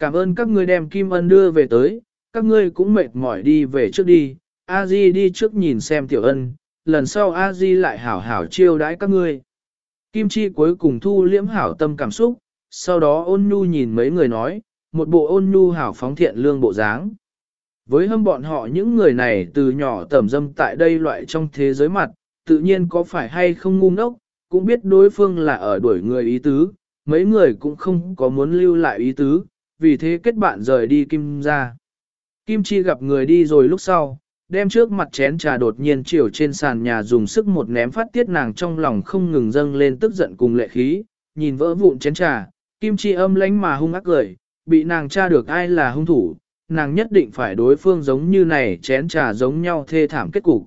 Cảm ơn các ngươi đem Kim Ân đưa về tới, các ngươi cũng mệt mỏi đi về trước đi, A Di đi trước nhìn xem tiểu ân, lần sau A Di lại hảo hảo chiêu đãi các ngươi. Kim Chi cuối cùng thu liễm hảo tâm cảm xúc, sau đó ôn nhu nhìn mấy người nói, một bộ ôn nhu hảo phóng thiện lương bộ dáng. Với hâm bọn họ những người này từ nhỏ tẩm dâm tại đây loại trong thế giới mặt, tự nhiên có phải hay không ngu ngốc, cũng biết đối phương là ở đuổi người ý tứ, mấy người cũng không có muốn lưu lại ý tứ, vì thế kết bạn rời đi Kim ra. Kim Chi gặp người đi rồi lúc sau, đem trước mặt chén trà đột nhiên chiều trên sàn nhà dùng sức một ném phát tiết nàng trong lòng không ngừng dâng lên tức giận cùng lệ khí, nhìn vỡ vụn chén trà, Kim Chi âm lánh mà hung ác cười, bị nàng tra được ai là hung thủ, nàng nhất định phải đối phương giống như này chén trà giống nhau thê thảm kết cục.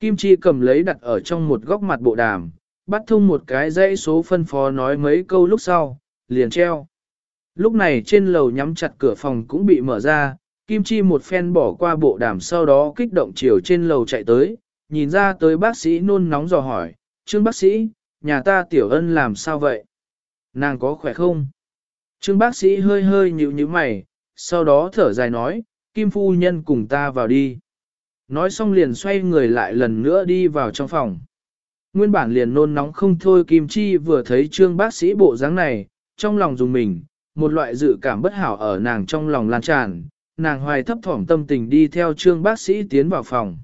Kim Chi cầm lấy đặt ở trong một góc mặt bộ đàm, bắt thông một cái dãy số phân phó nói mấy câu lúc sau, liền treo. Lúc này trên lầu nhắm chặt cửa phòng cũng bị mở ra, Kim Chi một phen bỏ qua bộ đàm sau đó kích động chiều trên lầu chạy tới, nhìn ra tới bác sĩ nôn nóng dò hỏi, Trương bác sĩ, nhà ta tiểu ân làm sao vậy? Nàng có khỏe không? Trương bác sĩ hơi hơi nhíu nhíu mày, sau đó thở dài nói, Kim phu nhân cùng ta vào đi. Nói xong liền xoay người lại lần nữa đi vào trong phòng. Nguyên bản liền nôn nóng không thôi Kim Chi vừa thấy trương bác sĩ bộ dáng này, trong lòng dùng mình, một loại dự cảm bất hảo ở nàng trong lòng lan tràn, nàng hoài thấp thỏm tâm tình đi theo trương bác sĩ tiến vào phòng.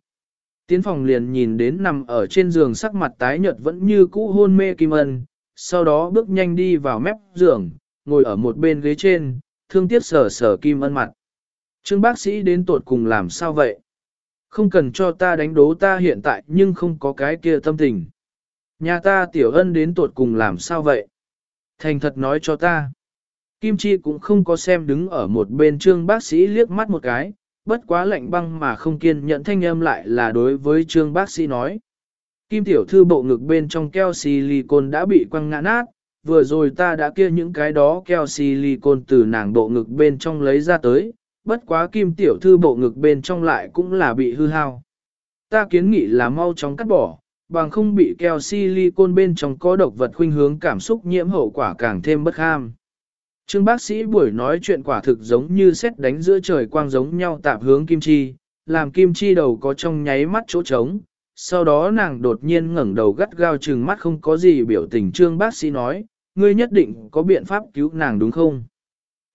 Tiến phòng liền nhìn đến nằm ở trên giường sắc mặt tái nhợt vẫn như cũ hôn mê Kim Ân, sau đó bước nhanh đi vào mép giường, ngồi ở một bên ghế trên, thương tiếc sở sở Kim Ân mặt. Trương bác sĩ đến tột cùng làm sao vậy? Không cần cho ta đánh đố ta hiện tại nhưng không có cái kia tâm tình. Nhà ta tiểu ân đến tột cùng làm sao vậy? Thành thật nói cho ta. Kim Chi cũng không có xem đứng ở một bên trương bác sĩ liếc mắt một cái, bất quá lạnh băng mà không kiên nhận thanh âm lại là đối với trương bác sĩ nói. Kim tiểu thư bộ ngực bên trong keo silicon đã bị quăng ngã nát, vừa rồi ta đã kia những cái đó keo silicon từ nàng bộ ngực bên trong lấy ra tới, bất quá kim tiểu thư bộ ngực bên trong lại cũng là bị hư hao. Ta kiến nghị là mau chóng cắt bỏ, bằng không bị keo silicon bên trong có độc vật khuynh hướng cảm xúc nhiễm hậu quả càng thêm bất ham. Trương bác sĩ buổi nói chuyện quả thực giống như xét đánh giữa trời quang giống nhau tạp hướng kim chi, làm kim chi đầu có trong nháy mắt chỗ trống. Sau đó nàng đột nhiên ngẩng đầu gắt gao trừng mắt không có gì biểu tình trương bác sĩ nói, ngươi nhất định có biện pháp cứu nàng đúng không?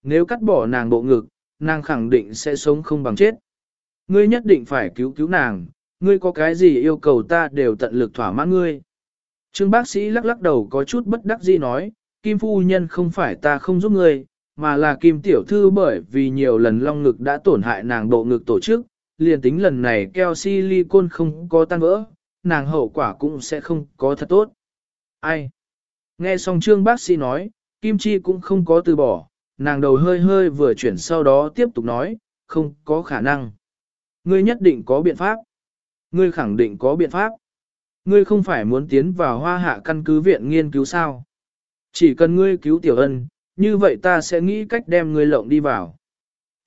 Nếu cắt bỏ nàng bộ ngực, nàng khẳng định sẽ sống không bằng chết. Ngươi nhất định phải cứu cứu nàng, ngươi có cái gì yêu cầu ta đều tận lực thỏa mãn ngươi. Trương bác sĩ lắc lắc đầu có chút bất đắc dĩ nói, Kim phu nhân không phải ta không giúp ngươi, mà là Kim tiểu thư bởi vì nhiều lần long ngực đã tổn hại nàng bộ ngực tổ chức, liền tính lần này keo silicon không có tan vỡ, nàng hậu quả cũng sẽ không có thật tốt. Ai? Nghe xong trương bác sĩ nói, Kim Chi cũng không có từ bỏ, nàng đầu hơi hơi vừa chuyển sau đó tiếp tục nói, không có khả năng. Ngươi nhất định có biện pháp. Ngươi khẳng định có biện pháp. Ngươi không phải muốn tiến vào hoa hạ căn cứ viện nghiên cứu sao. Chỉ cần ngươi cứu tiểu ân, như vậy ta sẽ nghĩ cách đem ngươi lộng đi vào.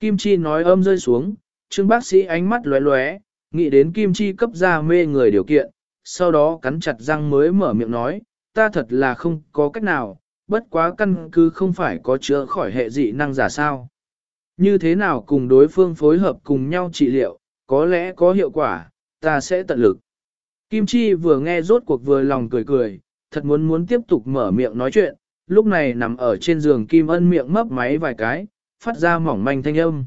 Kim Chi nói âm rơi xuống, trương bác sĩ ánh mắt lóe lóe, nghĩ đến Kim Chi cấp ra mê người điều kiện, sau đó cắn chặt răng mới mở miệng nói, ta thật là không có cách nào, bất quá căn cứ không phải có chữa khỏi hệ dị năng giả sao. Như thế nào cùng đối phương phối hợp cùng nhau trị liệu, có lẽ có hiệu quả, ta sẽ tận lực. Kim Chi vừa nghe rốt cuộc vừa lòng cười cười, thật muốn muốn tiếp tục mở miệng nói chuyện, lúc này nằm ở trên giường Kim Ân miệng mấp máy vài cái, phát ra mỏng manh thanh âm.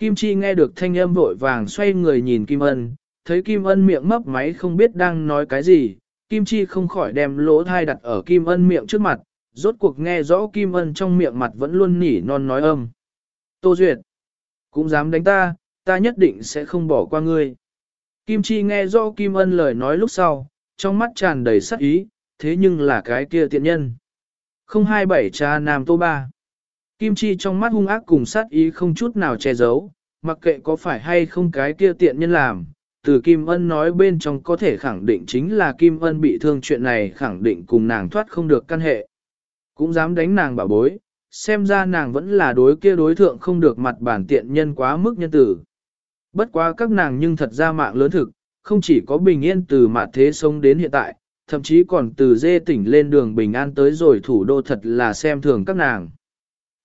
Kim Chi nghe được thanh âm vội vàng xoay người nhìn Kim Ân, thấy Kim Ân miệng mấp máy không biết đang nói cái gì, Kim Chi không khỏi đem lỗ thai đặt ở Kim Ân miệng trước mặt, rốt cuộc nghe rõ Kim Ân trong miệng mặt vẫn luôn nỉ non nói âm. Tô Duyệt, cũng dám đánh ta, ta nhất định sẽ không bỏ qua ngươi. Kim Chi nghe rõ Kim Ân lời nói lúc sau, trong mắt tràn đầy sắc ý, thế nhưng là cái kia tiện nhân. 027 cha nam tô ba. Kim Chi trong mắt hung ác cùng sát ý không chút nào che giấu, mặc kệ có phải hay không cái kia tiện nhân làm. Từ Kim Ân nói bên trong có thể khẳng định chính là Kim Ân bị thương chuyện này khẳng định cùng nàng thoát không được căn hệ. Cũng dám đánh nàng bảo bối, xem ra nàng vẫn là đối kia đối thượng không được mặt bản tiện nhân quá mức nhân tử. Bất quá các nàng nhưng thật ra mạng lớn thực, không chỉ có bình yên từ mặt thế sống đến hiện tại, thậm chí còn từ dê tỉnh lên đường bình an tới rồi thủ đô thật là xem thường các nàng.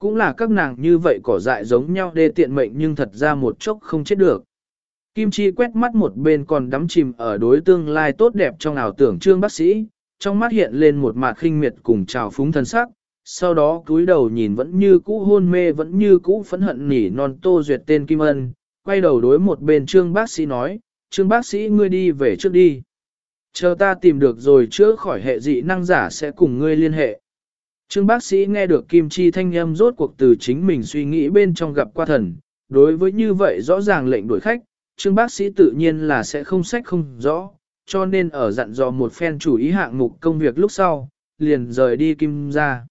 Cũng là các nàng như vậy cỏ dại giống nhau đê tiện mệnh nhưng thật ra một chốc không chết được. Kim Chi quét mắt một bên còn đắm chìm ở đối tương lai tốt đẹp trong ảo tưởng trương bác sĩ, trong mắt hiện lên một mạt khinh miệt cùng trào phúng thân sắc, sau đó cúi đầu nhìn vẫn như cũ hôn mê vẫn như cũ phẫn hận nỉ non tô duyệt tên Kim Ân, quay đầu đối một bên trương bác sĩ nói, trương bác sĩ ngươi đi về trước đi. Chờ ta tìm được rồi chữa khỏi hệ dị năng giả sẽ cùng ngươi liên hệ. Trương bác sĩ nghe được Kim Chi thanh âm rốt cuộc từ chính mình suy nghĩ bên trong gặp qua thần. Đối với như vậy rõ ràng lệnh đuổi khách, Trương bác sĩ tự nhiên là sẽ không sách không rõ, cho nên ở dặn dò một phen chủ ý hạng mục công việc lúc sau, liền rời đi Kim ra.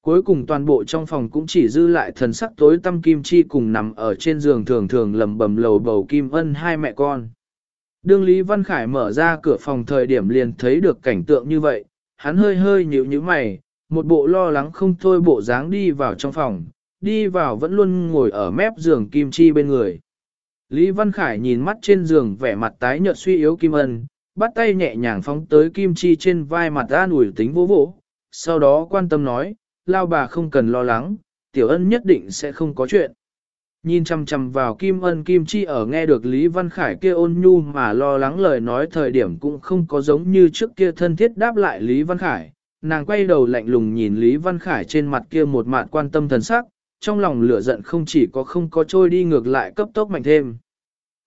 Cuối cùng toàn bộ trong phòng cũng chỉ dư lại thần sắc tối tâm Kim Chi cùng nằm ở trên giường thường thường lầm bầm lầu bầu Kim Ân hai mẹ con. Đương Lý Văn Khải mở ra cửa phòng thời điểm liền thấy được cảnh tượng như vậy, hắn hơi hơi nhíu nhíu mày, một bộ lo lắng không thôi bộ dáng đi vào trong phòng, đi vào vẫn luôn ngồi ở mép giường Kim Chi bên người. Lý Văn Khải nhìn mắt trên giường vẻ mặt tái nhợt suy yếu Kim Ân, bắt tay nhẹ nhàng phóng tới Kim Chi trên vai mặt an ủi tính vô vỗ, sau đó quan tâm nói, lao bà không cần lo lắng, tiểu ân nhất định sẽ không có chuyện. Nhìn chăm chăm vào Kim Ân Kim Chi ở nghe được Lý Văn Khải kia ôn nhu mà lo lắng lời nói thời điểm cũng không có giống như trước kia thân thiết đáp lại Lý Văn Khải. Nàng quay đầu lạnh lùng nhìn Lý Văn Khải trên mặt kia một mặt quan tâm thần sắc, trong lòng lửa giận không chỉ có không có trôi đi ngược lại cấp tốc mạnh thêm.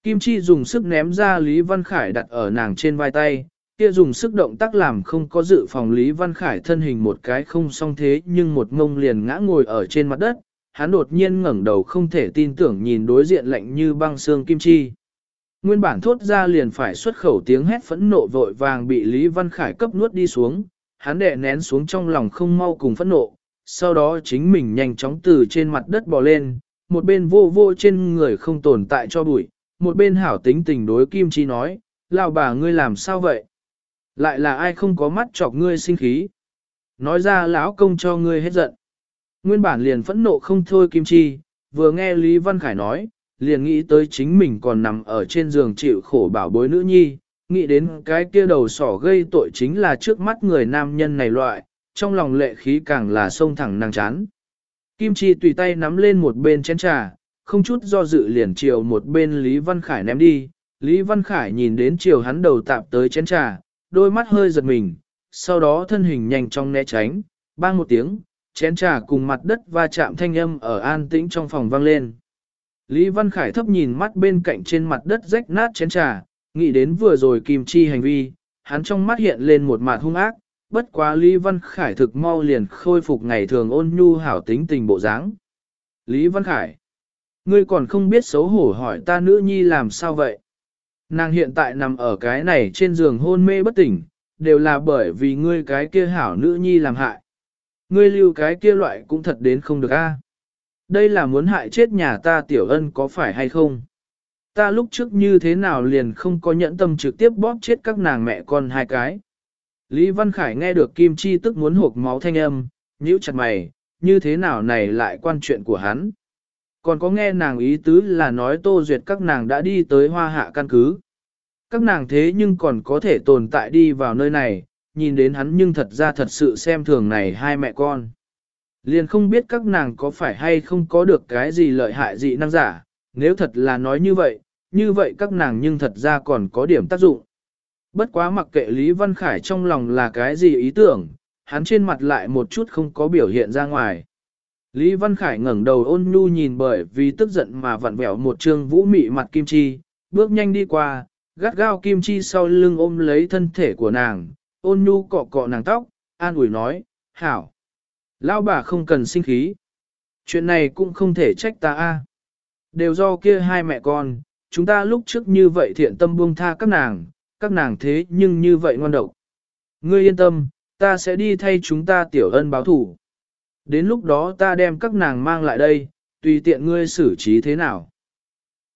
Kim Chi dùng sức ném ra Lý Văn Khải đặt ở nàng trên vai tay, kia dùng sức động tác làm không có dự phòng Lý Văn Khải thân hình một cái không song thế nhưng một ngông liền ngã ngồi ở trên mặt đất, hắn đột nhiên ngẩng đầu không thể tin tưởng nhìn đối diện lạnh như băng xương Kim Chi. Nguyên bản thốt ra liền phải xuất khẩu tiếng hét phẫn nộ vội vàng bị Lý Văn Khải cấp nuốt đi xuống, hắn đệ nén xuống trong lòng không mau cùng phẫn nộ, sau đó chính mình nhanh chóng từ trên mặt đất bò lên, một bên vô vô trên người không tồn tại cho bụi, một bên hảo tính tình đối Kim Chi nói, lão bà ngươi làm sao vậy? Lại là ai không có mắt chọc ngươi sinh khí? Nói ra lão công cho ngươi hết giận. Nguyên bản liền phẫn nộ không thôi Kim Chi, vừa nghe Lý Văn Khải nói, liền nghĩ tới chính mình còn nằm ở trên giường chịu khổ bảo bối nữ nhi, nghĩ đến cái kia đầu sỏ gây tội chính là trước mắt người nam nhân này loại, trong lòng lệ khí càng là sông thẳng nàng chán. Kim Chi tùy tay nắm lên một bên chén trà, không chút do dự liền chiều một bên Lý Văn Khải ném đi. Lý Văn Khải nhìn đến chiều hắn đầu tạp tới chén trà, đôi mắt hơi giật mình, sau đó thân hình nhanh chóng né tránh, bang một tiếng, chén trà cùng mặt đất va chạm thanh âm ở an tĩnh trong phòng vang lên. Lý Văn Khải thấp nhìn mắt bên cạnh trên mặt đất rách nát chén trà, nghĩ đến vừa rồi Kim Chi hành vi, hắn trong mắt hiện lên một mặt hung ác, bất quá Lý Văn Khải thực mau liền khôi phục ngày thường ôn nhu hảo tính tình bộ dáng. Lý Văn Khải, ngươi còn không biết xấu hổ hỏi ta nữ nhi làm sao vậy? Nàng hiện tại nằm ở cái này trên giường hôn mê bất tỉnh, đều là bởi vì ngươi cái kia hảo nữ nhi làm hại. Ngươi lưu cái kia loại cũng thật đến không được a. Đây là muốn hại chết nhà ta tiểu ân có phải hay không? Ta lúc trước như thế nào liền không có nhẫn tâm trực tiếp bóp chết các nàng mẹ con hai cái. Lý Văn Khải nghe được Kim Chi tức muốn hộp máu thanh âm, nhíu chặt mày, như thế nào này lại quan chuyện của hắn. Còn có nghe nàng ý tứ là nói tô duyệt các nàng đã đi tới hoa hạ căn cứ. Các nàng thế nhưng còn có thể tồn tại đi vào nơi này, nhìn đến hắn nhưng thật ra thật sự xem thường này hai mẹ con. Liền không biết các nàng có phải hay không có được cái gì lợi hại gì năng giả, nếu thật là nói như vậy, như vậy các nàng nhưng thật ra còn có điểm tác dụng. Bất quá mặc kệ Lý Văn Khải trong lòng là cái gì ý tưởng, hắn trên mặt lại một chút không có biểu hiện ra ngoài. Lý Văn Khải ngẩng đầu ôn nhu nhìn bởi vì tức giận mà vặn vẹo một trương vũ mị mặt kim chi, bước nhanh đi qua, gắt gao kim chi sau lưng ôm lấy thân thể của nàng, ôn nhu cọ cọ nàng tóc, an ủi nói, hảo. Lão bà không cần sinh khí. Chuyện này cũng không thể trách ta a. Đều do kia hai mẹ con, chúng ta lúc trước như vậy thiện tâm buông tha các nàng, các nàng thế nhưng như vậy ngoan độc. Ngươi yên tâm, ta sẽ đi thay chúng ta tiểu ân báo thủ. Đến lúc đó ta đem các nàng mang lại đây, tùy tiện ngươi xử trí thế nào.